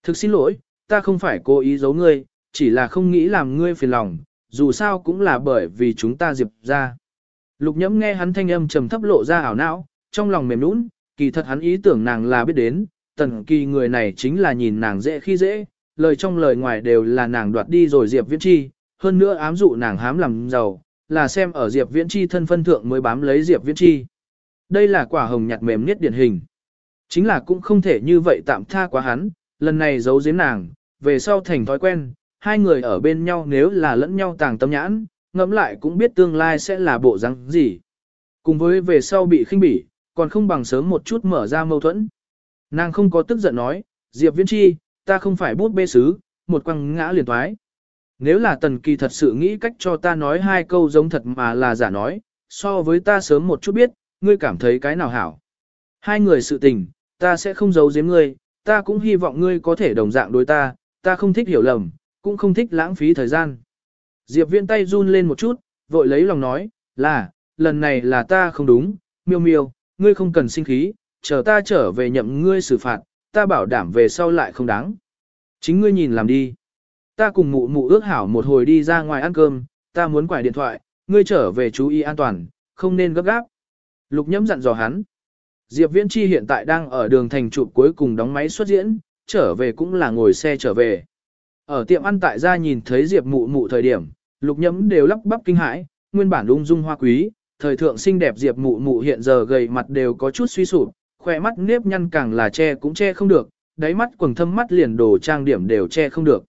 Thực xin lỗi, ta không phải cố ý giấu ngươi, chỉ là không nghĩ làm ngươi phiền lòng, dù sao cũng là bởi vì chúng ta diệp ra. Lục nhẫm nghe hắn thanh âm trầm thấp lộ ra ảo não, trong lòng mềm nũng, kỳ thật hắn ý tưởng nàng là biết đến, tần kỳ người này chính là nhìn nàng dễ khi dễ, lời trong lời ngoài đều là nàng đoạt đi rồi Diệp Viễn Chi, hơn nữa ám dụ nàng hám làm giàu, là xem ở Diệp Viễn Chi thân phân thượng mới bám lấy Diệp Viễn Chi. Đây là quả hồng nhạt mềm nhất điển hình. Chính là cũng không thể như vậy tạm tha quá hắn, lần này giấu giếm nàng, về sau thành thói quen, hai người ở bên nhau nếu là lẫn nhau tàng tâm nhãn, ngẫm lại cũng biết tương lai sẽ là bộ răng gì. Cùng với về sau bị khinh bỉ, còn không bằng sớm một chút mở ra mâu thuẫn. Nàng không có tức giận nói, Diệp Viễn Chi, ta không phải bút bê sứ, một quăng ngã liền toái. Nếu là tần kỳ thật sự nghĩ cách cho ta nói hai câu giống thật mà là giả nói, so với ta sớm một chút biết, ngươi cảm thấy cái nào hảo. Hai người sự tình, ta sẽ không giấu giếm ngươi, ta cũng hy vọng ngươi có thể đồng dạng đối ta, ta không thích hiểu lầm, cũng không thích lãng phí thời gian. Diệp Viễn tay run lên một chút, vội lấy lòng nói, là, lần này là ta không đúng, miêu miêu, ngươi không cần sinh khí, chờ ta trở về nhậm ngươi xử phạt, ta bảo đảm về sau lại không đáng. Chính ngươi nhìn làm đi. Ta cùng mụ mụ ước hảo một hồi đi ra ngoài ăn cơm, ta muốn quải điện thoại, ngươi trở về chú ý an toàn, không nên gấp gáp. Lục nhẫm dặn dò hắn. Diệp Viễn Chi hiện tại đang ở đường thành trụ cuối cùng đóng máy xuất diễn, trở về cũng là ngồi xe trở về. Ở tiệm ăn tại gia nhìn thấy Diệp mụ mụ thời điểm, lục nhẫm đều lắp bắp kinh hãi, nguyên bản ung dung hoa quý, thời thượng xinh đẹp Diệp mụ mụ hiện giờ gầy mặt đều có chút suy sụp, khỏe mắt nếp nhăn càng là che cũng che không được, đáy mắt quầng thâm mắt liền đồ trang điểm đều che không được.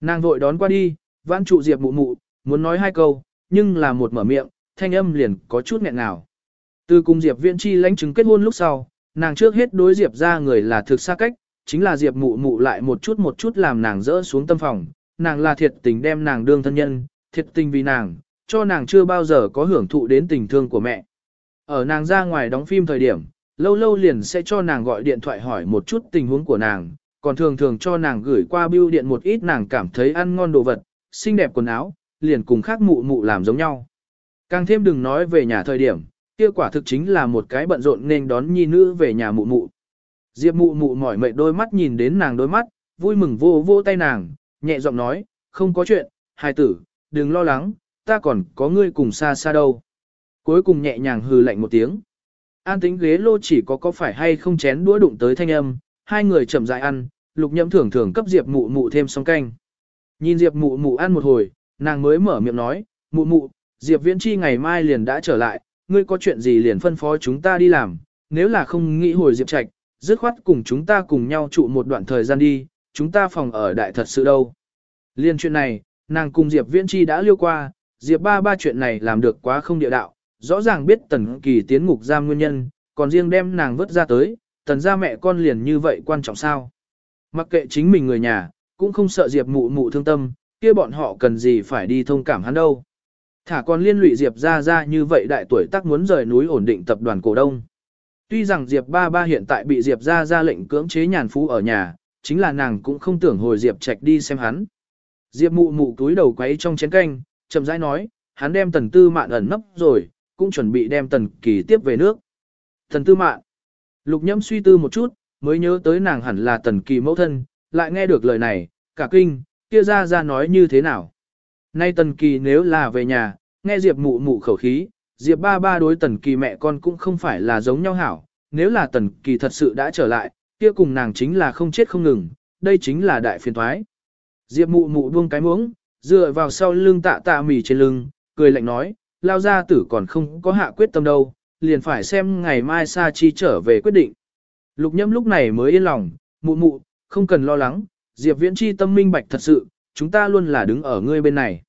Nàng vội đón qua đi, vãn trụ Diệp mụ mụ, muốn nói hai câu, nhưng là một mở miệng, thanh âm liền có chút nghẹn ngào. Từ cùng Diệp Viễn Chi lãnh chứng kết hôn lúc sau, nàng trước hết đối Diệp ra người là thực xa cách, chính là Diệp mụ mụ lại một chút một chút làm nàng rỡ xuống tâm phòng, nàng là thiệt tình đem nàng đương thân nhân, thiệt tình vì nàng, cho nàng chưa bao giờ có hưởng thụ đến tình thương của mẹ. Ở nàng ra ngoài đóng phim thời điểm, lâu lâu liền sẽ cho nàng gọi điện thoại hỏi một chút tình huống của nàng, còn thường thường cho nàng gửi qua bưu điện một ít nàng cảm thấy ăn ngon đồ vật, xinh đẹp quần áo, liền cùng khác mụ mụ làm giống nhau. Càng thêm đừng nói về nhà thời điểm, kia quả thực chính là một cái bận rộn nên đón nhi nữ về nhà mụ mụ. Diệp mụ mụ mỏi mệt đôi mắt nhìn đến nàng đôi mắt, vui mừng vô vô tay nàng, nhẹ giọng nói, không có chuyện, hài tử, đừng lo lắng, ta còn có ngươi cùng xa xa đâu. Cuối cùng nhẹ nhàng hừ lạnh một tiếng. An tính ghế lô chỉ có có phải hay không chén đũa đụng tới thanh âm, hai người chậm rãi ăn, lục nhậm thưởng thưởng cấp Diệp mụ mụ thêm song canh. Nhìn Diệp mụ mụ ăn một hồi, nàng mới mở miệng nói, mụ mụ, Diệp viễn chi ngày mai liền đã trở lại, ngươi có chuyện gì liền phân phó chúng ta đi làm, nếu là không nghĩ hồi Diệp Trạch, dứt khoát cùng chúng ta cùng nhau trụ một đoạn thời gian đi, chúng ta phòng ở đại thật sự đâu. Liên chuyện này, nàng cùng Diệp Viễn Chi đã liêu qua, Diệp ba ba chuyện này làm được quá không địa đạo, rõ ràng biết tần kỳ tiến ngục giam nguyên nhân, còn riêng đem nàng vứt ra tới, tần ra mẹ con liền như vậy quan trọng sao. Mặc kệ chính mình người nhà, cũng không sợ Diệp mụ mụ thương tâm, kia bọn họ cần gì phải đi thông cảm hắn đâu. Thả còn liên lụy Diệp ra ra như vậy đại tuổi tác muốn rời núi ổn định tập đoàn cổ đông. Tuy rằng Diệp ba ba hiện tại bị Diệp ra ra lệnh cưỡng chế nhàn phú ở nhà, chính là nàng cũng không tưởng hồi Diệp Trạch đi xem hắn. Diệp mụ mụ túi đầu quấy trong chén canh, chậm rãi nói, hắn đem tần tư mạn ẩn nấp rồi, cũng chuẩn bị đem tần kỳ tiếp về nước. thần tư mạn, lục nhâm suy tư một chút, mới nhớ tới nàng hẳn là tần kỳ mẫu thân, lại nghe được lời này, cả kinh, kia ra ra nói như thế nào. Nay tần kỳ nếu là về nhà, nghe Diệp mụ mụ khẩu khí, Diệp ba ba đối tần kỳ mẹ con cũng không phải là giống nhau hảo, nếu là tần kỳ thật sự đã trở lại, kia cùng nàng chính là không chết không ngừng, đây chính là đại phiền thoái. Diệp mụ mụ buông cái muỗng, dựa vào sau lưng tạ tạ mỉ trên lưng, cười lạnh nói, lao ra tử còn không có hạ quyết tâm đâu, liền phải xem ngày mai Sa Chi trở về quyết định. Lục nhâm lúc này mới yên lòng, mụ mụ, không cần lo lắng, Diệp viễn chi tâm minh bạch thật sự, chúng ta luôn là đứng ở ngươi bên này.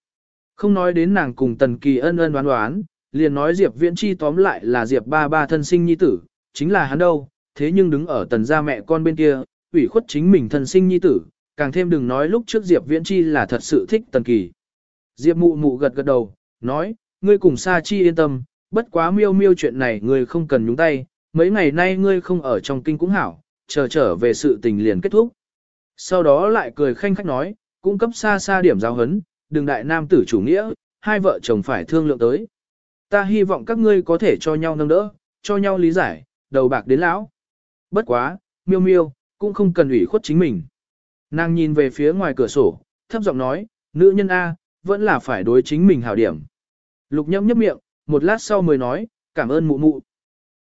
Không nói đến nàng cùng tần kỳ ân ân đoán đoán, liền nói Diệp viễn chi tóm lại là Diệp ba ba thân sinh nhi tử, chính là hắn đâu, thế nhưng đứng ở tần gia mẹ con bên kia, ủy khuất chính mình thân sinh nhi tử, càng thêm đừng nói lúc trước Diệp Viễn Chi là thật sự thích Tần Kỳ. Diệp mụ mụ gật gật đầu, nói, ngươi cùng Sa Chi yên tâm, bất quá miêu miêu chuyện này ngươi không cần nhúng tay, mấy ngày nay ngươi không ở trong kinh cũng hảo, chờ trở về sự tình liền kết thúc. Sau đó lại cười khanh khách nói, cung cấp xa xa điểm giáo hấn, đừng đại nam tử chủ nghĩa, hai vợ chồng phải thương lượng tới. Ta hy vọng các ngươi có thể cho nhau nâng đỡ, cho nhau lý giải, đầu bạc đến lão. Bất quá, miêu miêu, cũng không cần ủy khuất chính mình. Nàng nhìn về phía ngoài cửa sổ, thấp giọng nói, nữ nhân A, vẫn là phải đối chính mình hảo điểm. Lục nhâm nhấp miệng, một lát sau mới nói, cảm ơn mụ mụ.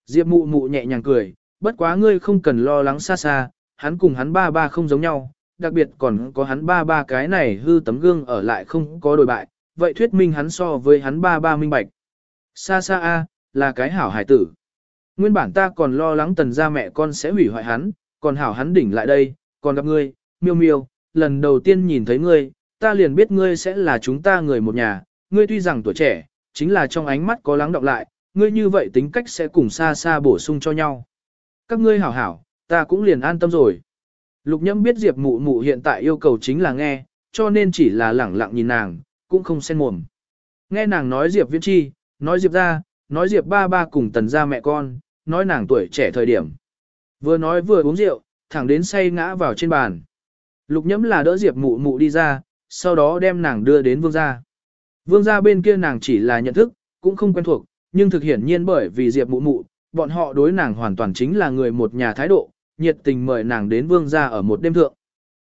Diệp mụ mụ nhẹ nhàng cười, bất quá ngươi không cần lo lắng xa xa, hắn cùng hắn ba ba không giống nhau, đặc biệt còn có hắn ba ba cái này hư tấm gương ở lại không có đổi bại, vậy thuyết minh hắn so với hắn ba ba minh bạch. Xa xa A, là cái hảo hải tử. Nguyên bản ta còn lo lắng tần gia mẹ con sẽ hủy hoại hắn, còn hảo hắn đỉnh lại đây, còn gặp ngươi, miêu miêu, lần đầu tiên nhìn thấy ngươi, ta liền biết ngươi sẽ là chúng ta người một nhà, ngươi tuy rằng tuổi trẻ, chính là trong ánh mắt có lắng đọng lại, ngươi như vậy tính cách sẽ cùng xa xa bổ sung cho nhau. Các ngươi hảo hảo, ta cũng liền an tâm rồi. Lục nhâm biết Diệp mụ mụ hiện tại yêu cầu chính là nghe, cho nên chỉ là lẳng lặng nhìn nàng, cũng không xen mồm. Nghe nàng nói Diệp Viễn Chi, nói Diệp ra, nói Diệp ba ba cùng tần ra mẹ con, nói nàng tuổi trẻ thời điểm. Vừa nói vừa uống rượu, thẳng đến say ngã vào trên bàn. Lục nhẫm là đỡ Diệp mụ mụ đi ra, sau đó đem nàng đưa đến vương gia. Vương gia bên kia nàng chỉ là nhận thức, cũng không quen thuộc, nhưng thực hiển nhiên bởi vì Diệp mụ mụ, bọn họ đối nàng hoàn toàn chính là người một nhà thái độ, nhiệt tình mời nàng đến vương gia ở một đêm thượng.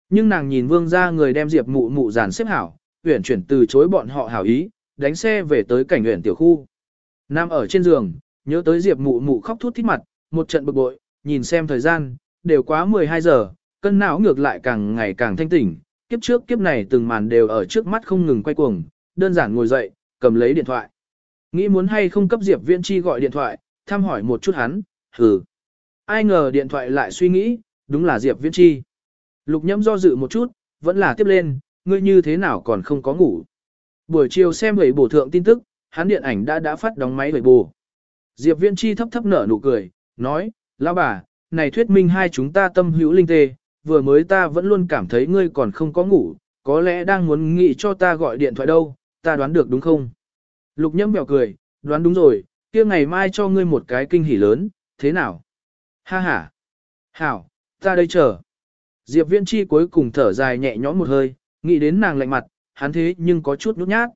Nhưng nàng nhìn vương gia người đem Diệp mụ mụ giàn xếp hảo, uyển chuyển từ chối bọn họ hảo ý, đánh xe về tới cảnh huyện tiểu khu. Nam ở trên giường, nhớ tới Diệp mụ mụ khóc thút thít mặt, một trận bực bội, nhìn xem thời gian, đều quá 12 giờ, cân não ngược lại càng ngày càng thanh tỉnh, kiếp trước kiếp này từng màn đều ở trước mắt không ngừng quay cuồng, đơn giản ngồi dậy, cầm lấy điện thoại. Nghĩ muốn hay không cấp Diệp Viễn Chi gọi điện thoại, thăm hỏi một chút hắn, hừ. Ai ngờ điện thoại lại suy nghĩ, đúng là Diệp Viễn Chi. Lục nhẫm do dự một chút, vẫn là tiếp lên, ngươi như thế nào còn không có ngủ. Buổi chiều xem vậy bổ thượng tin tức, hắn điện ảnh đã đã phát đóng máy vậy bù. Diệp Viễn Chi thấp thấp nở nụ cười, nói, lão bà, này thuyết minh hai chúng ta tâm hữu linh tê, vừa mới ta vẫn luôn cảm thấy ngươi còn không có ngủ, có lẽ đang muốn nghĩ cho ta gọi điện thoại đâu, ta đoán được đúng không? Lục Nhâm bèo cười, đoán đúng rồi, kia ngày mai cho ngươi một cái kinh hỉ lớn, thế nào? Ha ha! Hảo, ta đây chờ. Diệp Viễn Chi cuối cùng thở dài nhẹ nhõm một hơi, nghĩ đến nàng lạnh mặt, hắn thế nhưng có chút nhút nhát.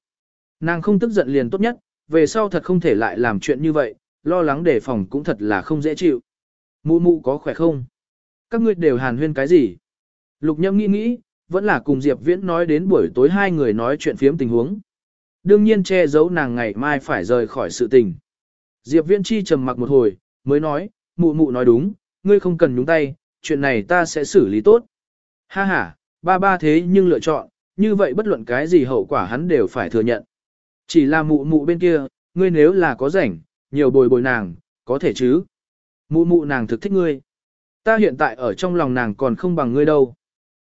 Nàng không tức giận liền tốt nhất, về sau thật không thể lại làm chuyện như vậy, lo lắng đề phòng cũng thật là không dễ chịu. Mụ mụ có khỏe không? Các ngươi đều hàn huyên cái gì? Lục nhâm nghĩ nghĩ, vẫn là cùng Diệp Viễn nói đến buổi tối hai người nói chuyện phiếm tình huống. Đương nhiên che giấu nàng ngày mai phải rời khỏi sự tình. Diệp Viễn chi trầm mặc một hồi, mới nói, mụ mụ nói đúng, ngươi không cần nhúng tay, chuyện này ta sẽ xử lý tốt. Ha ha, ba ba thế nhưng lựa chọn, như vậy bất luận cái gì hậu quả hắn đều phải thừa nhận. Chỉ là mụ mụ bên kia, ngươi nếu là có rảnh, nhiều bồi bồi nàng, có thể chứ. Mụ mụ nàng thực thích ngươi. Ta hiện tại ở trong lòng nàng còn không bằng ngươi đâu.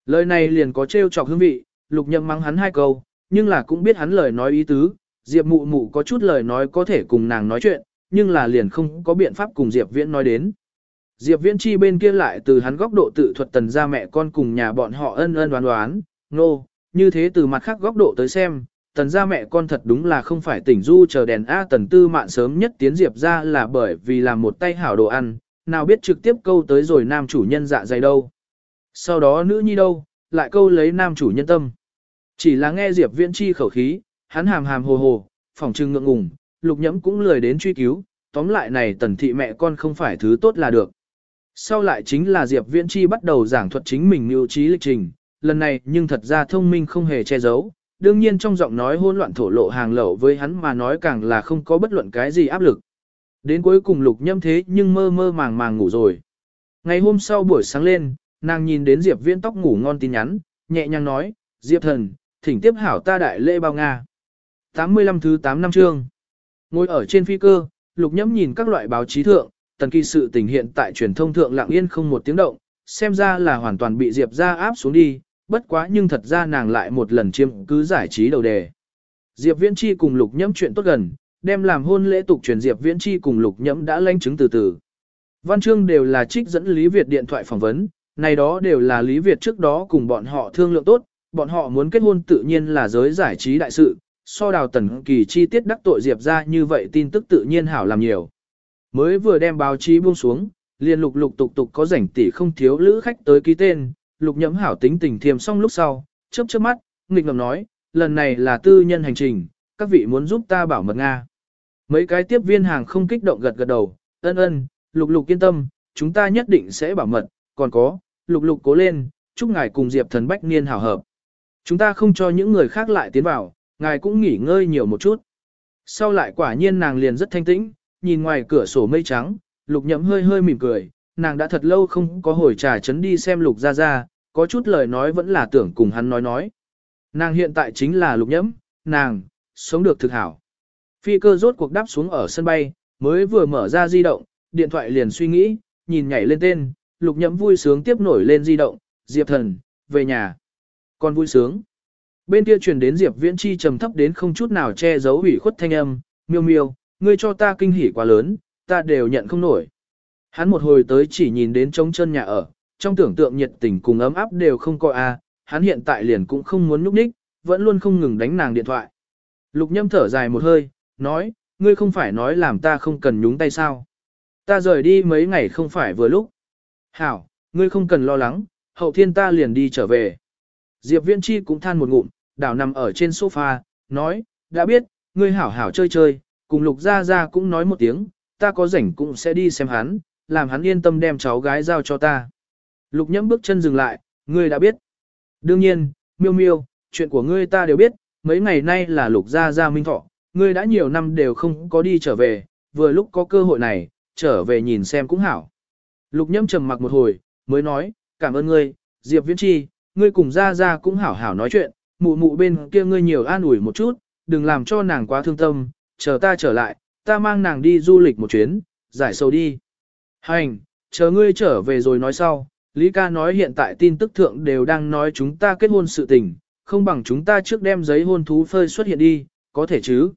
Lời này liền có trêu chọc hương vị, lục nhậm mắng hắn hai câu, nhưng là cũng biết hắn lời nói ý tứ, Diệp mụ mụ có chút lời nói có thể cùng nàng nói chuyện, nhưng là liền không có biện pháp cùng Diệp Viễn nói đến. Diệp Viễn chi bên kia lại từ hắn góc độ tự thuật tần ra mẹ con cùng nhà bọn họ ân ân đoán đoán, nô, no, như thế từ mặt khác góc độ tới xem, tần ra mẹ con thật đúng là không phải tỉnh du chờ đèn A tần tư mạn sớm nhất tiến Diệp ra là bởi vì làm một tay hảo đồ ăn, nào biết trực tiếp câu tới rồi nam chủ nhân dạ dày đâu. Sau đó nữ nhi đâu, lại câu lấy nam chủ nhân tâm. Chỉ là nghe Diệp Viễn chi khẩu khí, hắn hàm hàm hồ hồ, phỏng trưng ngượng ngùng, lục nhẫm cũng lười đến truy cứu, tóm lại này tần thị mẹ con không phải thứ tốt là được. Sau lại chính là Diệp Viễn Chi bắt đầu giảng thuật chính mình mưu trí lịch trình, lần này nhưng thật ra thông minh không hề che giấu, đương nhiên trong giọng nói hỗn loạn thổ lộ hàng lậu với hắn mà nói càng là không có bất luận cái gì áp lực. Đến cuối cùng lục nhâm thế nhưng mơ mơ màng màng ngủ rồi. Ngày hôm sau buổi sáng lên, nàng nhìn đến Diệp Viễn tóc ngủ ngon tin nhắn, nhẹ nhàng nói, Diệp thần, thỉnh tiếp hảo ta đại lễ bao Nga. 85 thứ 8 năm chương. Ngồi ở trên phi cơ, lục nhẫm nhìn các loại báo chí thượng, tần kỳ sự tình hiện tại truyền thông thượng lặng yên không một tiếng động, xem ra là hoàn toàn bị Diệp ra áp xuống đi, bất quá nhưng thật ra nàng lại một lần chiếm cứ giải trí đầu đề. Diệp Viễn Chi cùng Lục Nhẫm chuyện tốt gần, đem làm hôn lễ tục truyền Diệp Viễn Chi cùng Lục Nhẫm đã lãnh chứng từ từ. Văn chương đều là trích dẫn Lý Việt điện thoại phỏng vấn, này đó đều là Lý Việt trước đó cùng bọn họ thương lượng tốt, bọn họ muốn kết hôn tự nhiên là giới giải trí đại sự, so đào tần kỳ chi tiết đắc tội Diệp ra như vậy tin tức tự nhiên hảo làm nhiều. Mới vừa đem báo chí buông xuống, liền lục lục tục tục có rảnh tỷ không thiếu lữ khách tới ký tên, lục nhẫm hảo tính tình thiềm xong lúc sau, chớp chớp mắt, nghịch ngầm nói, lần này là tư nhân hành trình, các vị muốn giúp ta bảo mật Nga. Mấy cái tiếp viên hàng không kích động gật gật đầu, ân ân, lục lục yên tâm, chúng ta nhất định sẽ bảo mật, còn có, lục lục cố lên, chúc ngài cùng Diệp thần bách niên hảo hợp. Chúng ta không cho những người khác lại tiến vào, ngài cũng nghỉ ngơi nhiều một chút. Sau lại quả nhiên nàng liền rất thanh tĩnh, nhìn ngoài cửa sổ mây trắng, lục nhậm hơi hơi mỉm cười, nàng đã thật lâu không có hồi trà chấn đi xem lục ra ra, có chút lời nói vẫn là tưởng cùng hắn nói nói. Nàng hiện tại chính là lục nhậm, nàng, sống được thực hảo. Phi cơ rốt cuộc đáp xuống ở sân bay, mới vừa mở ra di động, điện thoại liền suy nghĩ, nhìn nhảy lên tên, lục nhậm vui sướng tiếp nổi lên di động, Diệp thần, về nhà. Con vui sướng. Bên kia truyền đến Diệp Viễn Chi trầm thấp đến không chút nào che giấu ủy khuất thanh âm, miêu miêu, ngươi cho ta kinh hỉ quá lớn, ta đều nhận không nổi. Hắn một hồi tới chỉ nhìn đến trống chân nhà ở, trong tưởng tượng nhiệt tình cùng ấm áp đều không có a, hắn hiện tại liền cũng không muốn núp đích, vẫn luôn không ngừng đánh nàng điện thoại. Lục nhâm thở dài một hơi, nói, ngươi không phải nói làm ta không cần nhúng tay sao. Ta rời đi mấy ngày không phải vừa lúc. Hảo, ngươi không cần lo lắng, hậu thiên ta liền đi trở về. Diệp Viễn Chi cũng than một ngụm, đảo nằm ở trên sofa, nói, đã biết, ngươi hảo hảo chơi chơi, cùng Lục Gia Gia cũng nói một tiếng, ta có rảnh cũng sẽ đi xem hắn, làm hắn yên tâm đem cháu gái giao cho ta. Lục nhẫm bước chân dừng lại, ngươi đã biết. Đương nhiên, miêu miêu, chuyện của ngươi ta đều biết, mấy ngày nay là Lục Gia Gia minh thọ, ngươi đã nhiều năm đều không có đi trở về, vừa lúc có cơ hội này, trở về nhìn xem cũng hảo. Lục nhâm trầm mặc một hồi, mới nói, cảm ơn ngươi, Diệp Viễn Chi, ngươi cùng ra ra cũng hảo hảo nói chuyện, mụ mụ bên kia ngươi nhiều an ủi một chút, đừng làm cho nàng quá thương tâm, chờ ta trở lại, ta mang nàng đi du lịch một chuyến, giải sầu đi. Hành, chờ ngươi trở về rồi nói sau, Lý ca nói hiện tại tin tức thượng đều đang nói chúng ta kết hôn sự tình, không bằng chúng ta trước đem giấy hôn thú phơi xuất hiện đi, có thể chứ.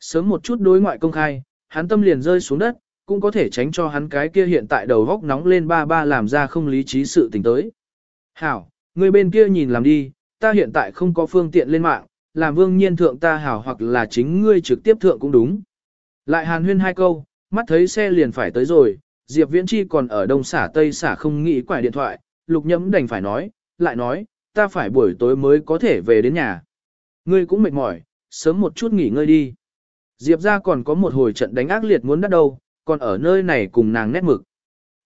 Sớm một chút đối ngoại công khai, hắn tâm liền rơi xuống đất, cũng có thể tránh cho hắn cái kia hiện tại đầu góc nóng lên ba ba làm ra không lý trí sự tình tới. Hảo, người bên kia nhìn làm đi, ta hiện tại không có phương tiện lên mạng, làm vương nhiên thượng ta hảo hoặc là chính ngươi trực tiếp thượng cũng đúng. Lại hàn huyên hai câu, mắt thấy xe liền phải tới rồi, Diệp Viễn Chi còn ở đông xả tây xả không nghĩ quải điện thoại, lục nhẫm đành phải nói, lại nói, ta phải buổi tối mới có thể về đến nhà. Ngươi cũng mệt mỏi, sớm một chút nghỉ ngơi đi. Diệp ra còn có một hồi trận đánh ác liệt muốn đắt đâu, còn ở nơi này cùng nàng nét mực.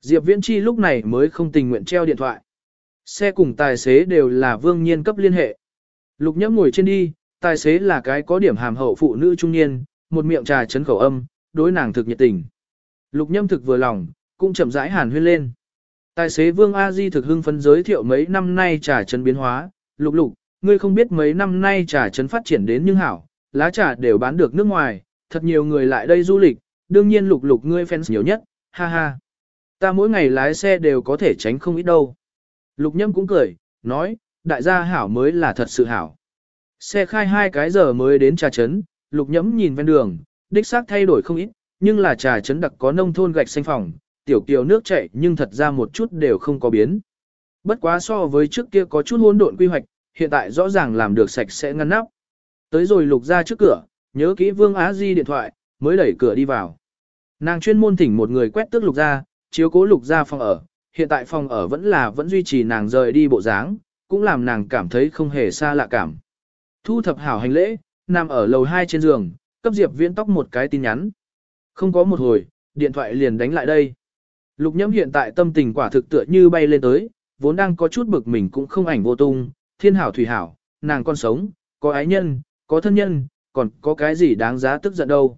Diệp Viễn Chi lúc này mới không tình nguyện treo điện thoại. Xe cùng tài xế đều là vương nhiên cấp liên hệ. Lục nhẫm ngồi trên đi, tài xế là cái có điểm hàm hậu phụ nữ trung niên, một miệng trà chấn khẩu âm, đối nàng thực nhiệt tình. Lục nhâm thực vừa lòng, cũng chậm rãi hàn huyên lên. Tài xế Vương A Di thực hưng phấn giới thiệu mấy năm nay trà chấn biến hóa, lục lục, ngươi không biết mấy năm nay trà chấn phát triển đến nhưng hảo, lá trà đều bán được nước ngoài, thật nhiều người lại đây du lịch, đương nhiên lục lục ngươi fans nhiều nhất, ha ha. Ta mỗi ngày lái xe đều có thể tránh không ít đâu. Lục nhâm cũng cười, nói, đại gia hảo mới là thật sự hảo. Xe khai hai cái giờ mới đến trà trấn, lục nhẫm nhìn ven đường, đích xác thay đổi không ít, nhưng là trà trấn đặc có nông thôn gạch xanh phòng, tiểu kiều nước chảy nhưng thật ra một chút đều không có biến. Bất quá so với trước kia có chút hỗn độn quy hoạch, hiện tại rõ ràng làm được sạch sẽ ngăn nắp. Tới rồi lục ra trước cửa, nhớ kỹ Vương Á Di điện thoại, mới đẩy cửa đi vào. Nàng chuyên môn thỉnh một người quét tước lục ra, chiếu cố lục ra phòng ở, hiện tại phòng ở vẫn là vẫn duy trì nàng rời đi bộ dáng, cũng làm nàng cảm thấy không hề xa lạ cảm. Thu thập hảo hành lễ, nằm ở lầu 2 trên giường, cấp Diệp Viễn tóc một cái tin nhắn. Không có một hồi, điện thoại liền đánh lại đây. Lục Nhâm hiện tại tâm tình quả thực tựa như bay lên tới, vốn đang có chút bực mình cũng không ảnh vô tung, thiên hảo thủy hảo, nàng con sống, có ái nhân, có thân nhân, còn có cái gì đáng giá tức giận đâu.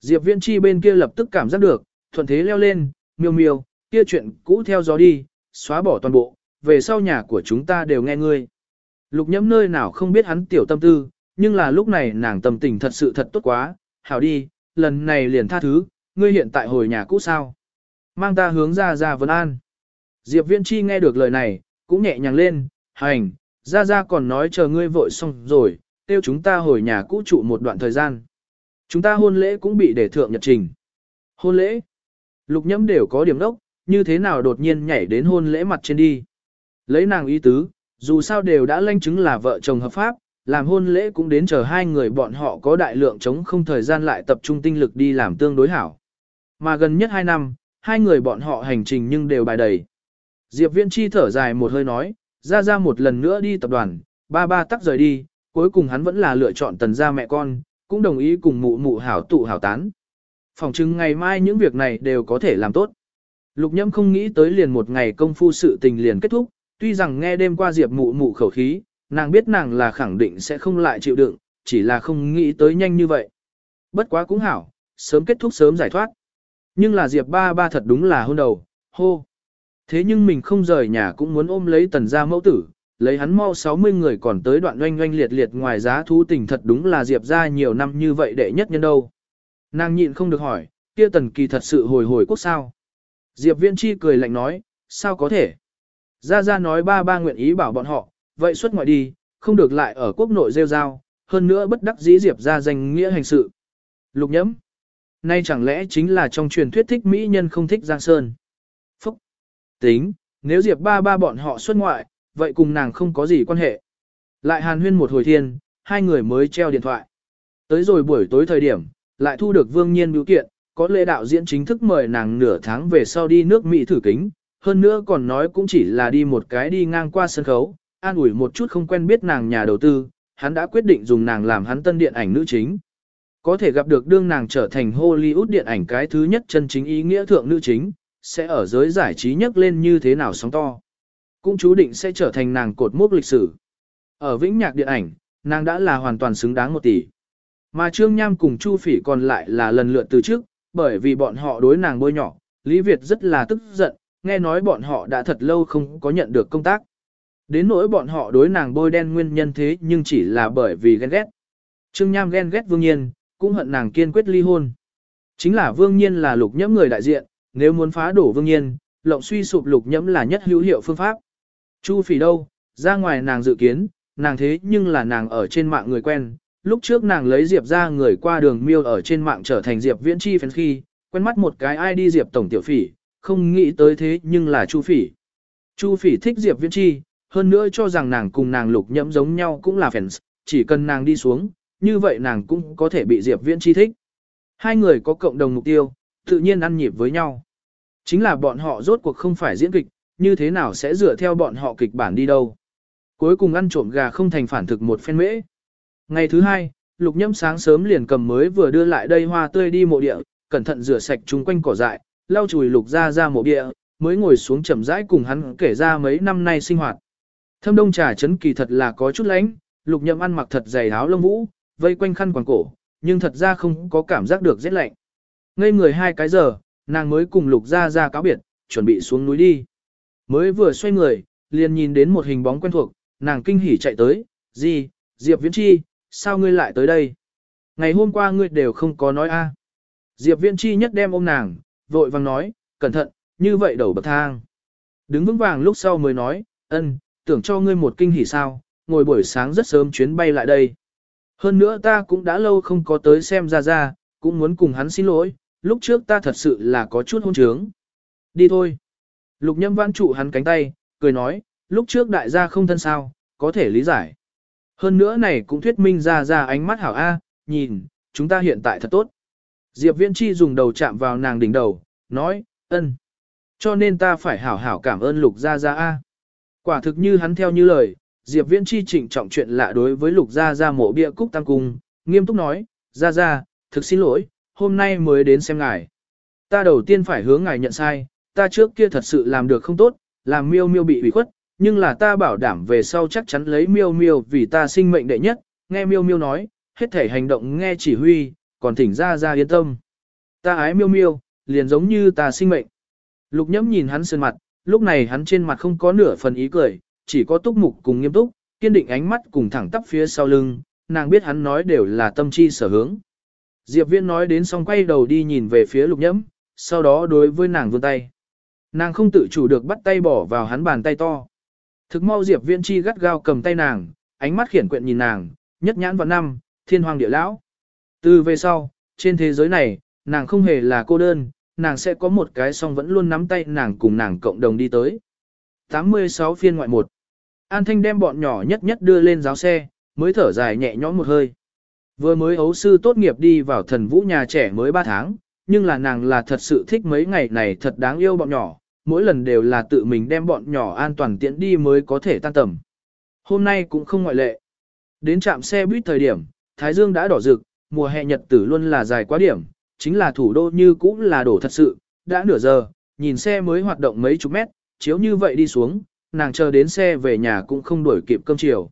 Diệp Viễn Chi bên kia lập tức cảm giác được, thuận thế leo lên, miêu miêu, kia chuyện cũ theo gió đi, xóa bỏ toàn bộ, về sau nhà của chúng ta đều nghe ngươi. Lục nhẫm nơi nào không biết hắn tiểu tâm tư, nhưng là lúc này nàng tâm tình thật sự thật tốt quá, hảo đi, lần này liền tha thứ, ngươi hiện tại hồi nhà cũ sao. Mang ta hướng ra ra vấn an. Diệp Viễn Chi nghe được lời này, cũng nhẹ nhàng lên, hành, ra ra còn nói chờ ngươi vội xong rồi, tiêu chúng ta hồi nhà cũ trụ một đoạn thời gian. Chúng ta hôn lễ cũng bị để thượng nhật trình. Hôn lễ? Lục nhẫm đều có điểm đốc, như thế nào đột nhiên nhảy đến hôn lễ mặt trên đi. Lấy nàng ý tứ, dù sao đều đã lanh chứng là vợ chồng hợp pháp, làm hôn lễ cũng đến chờ hai người bọn họ có đại lượng chống không thời gian lại tập trung tinh lực đi làm tương đối hảo. Mà gần nhất hai năm, hai người bọn họ hành trình nhưng đều bài đầy. Diệp Viễn Chi thở dài một hơi nói, ra ra một lần nữa đi tập đoàn, ba ba tắc rời đi, cuối cùng hắn vẫn là lựa chọn tần gia mẹ con, cũng đồng ý cùng mụ mụ hảo tụ hảo tán. Phòng chứng ngày mai những việc này đều có thể làm tốt. Lục nhâm không nghĩ tới liền một ngày công phu sự tình liền kết thúc, tuy rằng nghe đêm qua Diệp mụ mụ khẩu khí, nàng biết nàng là khẳng định sẽ không lại chịu đựng, chỉ là không nghĩ tới nhanh như vậy. Bất quá cũng hảo, sớm kết thúc sớm giải thoát. Nhưng là Diệp ba ba thật đúng là hôn đầu, hô. Thế nhưng mình không rời nhà cũng muốn ôm lấy tần gia mẫu tử, lấy hắn mau 60 người còn tới đoạn oanh oanh liệt liệt ngoài giá thú tình thật đúng là Diệp ra nhiều năm như vậy đệ nhất nhân đâu. Nàng nhịn không được hỏi, kia tần kỳ thật sự hồi hồi quốc sao. Diệp viên chi cười lạnh nói, sao có thể. Gia Gia nói ba ba nguyện ý bảo bọn họ, vậy xuất ngoại đi, không được lại ở quốc nội rêu rao, hơn nữa bất đắc dĩ Diệp ra danh nghĩa hành sự. Lục nhẫm. Nay chẳng lẽ chính là trong truyền thuyết thích mỹ nhân không thích Giang Sơn. Phúc. Tính, nếu Diệp ba ba bọn họ xuất ngoại, vậy cùng nàng không có gì quan hệ. Lại hàn huyên một hồi thiên, hai người mới treo điện thoại. Tới rồi buổi tối thời điểm, lại thu được vương nhiên biểu kiện, có lễ đạo diễn chính thức mời nàng nửa tháng về sau đi nước Mỹ thử kính, hơn nữa còn nói cũng chỉ là đi một cái đi ngang qua sân khấu, an ủi một chút không quen biết nàng nhà đầu tư, hắn đã quyết định dùng nàng làm hắn tân điện ảnh nữ chính. Có thể gặp được đương nàng trở thành Hollywood điện ảnh cái thứ nhất chân chính ý nghĩa thượng nữ chính, sẽ ở giới giải trí nhất lên như thế nào sóng to. Cũng chú định sẽ trở thành nàng cột mốc lịch sử. Ở Vĩnh Nhạc điện ảnh, nàng đã là hoàn toàn xứng đáng một tỷ. Mà Trương Nham cùng Chu Phỉ còn lại là lần lượt từ trước, bởi vì bọn họ đối nàng bôi nhỏ, Lý Việt rất là tức giận, nghe nói bọn họ đã thật lâu không có nhận được công tác. Đến nỗi bọn họ đối nàng bôi đen nguyên nhân thế nhưng chỉ là bởi vì ghen ghét. Trương Nham ghen ghét Vương Nhiên, cũng hận nàng kiên quyết ly hôn. Chính là Vương Nhiên là lục nhẫm người đại diện, nếu muốn phá đổ Vương Nhiên, lộng suy sụp lục nhẫm là nhất hữu hiệu phương pháp. Chu Phỉ đâu, ra ngoài nàng dự kiến, nàng thế nhưng là nàng ở trên mạng người quen. Lúc trước nàng lấy Diệp ra người qua đường miêu ở trên mạng trở thành Diệp Viễn Chi phèn khi, quen mắt một cái ai đi Diệp Tổng Tiểu Phỉ, không nghĩ tới thế nhưng là Chu Phỉ. Chu Phỉ thích Diệp Viễn Chi, hơn nữa cho rằng nàng cùng nàng lục nhẫm giống nhau cũng là fans, chỉ cần nàng đi xuống, như vậy nàng cũng có thể bị Diệp Viễn chi thích. Hai người có cộng đồng mục tiêu, tự nhiên ăn nhịp với nhau. Chính là bọn họ rốt cuộc không phải diễn kịch, như thế nào sẽ dựa theo bọn họ kịch bản đi đâu. Cuối cùng ăn trộm gà không thành phản thực một phen mễ. Ngày thứ hai, lục nhâm sáng sớm liền cầm mới vừa đưa lại đây hoa tươi đi mộ địa, cẩn thận rửa sạch chung quanh cỏ dại, lau chùi lục ra ra mộ địa, mới ngồi xuống chậm rãi cùng hắn kể ra mấy năm nay sinh hoạt. Thâm đông trà chấn kỳ thật là có chút lánh, lục Nhâm ăn mặc thật dày áo lông vũ, vây quanh khăn quàng cổ, nhưng thật ra không có cảm giác được rét lạnh. Ngây người hai cái giờ, nàng mới cùng lục ra ra cáo biệt, chuẩn bị xuống núi đi. Mới vừa xoay người, liền nhìn đến một hình bóng quen thuộc, nàng kinh hỉ chạy tới, gì, Diệp Viễn Chi, sao ngươi lại tới đây? Ngày hôm qua ngươi đều không có nói a. Diệp Viễn Chi nhất đem ôm nàng, vội vàng nói, cẩn thận, như vậy đầu bậc thang. Đứng vững vàng lúc sau mới nói, ân, tưởng cho ngươi một kinh hỉ sao, ngồi buổi sáng rất sớm chuyến bay lại đây. Hơn nữa ta cũng đã lâu không có tới xem ra ra, cũng muốn cùng hắn xin lỗi, lúc trước ta thật sự là có chút hôn trướng. Đi thôi. Lục nhâm văn trụ hắn cánh tay, cười nói, lúc trước đại gia không thân sao, có thể lý giải. Hơn nữa này cũng thuyết minh ra ra ánh mắt hảo A, nhìn, chúng ta hiện tại thật tốt. Diệp Viễn Chi dùng đầu chạm vào nàng đỉnh đầu, nói, ân. Cho nên ta phải hảo hảo cảm ơn lục gia gia A. Quả thực như hắn theo như lời, Diệp Viễn chi trịnh trọng chuyện lạ đối với Lục Gia Gia mộ bia cúc tăng cung, nghiêm túc nói, Gia Gia, thực xin lỗi, hôm nay mới đến xem ngài. Ta đầu tiên phải hướng ngài nhận sai, ta trước kia thật sự làm được không tốt, làm miêu miêu bị ủy khuất, nhưng là ta bảo đảm về sau chắc chắn lấy miêu miêu vì ta sinh mệnh đệ nhất, nghe miêu miêu nói, hết thể hành động nghe chỉ huy, còn thỉnh Gia Gia yên tâm. Ta ái miêu miêu, liền giống như ta sinh mệnh. Lục nhẫm nhìn hắn sơn mặt, lúc này hắn trên mặt không có nửa phần ý cười, chỉ có túc mục cùng nghiêm túc, kiên định ánh mắt cùng thẳng tắp phía sau lưng, nàng biết hắn nói đều là tâm chi sở hướng. Diệp Viễn nói đến xong quay đầu đi nhìn về phía lục nhẫm, sau đó đối với nàng vươn tay. Nàng không tự chủ được bắt tay bỏ vào hắn bàn tay to. Thực mau Diệp Viễn chi gắt gao cầm tay nàng, ánh mắt khiển quyện nhìn nàng, nhất nhãn vào năm, thiên hoàng địa lão. Từ về sau, trên thế giới này, nàng không hề là cô đơn, nàng sẽ có một cái song vẫn luôn nắm tay nàng cùng nàng cộng đồng đi tới. 86 phiên ngoại 1 An Thanh đem bọn nhỏ nhất nhất đưa lên giáo xe, mới thở dài nhẹ nhõm một hơi. Vừa mới ấu sư tốt nghiệp đi vào thần vũ nhà trẻ mới 3 tháng, nhưng là nàng là thật sự thích mấy ngày này thật đáng yêu bọn nhỏ, mỗi lần đều là tự mình đem bọn nhỏ an toàn tiễn đi mới có thể tan tầm. Hôm nay cũng không ngoại lệ. Đến trạm xe buýt thời điểm, Thái Dương đã đỏ rực, mùa hè nhật tử luôn là dài quá điểm, chính là thủ đô như cũng là đổ thật sự, đã nửa giờ, nhìn xe mới hoạt động mấy chục mét, chiếu như vậy đi xuống, nàng chờ đến xe về nhà cũng không đuổi kịp cơm chiều.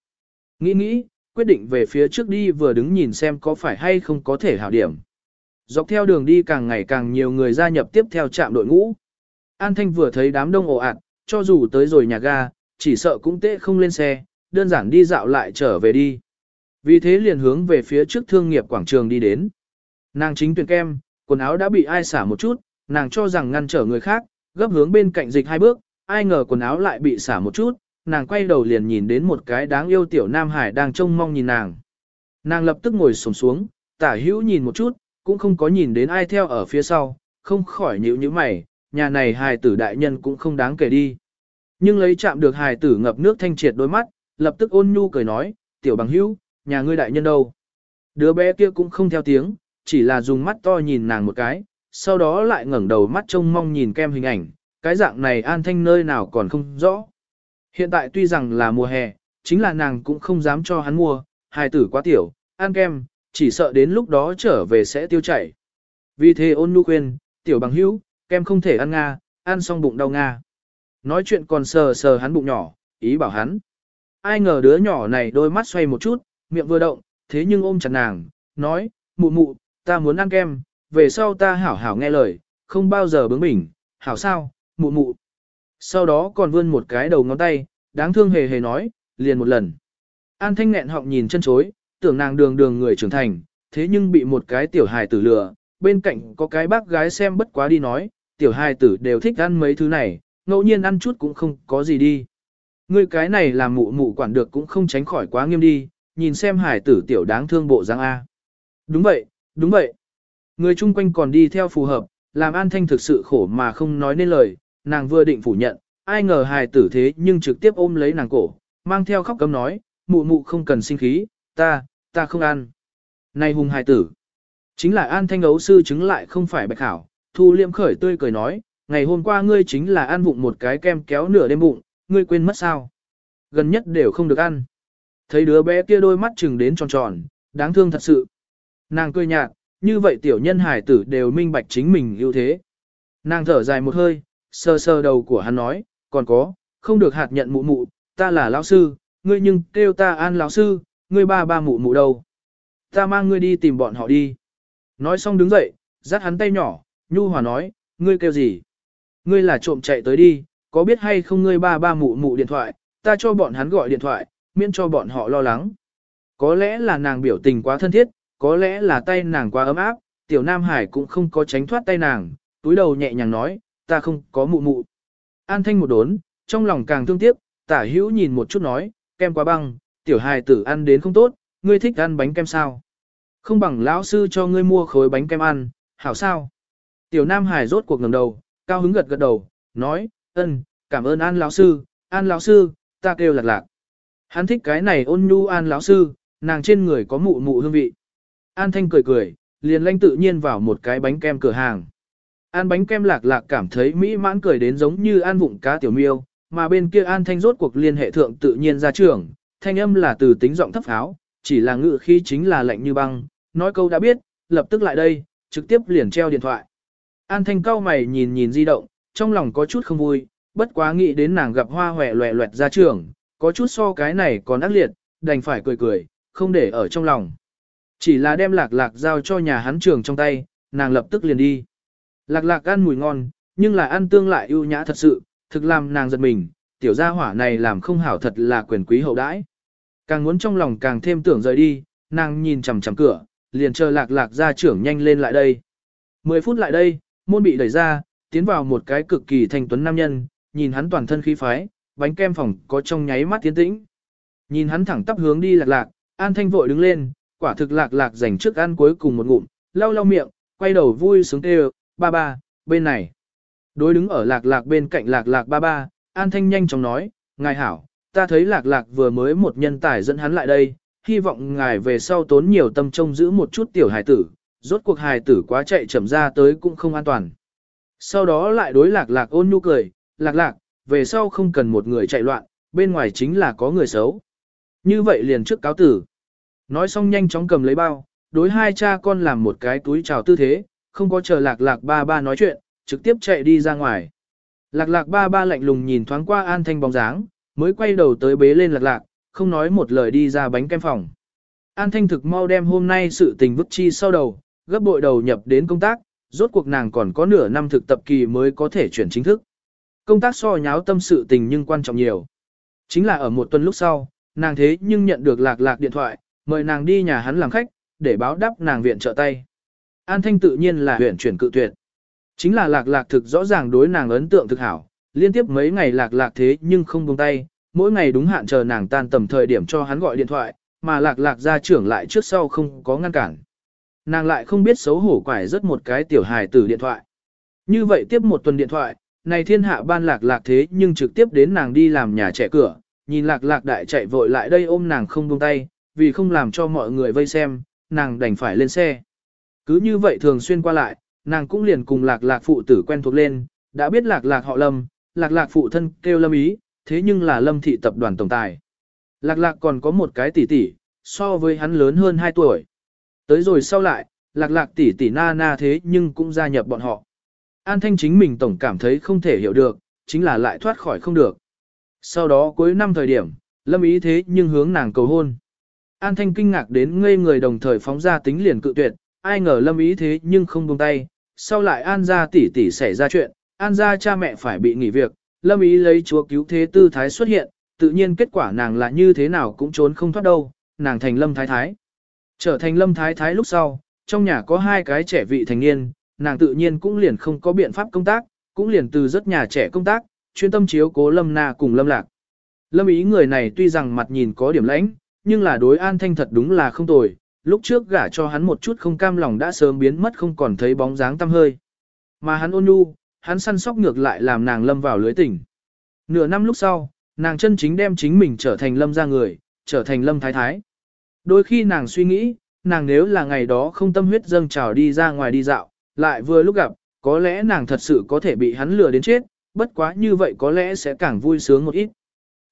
Nghĩ nghĩ, quyết định về phía trước đi vừa đứng nhìn xem có phải hay không có thể hảo điểm. Dọc theo đường đi càng ngày càng nhiều người gia nhập tiếp theo trạm đội ngũ. An Thanh vừa thấy đám đông ồ ạt, cho dù tới rồi nhà ga, chỉ sợ cũng tệ không lên xe, đơn giản đi dạo lại trở về đi. Vì thế liền hướng về phía trước thương nghiệp quảng trường đi đến. Nàng chính tuyển kem, quần áo đã bị ai xả một chút, nàng cho rằng ngăn trở người khác, gấp hướng bên cạnh dịch hai bước, ai ngờ quần áo lại bị xả một chút, nàng quay đầu liền nhìn đến một cái đáng yêu tiểu Nam Hải đang trông mong nhìn nàng. Nàng lập tức ngồi sổng xuống, tả hữu nhìn một chút, cũng không có nhìn đến ai theo ở phía sau, không khỏi nhíu như mày, nhà này hài tử đại nhân cũng không đáng kể đi. Nhưng lấy chạm được hài tử ngập nước thanh triệt đôi mắt, lập tức ôn nhu cười nói, tiểu bằng hữu, nhà ngươi đại nhân đâu. Đứa bé kia cũng không theo tiếng, chỉ là dùng mắt to nhìn nàng một cái, sau đó lại ngẩng đầu mắt trông mong nhìn kem hình ảnh, cái dạng này an thanh nơi nào còn không rõ. Hiện tại tuy rằng là mùa hè, chính là nàng cũng không dám cho hắn mua, hài tử quá tiểu, ăn kem, chỉ sợ đến lúc đó trở về sẽ tiêu chảy. Vì thế ôn nhu khuyên, tiểu bằng hữu, kem không thể ăn nga, ăn xong bụng đau nga. Nói chuyện còn sờ sờ hắn bụng nhỏ, ý bảo hắn. Ai ngờ đứa nhỏ này đôi mắt xoay một chút, miệng vừa động, thế nhưng ôm chặt nàng, nói, mụ mụ, ta muốn ăn kem, về sau ta hảo hảo nghe lời, không bao giờ bướng bỉnh, hảo sao, mụ mụ. Sau đó còn vươn một cái đầu ngón tay, đáng thương hề hề nói, liền một lần. An thanh nghẹn họng nhìn chân chối, tưởng nàng đường đường người trưởng thành, thế nhưng bị một cái tiểu hài tử lừa, bên cạnh có cái bác gái xem bất quá đi nói, tiểu hài tử đều thích ăn mấy thứ này, ngẫu nhiên ăn chút cũng không có gì đi. Ngươi cái này làm mụ mụ quản được cũng không tránh khỏi quá nghiêm đi, nhìn xem hài tử tiểu đáng thương bộ dáng A. Đúng vậy, đúng vậy. Người chung quanh còn đi theo phù hợp, làm An Thanh thực sự khổ mà không nói nên lời, nàng vừa định phủ nhận, ai ngờ hài tử thế nhưng trực tiếp ôm lấy nàng cổ, mang theo khóc cấm nói, mụ mụ không cần sinh khí, ta, ta không ăn. Này hùng hài tử, chính là An Thanh ấu sư chứng lại không phải bạch hảo, thu liêm khởi tươi cười nói, ngày hôm qua ngươi chính là ăn vụng một cái kem kéo nửa đêm bụng, ngươi quên mất sao. Gần nhất đều không được ăn. Thấy đứa bé kia đôi mắt chừng đến tròn tròn, đáng thương thật sự. Nàng cười nhạt, như vậy tiểu nhân hải tử đều minh bạch chính mình ưu thế. Nàng thở dài một hơi, sơ sơ đầu của hắn nói, còn có, không được hạt nhận mụ mụ, ta là lão sư, ngươi nhưng kêu ta an lão sư, ngươi ba ba mụ mụ đâu. Ta mang ngươi đi tìm bọn họ đi. Nói xong đứng dậy, dắt hắn tay nhỏ, nhu hòa nói, ngươi kêu gì? Ngươi là trộm chạy tới đi, có biết hay không ngươi ba ba mụ mụ điện thoại, ta cho bọn hắn gọi điện thoại, miễn cho bọn họ lo lắng. Có lẽ là nàng biểu tình quá thân thiết, có lẽ là tay nàng quá ấm áp, tiểu Nam Hải cũng không có tránh thoát tay nàng, túi đầu nhẹ nhàng nói, ta không có mụ mụ. An thanh một đốn, trong lòng càng thương tiếc, tả hữu nhìn một chút nói, kem quá băng, tiểu hài tử ăn đến không tốt, ngươi thích ăn bánh kem sao? Không bằng lão sư cho ngươi mua khối bánh kem ăn, hảo sao? Tiểu Nam Hải rốt cuộc ngẩng đầu, cao hứng gật gật đầu, nói, ân, cảm ơn An lão sư, An lão sư, ta kêu lạc lạc. Hắn thích cái này ôn nhu An lão sư, nàng trên người có mụ mụ hương vị. An Thanh cười cười, liền lanh tự nhiên vào một cái bánh kem cửa hàng. An bánh kem lạc lạc cảm thấy mỹ mãn cười đến giống như an vụng cá tiểu miêu, mà bên kia An Thanh rốt cuộc liên hệ thượng tự nhiên ra trường, thanh âm là từ tính giọng thấp pháo, chỉ là ngự khi chính là lạnh như băng, nói câu đã biết, lập tức lại đây, trực tiếp liền treo điện thoại. An Thanh cao mày nhìn nhìn di động, trong lòng có chút không vui, bất quá nghĩ đến nàng gặp hoa hòe loẹ loẹt ra trường, có chút so cái này còn ác liệt, đành phải cười cười, không để ở trong lòng. Chỉ là đem lạc lạc giao cho nhà hắn trường trong tay, nàng lập tức liền đi. Lạc lạc ăn mùi ngon, nhưng là ăn tương lại ưu nhã thật sự, thực làm nàng giật mình, tiểu gia hỏa này làm không hảo thật là quyền quý hậu đãi. Càng muốn trong lòng càng thêm tưởng rời đi, nàng nhìn chằm chằm cửa, liền chờ lạc lạc ra trưởng nhanh lên lại đây. Mười phút lại đây, môn bị đẩy ra, tiến vào một cái cực kỳ thành tuấn nam nhân, nhìn hắn toàn thân khí phái, bánh kem phòng có trong nháy mắt tiến tĩnh. Nhìn hắn thẳng tắp hướng đi lạc lạc, an thanh vội đứng lên, quả thực lạc lạc dành trước ăn cuối cùng một ngụm, lau lau miệng, quay đầu vui sướng kêu, ba ba, bên này. Đối đứng ở lạc lạc bên cạnh lạc lạc ba ba, An Thanh nhanh chóng nói, ngài hảo, ta thấy lạc lạc vừa mới một nhân tài dẫn hắn lại đây, hy vọng ngài về sau tốn nhiều tâm trông giữ một chút tiểu hải tử, rốt cuộc hài tử quá chạy chậm ra tới cũng không an toàn. Sau đó lại đối lạc lạc ôn nhu cười, lạc lạc, về sau không cần một người chạy loạn, bên ngoài chính là có người xấu. Như vậy liền trước cáo tử. Nói xong nhanh chóng cầm lấy bao, đối hai cha con làm một cái túi chào tư thế, không có chờ lạc lạc ba ba nói chuyện, trực tiếp chạy đi ra ngoài. Lạc lạc ba ba lạnh lùng nhìn thoáng qua an thanh bóng dáng, mới quay đầu tới bế lên lạc lạc, không nói một lời đi ra bánh kem phòng. An thanh thực mau đem hôm nay sự tình vứt chi sau đầu, gấp bội đầu nhập đến công tác, rốt cuộc nàng còn có nửa năm thực tập kỳ mới có thể chuyển chính thức. Công tác so nháo tâm sự tình nhưng quan trọng nhiều. Chính là ở một tuần lúc sau, nàng thế nhưng nhận được lạc lạc điện thoại, mời nàng đi nhà hắn làm khách, để báo đáp nàng viện trợ tay. An Thanh tự nhiên là huyện chuyển cự tuyệt. Chính là lạc lạc thực rõ ràng đối nàng ấn tượng thực hảo, liên tiếp mấy ngày lạc lạc thế nhưng không buông tay, mỗi ngày đúng hạn chờ nàng tan tầm thời điểm cho hắn gọi điện thoại, mà lạc lạc ra trưởng lại trước sau không có ngăn cản. Nàng lại không biết xấu hổ quải rất một cái tiểu hài tử điện thoại. Như vậy tiếp một tuần điện thoại, này thiên hạ ban lạc lạc thế nhưng trực tiếp đến nàng đi làm nhà trẻ cửa, nhìn lạc lạc đại chạy vội lại đây ôm nàng không buông tay, vì không làm cho mọi người vây xem, nàng đành phải lên xe. Cứ như vậy thường xuyên qua lại, nàng cũng liền cùng lạc lạc phụ tử quen thuộc lên, đã biết lạc lạc họ lâm, lạc lạc phụ thân kêu lâm ý, thế nhưng là lâm thị tập đoàn tổng tài. Lạc lạc còn có một cái tỷ tỷ, so với hắn lớn hơn 2 tuổi. Tới rồi sau lại, lạc lạc tỷ tỷ na na thế nhưng cũng gia nhập bọn họ. An Thanh chính mình tổng cảm thấy không thể hiểu được, chính là lại thoát khỏi không được. Sau đó cuối năm thời điểm, lâm ý thế nhưng hướng nàng cầu hôn. An Thanh kinh ngạc đến ngây người đồng thời phóng ra tính liền cự tuyệt, ai ngờ lâm ý thế nhưng không buông tay. Sau lại An gia tỷ tỷ xảy ra chuyện, An gia cha mẹ phải bị nghỉ việc, lâm ý lấy chúa cứu thế tư thái xuất hiện, tự nhiên kết quả nàng là như thế nào cũng trốn không thoát đâu, nàng thành lâm thái thái. Trở thành lâm thái thái lúc sau, trong nhà có hai cái trẻ vị thành niên, nàng tự nhiên cũng liền không có biện pháp công tác, cũng liền từ rất nhà trẻ công tác, chuyên tâm chiếu cố lâm na cùng lâm lạc. Lâm ý người này tuy rằng mặt nhìn có điểm lãnh, nhưng là đối an thanh thật đúng là không tồi, lúc trước gả cho hắn một chút không cam lòng đã sớm biến mất không còn thấy bóng dáng tăm hơi. Mà hắn ôn nhu, hắn săn sóc ngược lại làm nàng lâm vào lưới tỉnh. Nửa năm lúc sau, nàng chân chính đem chính mình trở thành lâm ra người, trở thành lâm thái thái. Đôi khi nàng suy nghĩ, nàng nếu là ngày đó không tâm huyết dâng trào đi ra ngoài đi dạo, lại vừa lúc gặp, có lẽ nàng thật sự có thể bị hắn lừa đến chết, bất quá như vậy có lẽ sẽ càng vui sướng một ít.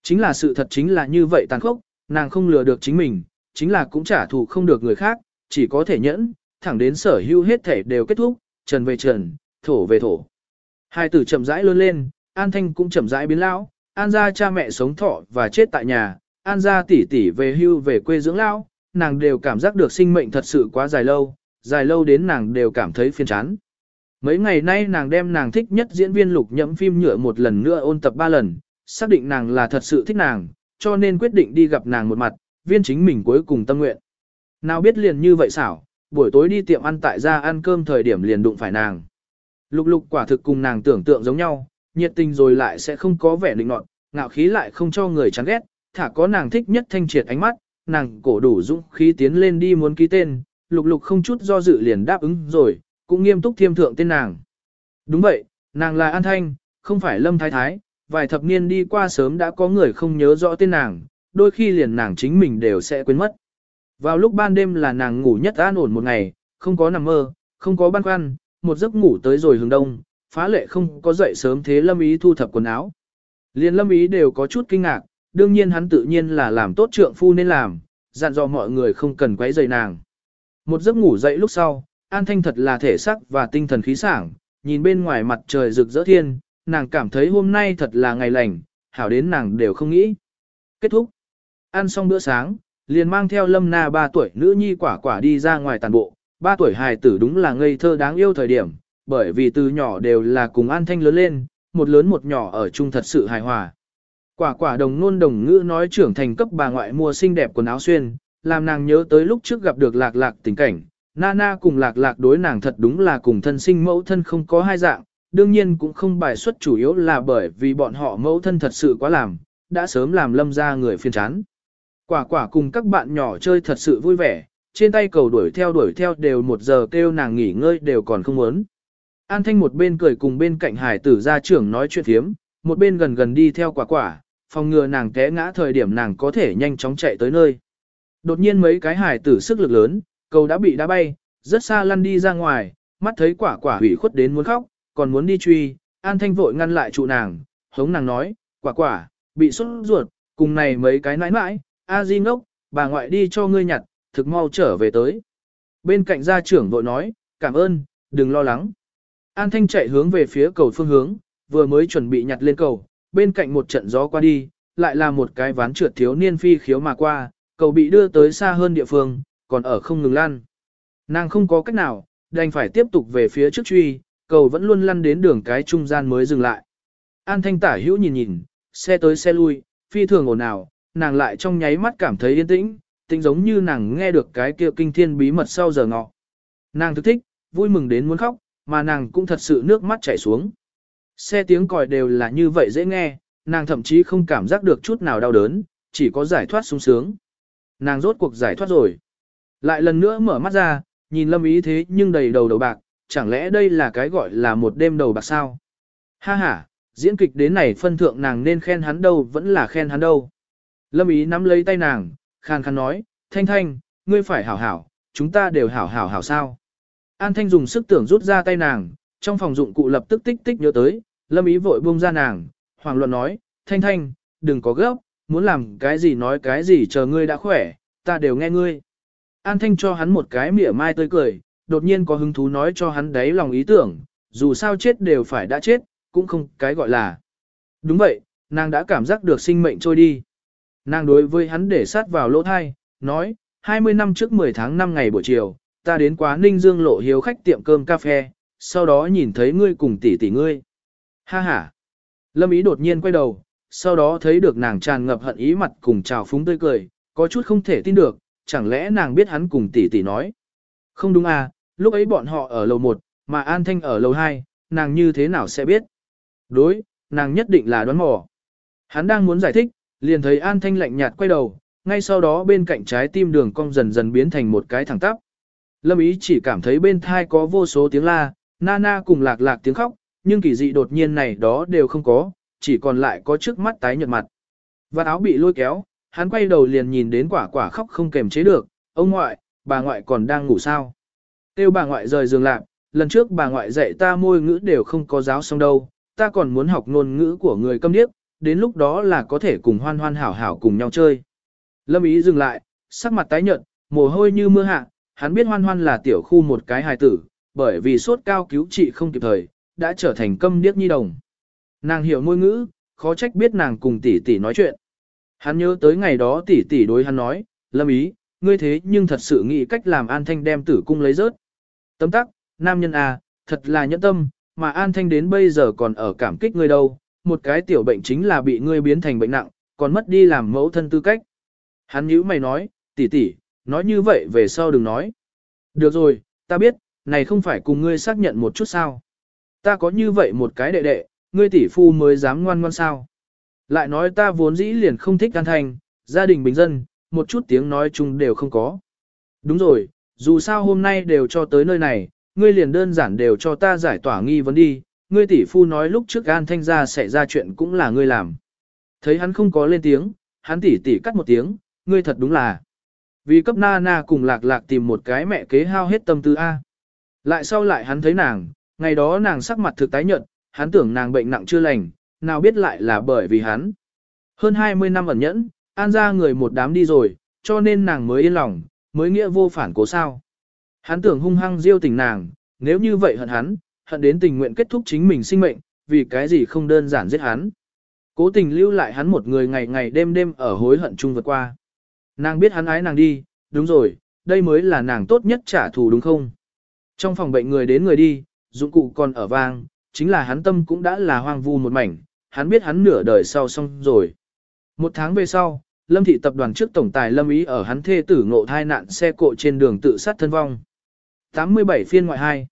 Chính là sự thật chính là như vậy tàn khốc, nàng không lừa được chính mình, chính là cũng trả thù không được người khác, chỉ có thể nhẫn, thẳng đến sở hữu hết thể đều kết thúc, trần về trần, thổ về thổ. Hai tử chậm rãi lớn lên, An Thanh cũng chậm rãi biến lão, An gia cha mẹ sống thọ và chết tại nhà, An gia tỷ tỷ về hưu về quê dưỡng lão, nàng đều cảm giác được sinh mệnh thật sự quá dài lâu, dài lâu đến nàng đều cảm thấy phiền chán. Mấy ngày nay nàng đem nàng thích nhất diễn viên lục nhẫm phim nhựa một lần nữa ôn tập ba lần, xác định nàng là thật sự thích nàng, cho nên quyết định đi gặp nàng một mặt, viên chính mình cuối cùng tâm nguyện. Nào biết liền như vậy xảo, buổi tối đi tiệm ăn tại gia ăn cơm thời điểm liền đụng phải nàng. Lục lục quả thực cùng nàng tưởng tượng giống nhau, nhiệt tình rồi lại sẽ không có vẻ định nọt, ngạo khí lại không cho người chán ghét, thả có nàng thích nhất thanh triệt ánh mắt, nàng cổ đủ dũng khí tiến lên đi muốn ký tên, lục lục không chút do dự liền đáp ứng rồi, cũng nghiêm túc thiêm thượng tên nàng. Đúng vậy, nàng là An Thanh, không phải Lâm Thái Thái, vài thập niên đi qua sớm đã có người không nhớ rõ tên nàng, đôi khi liền nàng chính mình đều sẽ quên mất. Vào lúc ban đêm là nàng ngủ nhất an ổn một ngày, không có nằm mơ, không có băn khoăn, một giấc ngủ tới rồi hướng đông, phá lệ không có dậy sớm thế Lâm Ý thu thập quần áo. Liền Lâm Ý đều có chút kinh ngạc, đương nhiên hắn tự nhiên là làm tốt trượng phu nên làm, dặn dò mọi người không cần quấy rầy nàng. Một giấc ngủ dậy lúc sau, An Thanh thật là thể sắc và tinh thần khí sảng, nhìn bên ngoài mặt trời rực rỡ thiên, nàng cảm thấy hôm nay thật là ngày lành, hảo đến nàng đều không nghĩ. Kết thúc. Ăn xong bữa sáng, liền mang theo Lâm Na 3 tuổi nữ nhi quả quả đi ra ngoài tàn bộ. 3 tuổi hài tử đúng là ngây thơ đáng yêu thời điểm, bởi vì từ nhỏ đều là cùng An Thanh lớn lên, một lớn một nhỏ ở chung thật sự hài hòa. Quả quả đồng nôn đồng ngữ nói trưởng thành cấp bà ngoại mua xinh đẹp quần áo xuyên, làm nàng nhớ tới lúc trước gặp được lạc lạc tình cảnh. Nana cùng lạc lạc đối nàng thật đúng là cùng thân sinh mẫu thân không có hai dạng, đương nhiên cũng không bài xuất chủ yếu là bởi vì bọn họ mẫu thân thật sự quá làm, đã sớm làm lâm ra người phiền chán. Quả quả cùng các bạn nhỏ chơi thật sự vui vẻ, trên tay cầu đuổi theo đuổi theo đều một giờ kêu nàng nghỉ ngơi đều còn không muốn. An Thanh một bên cười cùng bên cạnh hải tử gia trưởng nói chuyện thiếm, một bên gần gần đi theo quả quả, phòng ngừa nàng té ngã thời điểm nàng có thể nhanh chóng chạy tới nơi. Đột nhiên mấy cái hải tử sức lực lớn, cầu đã bị đá bay, rất xa lăn đi ra ngoài, mắt thấy quả quả hủy khuất đến muốn khóc, còn muốn đi truy, An Thanh vội ngăn lại trụ nàng, hống nàng nói, quả quả, bị xuất ruột, cùng này mấy cái nãi nãi, A Di ngốc, bà ngoại đi cho ngươi nhặt, thực mau trở về tới. Bên cạnh gia trưởng vội nói, cảm ơn, đừng lo lắng. An Thanh chạy hướng về phía cầu phương hướng, vừa mới chuẩn bị nhặt lên cầu, bên cạnh một trận gió qua đi, lại là một cái ván trượt thiếu niên phi khiếu mà qua, cầu bị đưa tới xa hơn địa phương, còn ở không ngừng lăn. Nàng không có cách nào, đành phải tiếp tục về phía trước truy, cầu vẫn luôn lăn đến đường cái trung gian mới dừng lại. An thanh tả hữu nhìn nhìn, xe tới xe lui, phi thường ồn ào, nàng lại trong nháy mắt cảm thấy yên tĩnh, tĩnh giống như nàng nghe được cái kia kinh thiên bí mật sau giờ ngọ. Nàng thức thích, vui mừng đến muốn khóc, mà nàng cũng thật sự nước mắt chảy xuống. Xe tiếng còi đều là như vậy dễ nghe, nàng thậm chí không cảm giác được chút nào đau đớn, chỉ có giải thoát sung sướng. Nàng rốt cuộc giải thoát rồi. Lại lần nữa mở mắt ra, nhìn lâm ý thế nhưng đầy đầu đầu bạc, chẳng lẽ đây là cái gọi là một đêm đầu bạc sao? Ha ha, diễn kịch đến này phân thượng nàng nên khen hắn đâu vẫn là khen hắn đâu. Lâm ý nắm lấy tay nàng, khàn khàn nói, thanh thanh, ngươi phải hảo hảo, chúng ta đều hảo hảo hảo sao. An thanh dùng sức tưởng rút ra tay nàng, trong phòng dụng cụ lập tức tích tích nhớ tới, lâm ý vội buông ra nàng, hoàng luận nói, thanh thanh, đừng có gấp, muốn làm cái gì nói cái gì chờ ngươi đã khỏe, ta đều nghe ngươi. An thanh cho hắn một cái mỉa mai tươi cười, đột nhiên có hứng thú nói cho hắn đấy lòng ý tưởng, dù sao chết đều phải đã chết, cũng không cái gọi là. Đúng vậy, nàng đã cảm giác được sinh mệnh trôi đi. Nàng đối với hắn để sát vào lỗ thai, nói, 20 năm trước 10 tháng 5 ngày buổi chiều, ta đến quá Ninh Dương lộ hiếu khách tiệm cơm cà phê, sau đó nhìn thấy ngươi cùng tỷ tỷ ngươi. Ha ha. Lâm ý đột nhiên quay đầu, sau đó thấy được nàng tràn ngập hận ý mặt cùng chào phúng tươi cười, có chút không thể tin được, chẳng lẽ nàng biết hắn cùng tỷ tỷ nói. Không đúng à, lúc ấy bọn họ ở lầu 1, mà An Thanh ở lầu 2, nàng như thế nào sẽ biết? Đối, nàng nhất định là đoán mò. Hắn đang muốn giải thích, liền thấy An Thanh lạnh nhạt quay đầu, ngay sau đó bên cạnh trái tim đường cong dần dần biến thành một cái thẳng tắp. Lâm ý chỉ cảm thấy bên thai có vô số tiếng la, Nana cùng lạc lạc tiếng khóc, nhưng kỳ dị đột nhiên này đó đều không có, chỉ còn lại có trước mắt tái nhợt mặt. Và áo bị lôi kéo, hắn quay đầu liền nhìn đến quả quả khóc không kềm chế được, ông ngoại, bà ngoại còn đang ngủ sao. Tiêu bà ngoại rời giường lạc, lần trước bà ngoại dạy ta môi ngữ đều không có giáo xong đâu, ta còn muốn học ngôn ngữ của người câm điếc, đến lúc đó là có thể cùng hoan hoan hảo hảo cùng nhau chơi. Lâm ý dừng lại, sắc mặt tái nhợt, mồ hôi như mưa hạ, hắn biết hoan hoan là tiểu khu một cái hài tử, bởi vì sốt cao cứu trị không kịp thời, đã trở thành câm điếc nhi đồng. Nàng hiểu ngôn ngữ, khó trách biết nàng cùng tỷ tỷ nói chuyện. Hắn nhớ tới ngày đó tỷ tỷ đối hắn nói, lâm ý, ngươi thế nhưng thật sự nghĩ cách làm an thanh đem tử cung lấy rớt. Tấm tắc, nam nhân à, thật là nhẫn tâm, mà an thanh đến bây giờ còn ở cảm kích ngươi đâu, một cái tiểu bệnh chính là bị ngươi biến thành bệnh nặng, còn mất đi làm mẫu thân tư cách. Hắn nhíu mày nói, tỷ tỷ, nói như vậy về sau đừng nói. Được rồi, ta biết, này không phải cùng ngươi xác nhận một chút sao. Ta có như vậy một cái đệ đệ, ngươi tỷ phu mới dám ngoan ngoan sao. Lại nói ta vốn dĩ liền không thích an thành, gia đình bình dân, một chút tiếng nói chung đều không có. Đúng rồi, dù sao hôm nay đều cho tới nơi này, ngươi liền đơn giản đều cho ta giải tỏa nghi vấn đi, ngươi tỷ phu nói lúc trước an thanh ra sẽ ra chuyện cũng là ngươi làm. Thấy hắn không có lên tiếng, hắn tỷ tỷ cắt một tiếng, ngươi thật đúng là. Vì cấp na na cùng lạc lạc tìm một cái mẹ kế hao hết tâm tư A. Lại sau lại hắn thấy nàng, ngày đó nàng sắc mặt thực tái nhợt, hắn tưởng nàng bệnh nặng chưa lành, nào biết lại là bởi vì hắn. Hơn 20 năm ẩn nhẫn, an ra người một đám đi rồi, cho nên nàng mới yên lòng, mới nghĩa vô phản cố sao. Hắn tưởng hung hăng diêu tình nàng, nếu như vậy hận hắn, hận đến tình nguyện kết thúc chính mình sinh mệnh, vì cái gì không đơn giản giết hắn. Cố tình lưu lại hắn một người ngày ngày đêm đêm ở hối hận chung vượt qua. Nàng biết hắn ái nàng đi, đúng rồi, đây mới là nàng tốt nhất trả thù đúng không? Trong phòng bệnh người đến người đi, dụng cụ còn ở vang, chính là hắn tâm cũng đã là hoang vu một mảnh, hắn biết hắn nửa đời sau xong rồi. Một tháng về sau, Lâm thị tập đoàn trước tổng tài Lâm Ý ở hắn thê tử ngộ thai nạn xe cộ trên đường tự sát thân vong. 87 phiên ngoại 2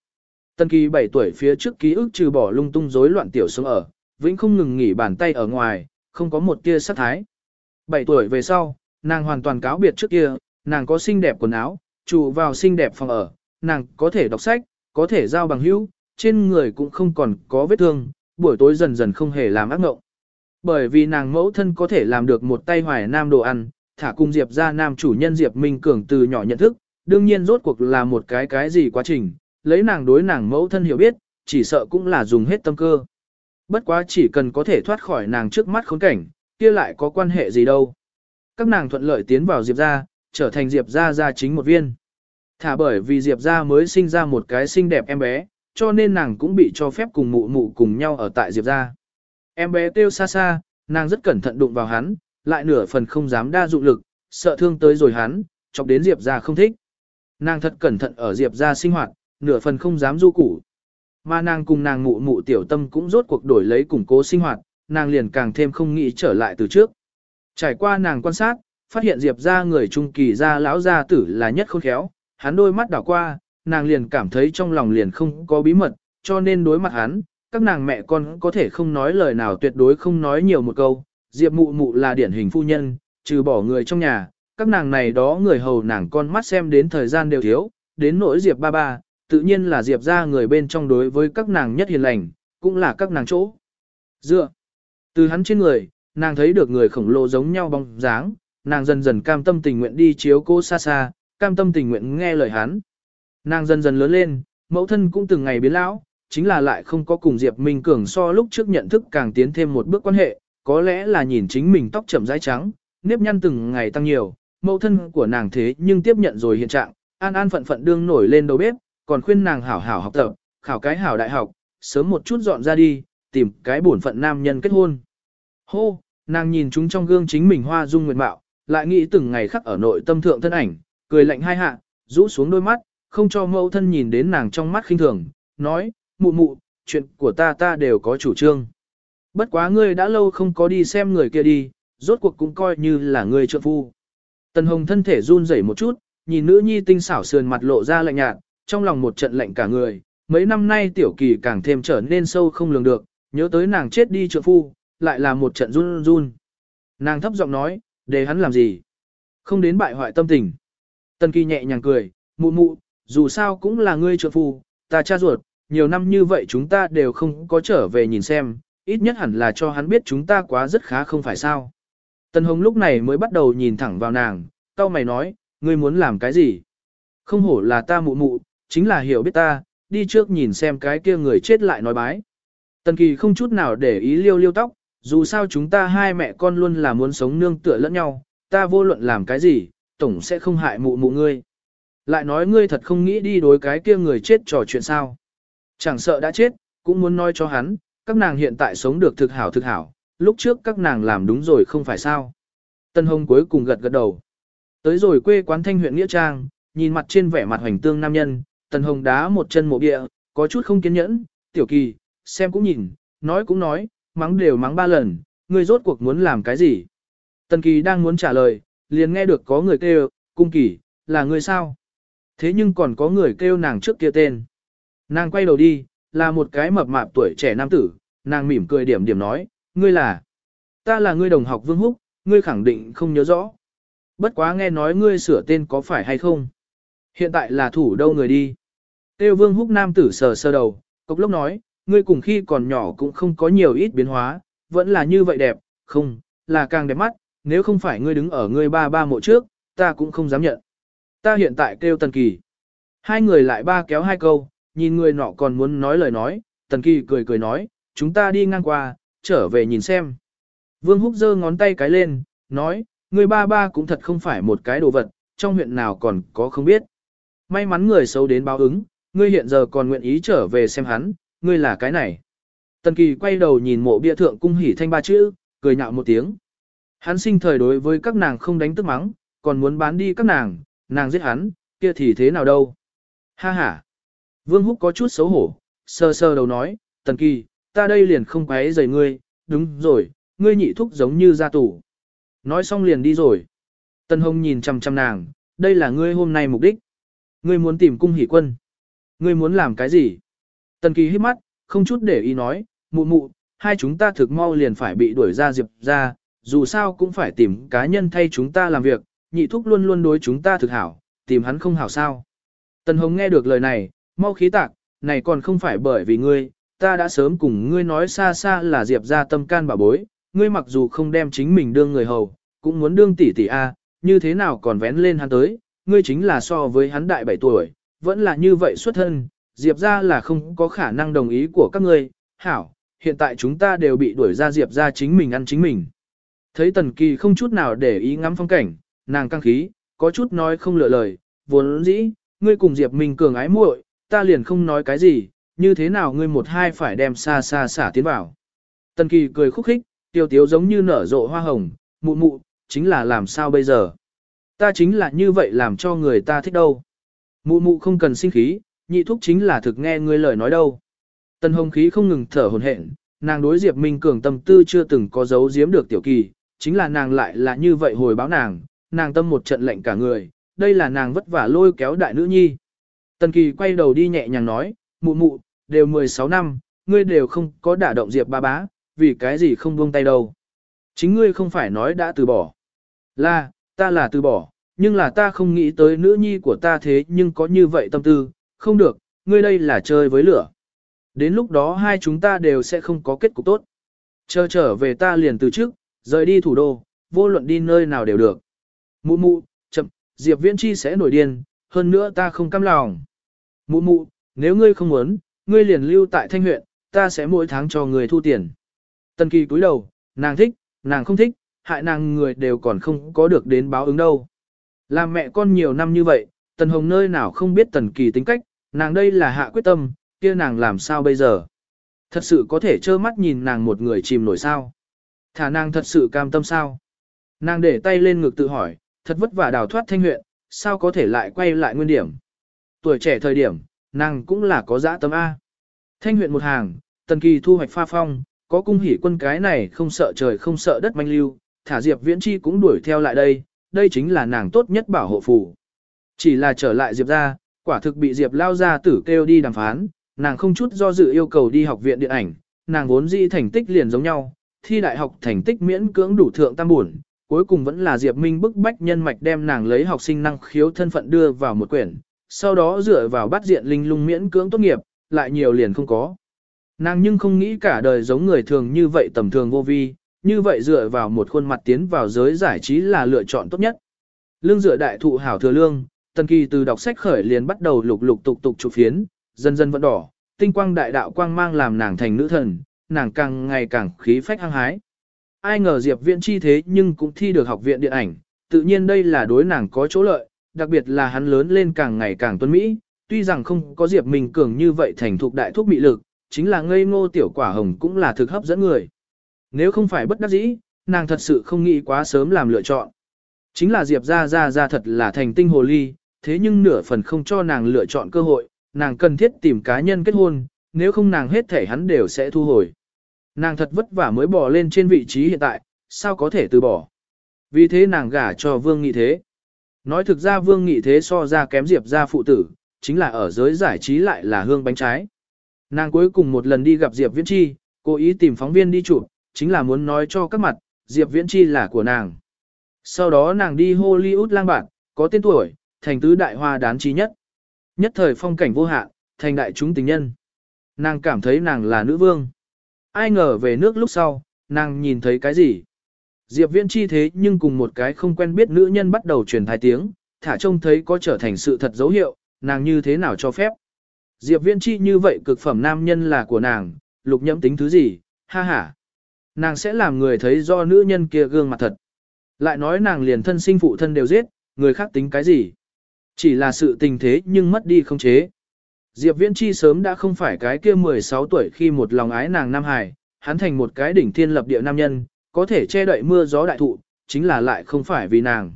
Tân kỳ 7 tuổi phía trước ký ức trừ bỏ lung tung rối loạn tiểu sống ở, vĩnh không ngừng nghỉ bàn tay ở ngoài, không có một tia sát thái. 7 tuổi về sau, nàng hoàn toàn cáo biệt trước kia, nàng có xinh đẹp quần áo, trụ vào xinh đẹp phòng ở, nàng có thể đọc sách, có thể giao bằng hữu, trên người cũng không còn có vết thương, buổi tối dần dần không hề làm ác ngộng. Bởi vì nàng mẫu thân có thể làm được một tay hoài nam đồ ăn, thả cung Diệp ra nam chủ nhân Diệp Minh Cường từ nhỏ nhận thức, đương nhiên rốt cuộc là một cái cái gì quá trình, lấy nàng đối nàng mẫu thân hiểu biết, chỉ sợ cũng là dùng hết tâm cơ. Bất quá chỉ cần có thể thoát khỏi nàng trước mắt khốn cảnh, kia lại có quan hệ gì đâu. Các nàng thuận lợi tiến vào Diệp ra, trở thành Diệp ra ra chính một viên. Thả bởi vì Diệp ra mới sinh ra một cái xinh đẹp em bé, cho nên nàng cũng bị cho phép cùng mụ mụ cùng nhau ở tại Diệp ra. Em bé kêu xa xa, nàng rất cẩn thận đụng vào hắn, lại nửa phần không dám đa dụng lực, sợ thương tới rồi hắn, chọc đến Diệp ra không thích. Nàng thật cẩn thận ở Diệp ra sinh hoạt, nửa phần không dám du củ. Mà nàng cùng nàng mụ mụ tiểu tâm cũng rốt cuộc đổi lấy củng cố sinh hoạt, nàng liền càng thêm không nghĩ trở lại từ trước. Trải qua nàng quan sát, phát hiện Diệp ra người trung kỳ ra lão gia tử là nhất khôn khéo, hắn đôi mắt đảo qua, nàng liền cảm thấy trong lòng liền không có bí mật, cho nên đối mặt hắn, các nàng mẹ con có thể không nói lời nào tuyệt đối không nói nhiều một câu. Diệp mụ mụ là điển hình phu nhân, trừ bỏ người trong nhà, các nàng này đó người hầu nàng con mắt xem đến thời gian đều thiếu, đến nỗi Diệp ba ba, tự nhiên là Diệp ra người bên trong đối với các nàng nhất hiền lành, cũng là các nàng chỗ. Dựa. Từ hắn trên người, nàng thấy được người khổng lồ giống nhau bóng dáng, nàng dần dần cam tâm tình nguyện đi chiếu cô xa xa, cam tâm tình nguyện nghe lời hắn. Nàng dần dần lớn lên, mẫu thân cũng từng ngày biến lão, chính là lại không có cùng Diệp Minh Cường so lúc trước nhận thức càng tiến thêm một bước quan hệ, có lẽ là nhìn chính mình tóc chậm rãi trắng, nếp nhăn từng ngày tăng nhiều, mẫu thân của nàng thế nhưng tiếp nhận rồi hiện trạng, an an phận phận đương nổi lên đầu bếp, còn khuyên nàng hảo hảo học tập, khảo cái hảo đại học, sớm một chút dọn ra đi, tìm cái bổn phận nam nhân kết hôn. Hô, nàng nhìn chúng trong gương chính mình hoa dung nguyệt mạo, lại nghĩ từng ngày khắc ở nội tâm thượng thân ảnh, cười lạnh hai hạ, rũ xuống đôi mắt, không cho mẫu thân nhìn đến nàng trong mắt khinh thường, nói, mụ mụ, chuyện của ta ta đều có chủ trương. Bất quá ngươi đã lâu không có đi xem người kia đi, rốt cuộc cũng coi như là ngươi trợ phu. Tần Hồng thân thể run rẩy một chút, nhìn nữ nhi tinh xảo sườn mặt lộ ra lạnh nhạt, trong lòng một trận lạnh cả người, mấy năm nay tiểu kỳ càng thêm trở nên sâu không lường được, nhớ tới nàng chết đi trợ phu, lại là một trận run run. Nàng thấp giọng nói, để hắn làm gì? Không đến bại hoại tâm tình. Tần kỳ nhẹ nhàng cười, mụ mụ, dù sao cũng là ngươi trợ phu, ta cha ruột, nhiều năm như vậy chúng ta đều không có trở về nhìn xem, ít nhất hẳn là cho hắn biết chúng ta quá rất khá không phải sao. Tần Hồng lúc này mới bắt đầu nhìn thẳng vào nàng, tao mày nói, ngươi muốn làm cái gì? Không hổ là ta mụ mụ, chính là hiểu biết ta, đi trước nhìn xem cái kia người chết lại nói bái. Tần Kỳ không chút nào để ý liêu liêu tóc, dù sao chúng ta hai mẹ con luôn là muốn sống nương tựa lẫn nhau, ta vô luận làm cái gì, tổng sẽ không hại mụ mụ ngươi. Lại nói ngươi thật không nghĩ đi đối cái kia người chết trò chuyện sao. Chẳng sợ đã chết, cũng muốn nói cho hắn, các nàng hiện tại sống được thực hảo thực hảo, lúc trước các nàng làm đúng rồi không phải sao. Tân Hồng cuối cùng gật gật đầu. Tới rồi quê quán thanh huyện Nghĩa Trang, nhìn mặt trên vẻ mặt hoành tương nam nhân, Tần Hồng đá một chân mộ địa, có chút không kiên nhẫn, tiểu kỳ, xem cũng nhìn, nói cũng nói, mắng đều mắng ba lần, ngươi rốt cuộc muốn làm cái gì. Tần kỳ đang muốn trả lời, liền nghe được có người kêu, cung kỳ, là người sao? Thế nhưng còn có người kêu nàng trước kia tên. Nàng quay đầu đi, là một cái mập mạp tuổi trẻ nam tử, nàng mỉm cười điểm điểm nói, ngươi là, ta là ngươi đồng học Vương Húc, ngươi khẳng định không nhớ rõ. Bất quá nghe nói ngươi sửa tên có phải hay không? Hiện tại là thủ đâu người đi? Tiêu Vương Húc nam tử sờ sờ đầu, cốc lốc nói, ngươi cùng khi còn nhỏ cũng không có nhiều ít biến hóa, vẫn là như vậy đẹp, không, là càng đẹp mắt, nếu không phải ngươi đứng ở ngươi ba ba mộ trước, ta cũng không dám nhận. Ta hiện tại kêu Tần Kỳ. Hai người lại ba kéo hai câu, nhìn người nọ còn muốn nói lời nói, Tần Kỳ cười cười nói, chúng ta đi ngang qua, trở về nhìn xem. Vương Húc giơ ngón tay cái lên, nói, người ba ba cũng thật không phải một cái đồ vật, trong huyện nào còn có không biết. May mắn người xấu đến báo ứng, ngươi hiện giờ còn nguyện ý trở về xem hắn, ngươi là cái này. Tần Kỳ quay đầu nhìn mộ bia thượng cung hỉ thanh ba chữ, cười nhạo một tiếng. Hắn sinh thời đối với các nàng không đánh tức mắng, còn muốn bán đi các nàng, nàng giết hắn, kia thì thế nào đâu. Ha ha. Vương Húc có chút xấu hổ, sơ sơ đầu nói, Tần Kỳ, ta đây liền không quấy rầy ngươi, đúng rồi, ngươi nhị thúc giống như ra tủ. Nói xong liền đi rồi. Tần Hồng nhìn chằm chằm nàng, đây là ngươi hôm nay mục đích. Ngươi muốn tìm cung hỷ quân. Ngươi muốn làm cái gì? Tần Kỳ hít mắt, không chút để ý nói, mụ mụ, hai chúng ta thực mau liền phải bị đuổi ra diệp ra, dù sao cũng phải tìm cá nhân thay chúng ta làm việc, nhị thúc luôn luôn đối chúng ta thực hảo, tìm hắn không hảo sao. Tần Hồng nghe được lời này, mau khí tạc, này còn không phải bởi vì ngươi, ta đã sớm cùng ngươi nói xa xa là Diệp ra tâm can bà bối, ngươi mặc dù không đem chính mình đương người hầu, cũng muốn đương tỷ tỷ A, như thế nào còn vén lên hắn tới, ngươi chính là so với hắn đại 7 tuổi, vẫn là như vậy xuất thân, Diệp ra là không có khả năng đồng ý của các ngươi, hảo, hiện tại chúng ta đều bị đuổi ra Diệp ra chính mình ăn chính mình. Thấy Tần Kỳ không chút nào để ý ngắm phong cảnh, nàng căng khí, có chút nói không lựa lời, vốn dĩ, ngươi cùng Diệp Minh cường ái muội, ta liền không nói cái gì, như thế nào ngươi một hai phải đem xa xa xả tiến vào. Tần Kỳ cười khúc khích, tiêu tiếu giống như nở rộ hoa hồng, mụ mụ, chính là làm sao bây giờ. Ta chính là như vậy làm cho người ta thích đâu. Mụ mụ không cần sinh khí, nhị thúc chính là thực nghe ngươi lời nói đâu. Tần Hồng khí không ngừng thở hồn hển, nàng đối Diệp Minh cường tâm tư chưa từng có giấu giếm được tiểu kỳ, chính là nàng lại là như vậy hồi báo nàng, nàng tâm một trận lệnh cả người, đây là nàng vất vả lôi kéo đại nữ nhi. Tần Kỳ quay đầu đi nhẹ nhàng nói, mụ mụ, đều 16 năm, ngươi đều không có đả động Diệp ba bá, vì cái gì không buông tay đâu. Chính ngươi không phải nói đã từ bỏ. Là, ta là từ bỏ, nhưng là ta không nghĩ tới nữ nhi của ta thế nhưng có như vậy tâm tư, không được, ngươi đây là chơi với lửa. Đến lúc đó hai chúng ta đều sẽ không có kết cục tốt. Chờ trở về ta liền từ trước, rời đi thủ đô, vô luận đi nơi nào đều được. Mụ mụ, chậm, Diệp Viễn Chi sẽ nổi điên, hơn nữa ta không cam lòng. Mụ mụ, nếu ngươi không muốn, ngươi liền lưu tại thanh huyện, ta sẽ mỗi tháng cho người thu tiền. Tần kỳ cúi đầu, nàng thích, nàng không thích, hại nàng người đều còn không có được đến báo ứng đâu. Làm mẹ con nhiều năm như vậy, Tần Hồng nơi nào không biết Tần Kỳ tính cách, nàng đây là hạ quyết tâm, kia nàng làm sao bây giờ? Thật sự có thể trơ mắt nhìn nàng một người chìm nổi sao? Thả nàng thật sự cam tâm sao? Nàng để tay lên ngực tự hỏi, thật vất vả đào thoát thanh huyện, sao có thể lại quay lại nguyên điểm? Tuổi trẻ thời điểm, nàng cũng là có dã tâm A. Thanh huyện một hàng, Tần Kỳ thu hoạch pha phong, có cung hỉ quân cái này không sợ trời không sợ đất manh lưu, thả Diệp Viễn Chi cũng đuổi theo lại đây, đây chính là nàng tốt nhất bảo hộ phù. Chỉ là trở lại Diệp ra, quả thực bị Diệp lao ra tử kêu đi đàm phán, nàng không chút do dự yêu cầu đi học viện điện ảnh, nàng vốn dĩ thành tích liền giống nhau, thi đại học thành tích miễn cưỡng đủ thượng tam buồn, cuối cùng vẫn là Diệp Minh bức bách nhân mạch đem nàng lấy học sinh năng khiếu thân phận đưa vào một quyển, sau đó dựa vào bắt diện linh lung miễn cưỡng tốt nghiệp, lại nhiều liền không có. Nàng nhưng không nghĩ cả đời giống người thường như vậy tầm thường vô vi, như vậy dựa vào một khuôn mặt tiến vào giới giải trí là lựa chọn tốt nhất. Lương dựa đại thụ hảo thừa lương, tần kỳ từ đọc sách khởi liền bắt đầu lục lục tục tục chụp phiến, dần dần vẫn đỏ, tinh quang đại đạo quang mang làm nàng thành nữ thần, nàng càng ngày càng khí phách hăng hái. Ai ngờ Diệp Viễn chi thế nhưng cũng thi được học viện điện ảnh, tự nhiên đây là đối nàng có chỗ lợi, đặc biệt là hắn lớn lên càng ngày càng tuấn mỹ, tuy rằng không có Diệp Minh cường như vậy thành thục đại thúc bị lực, chính là ngây ngô tiểu quả hồng cũng là thực hấp dẫn người. Nếu không phải bất đắc dĩ, nàng thật sự không nghĩ quá sớm làm lựa chọn. Chính là Diệp ra ra ra thật là thành tinh hồ ly, thế nhưng nửa phần không cho nàng lựa chọn cơ hội, nàng cần thiết tìm cá nhân kết hôn, nếu không nàng hết thể hắn đều sẽ thu hồi. Nàng thật vất vả mới bỏ lên trên vị trí hiện tại, sao có thể từ bỏ. Vì thế nàng gả cho Vương Nghị Thế. Nói thực ra Vương Nghị Thế so ra kém Diệp ra phụ tử, chính là ở giới giải trí lại là hương bánh trái. Nàng cuối cùng một lần đi gặp Diệp Viễn Chi, cố ý tìm phóng viên đi chụp, chính là muốn nói cho các mặt, Diệp Viễn Chi là của nàng. Sau đó nàng đi Hollywood lang bản, có tên tuổi, thành tứ đại hoa đán trí nhất. Nhất thời phong cảnh vô hạn, thành đại chúng tình nhân. Nàng cảm thấy nàng là nữ vương. Ai ngờ về nước lúc sau, nàng nhìn thấy cái gì? Diệp Viễn chi thế nhưng cùng một cái không quen biết nữ nhân bắt đầu truyền thai tiếng, thả trông thấy có trở thành sự thật dấu hiệu, nàng như thế nào cho phép. Diệp Viễn chi như vậy cực phẩm nam nhân là của nàng, lục nhẫm tính thứ gì, ha ha. Nàng sẽ làm người thấy do nữ nhân kia gương mặt thật. Lại nói nàng liền thân sinh phụ thân đều giết, người khác tính cái gì. Chỉ là sự tình thế nhưng mất đi không chế. Diệp Viễn Chi sớm đã không phải cái kia 16 tuổi khi một lòng ái nàng Nam Hải, hắn thành một cái đỉnh thiên lập địa nam nhân, có thể che đậy mưa gió đại thụ, chính là lại không phải vì nàng.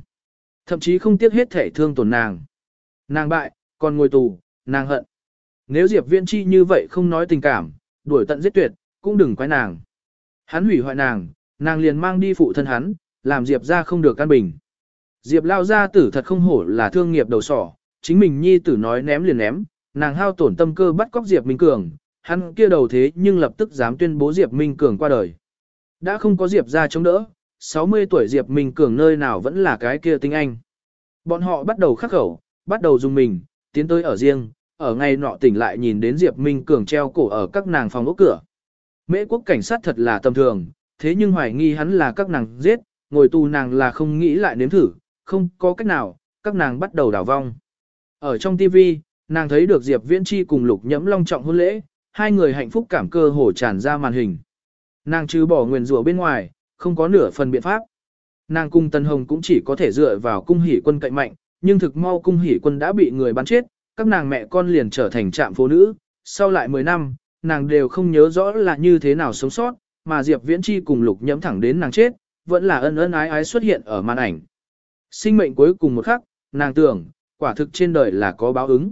Thậm chí không tiếc hết thể thương tổn nàng. Nàng bại, còn ngồi tù, nàng hận. Nếu Diệp Viễn Chi như vậy không nói tình cảm, đuổi tận giết tuyệt, cũng đừng quái nàng. Hắn hủy hoại nàng, nàng liền mang đi phụ thân hắn, làm Diệp ra không được căn bình. Diệp lao gia tử thật không hổ là thương nghiệp đầu sỏ, chính mình nhi tử nói ném liền ném, nàng hao tổn tâm cơ bắt cóc Diệp Minh Cường, hắn kia đầu thế nhưng lập tức dám tuyên bố Diệp Minh Cường qua đời. Đã không có Diệp ra chống đỡ, 60 tuổi Diệp Minh Cường nơi nào vẫn là cái kia tinh anh. Bọn họ bắt đầu khắc khẩu, bắt đầu dùng mình, tiến tới ở riêng, ở ngày nọ tỉnh lại nhìn đến Diệp Minh Cường treo cổ ở các nàng phòng ốc cửa. Mễ quốc cảnh sát thật là tầm thường, thế nhưng hoài nghi hắn là các nàng giết, ngồi tù nàng là không nghĩ lại nếm thử, không có cách nào, các nàng bắt đầu đảo vong. Ở trong TV, nàng thấy được Diệp Viễn Chi cùng Lục Nhẫm long trọng hôn lễ, hai người hạnh phúc cảm cơ hồ tràn ra màn hình. Nàng trừ bỏ nguyền rủa bên ngoài, không có nửa phần biện pháp. Nàng cung Tân Hồng cũng chỉ có thể dựa vào cung hỷ quân cậy mạnh, nhưng thực mau cung hỷ quân đã bị người bắn chết, các nàng mẹ con liền trở thành trạm phố nữ. Sau lại 10 năm, nàng đều không nhớ rõ là như thế nào sống sót, mà Diệp Viễn Chi cùng Lục Nhẫm thẳng đến nàng chết, vẫn là ân ân ái ái xuất hiện ở màn ảnh. Sinh mệnh cuối cùng một khắc, nàng tưởng, quả thực trên đời là có báo ứng.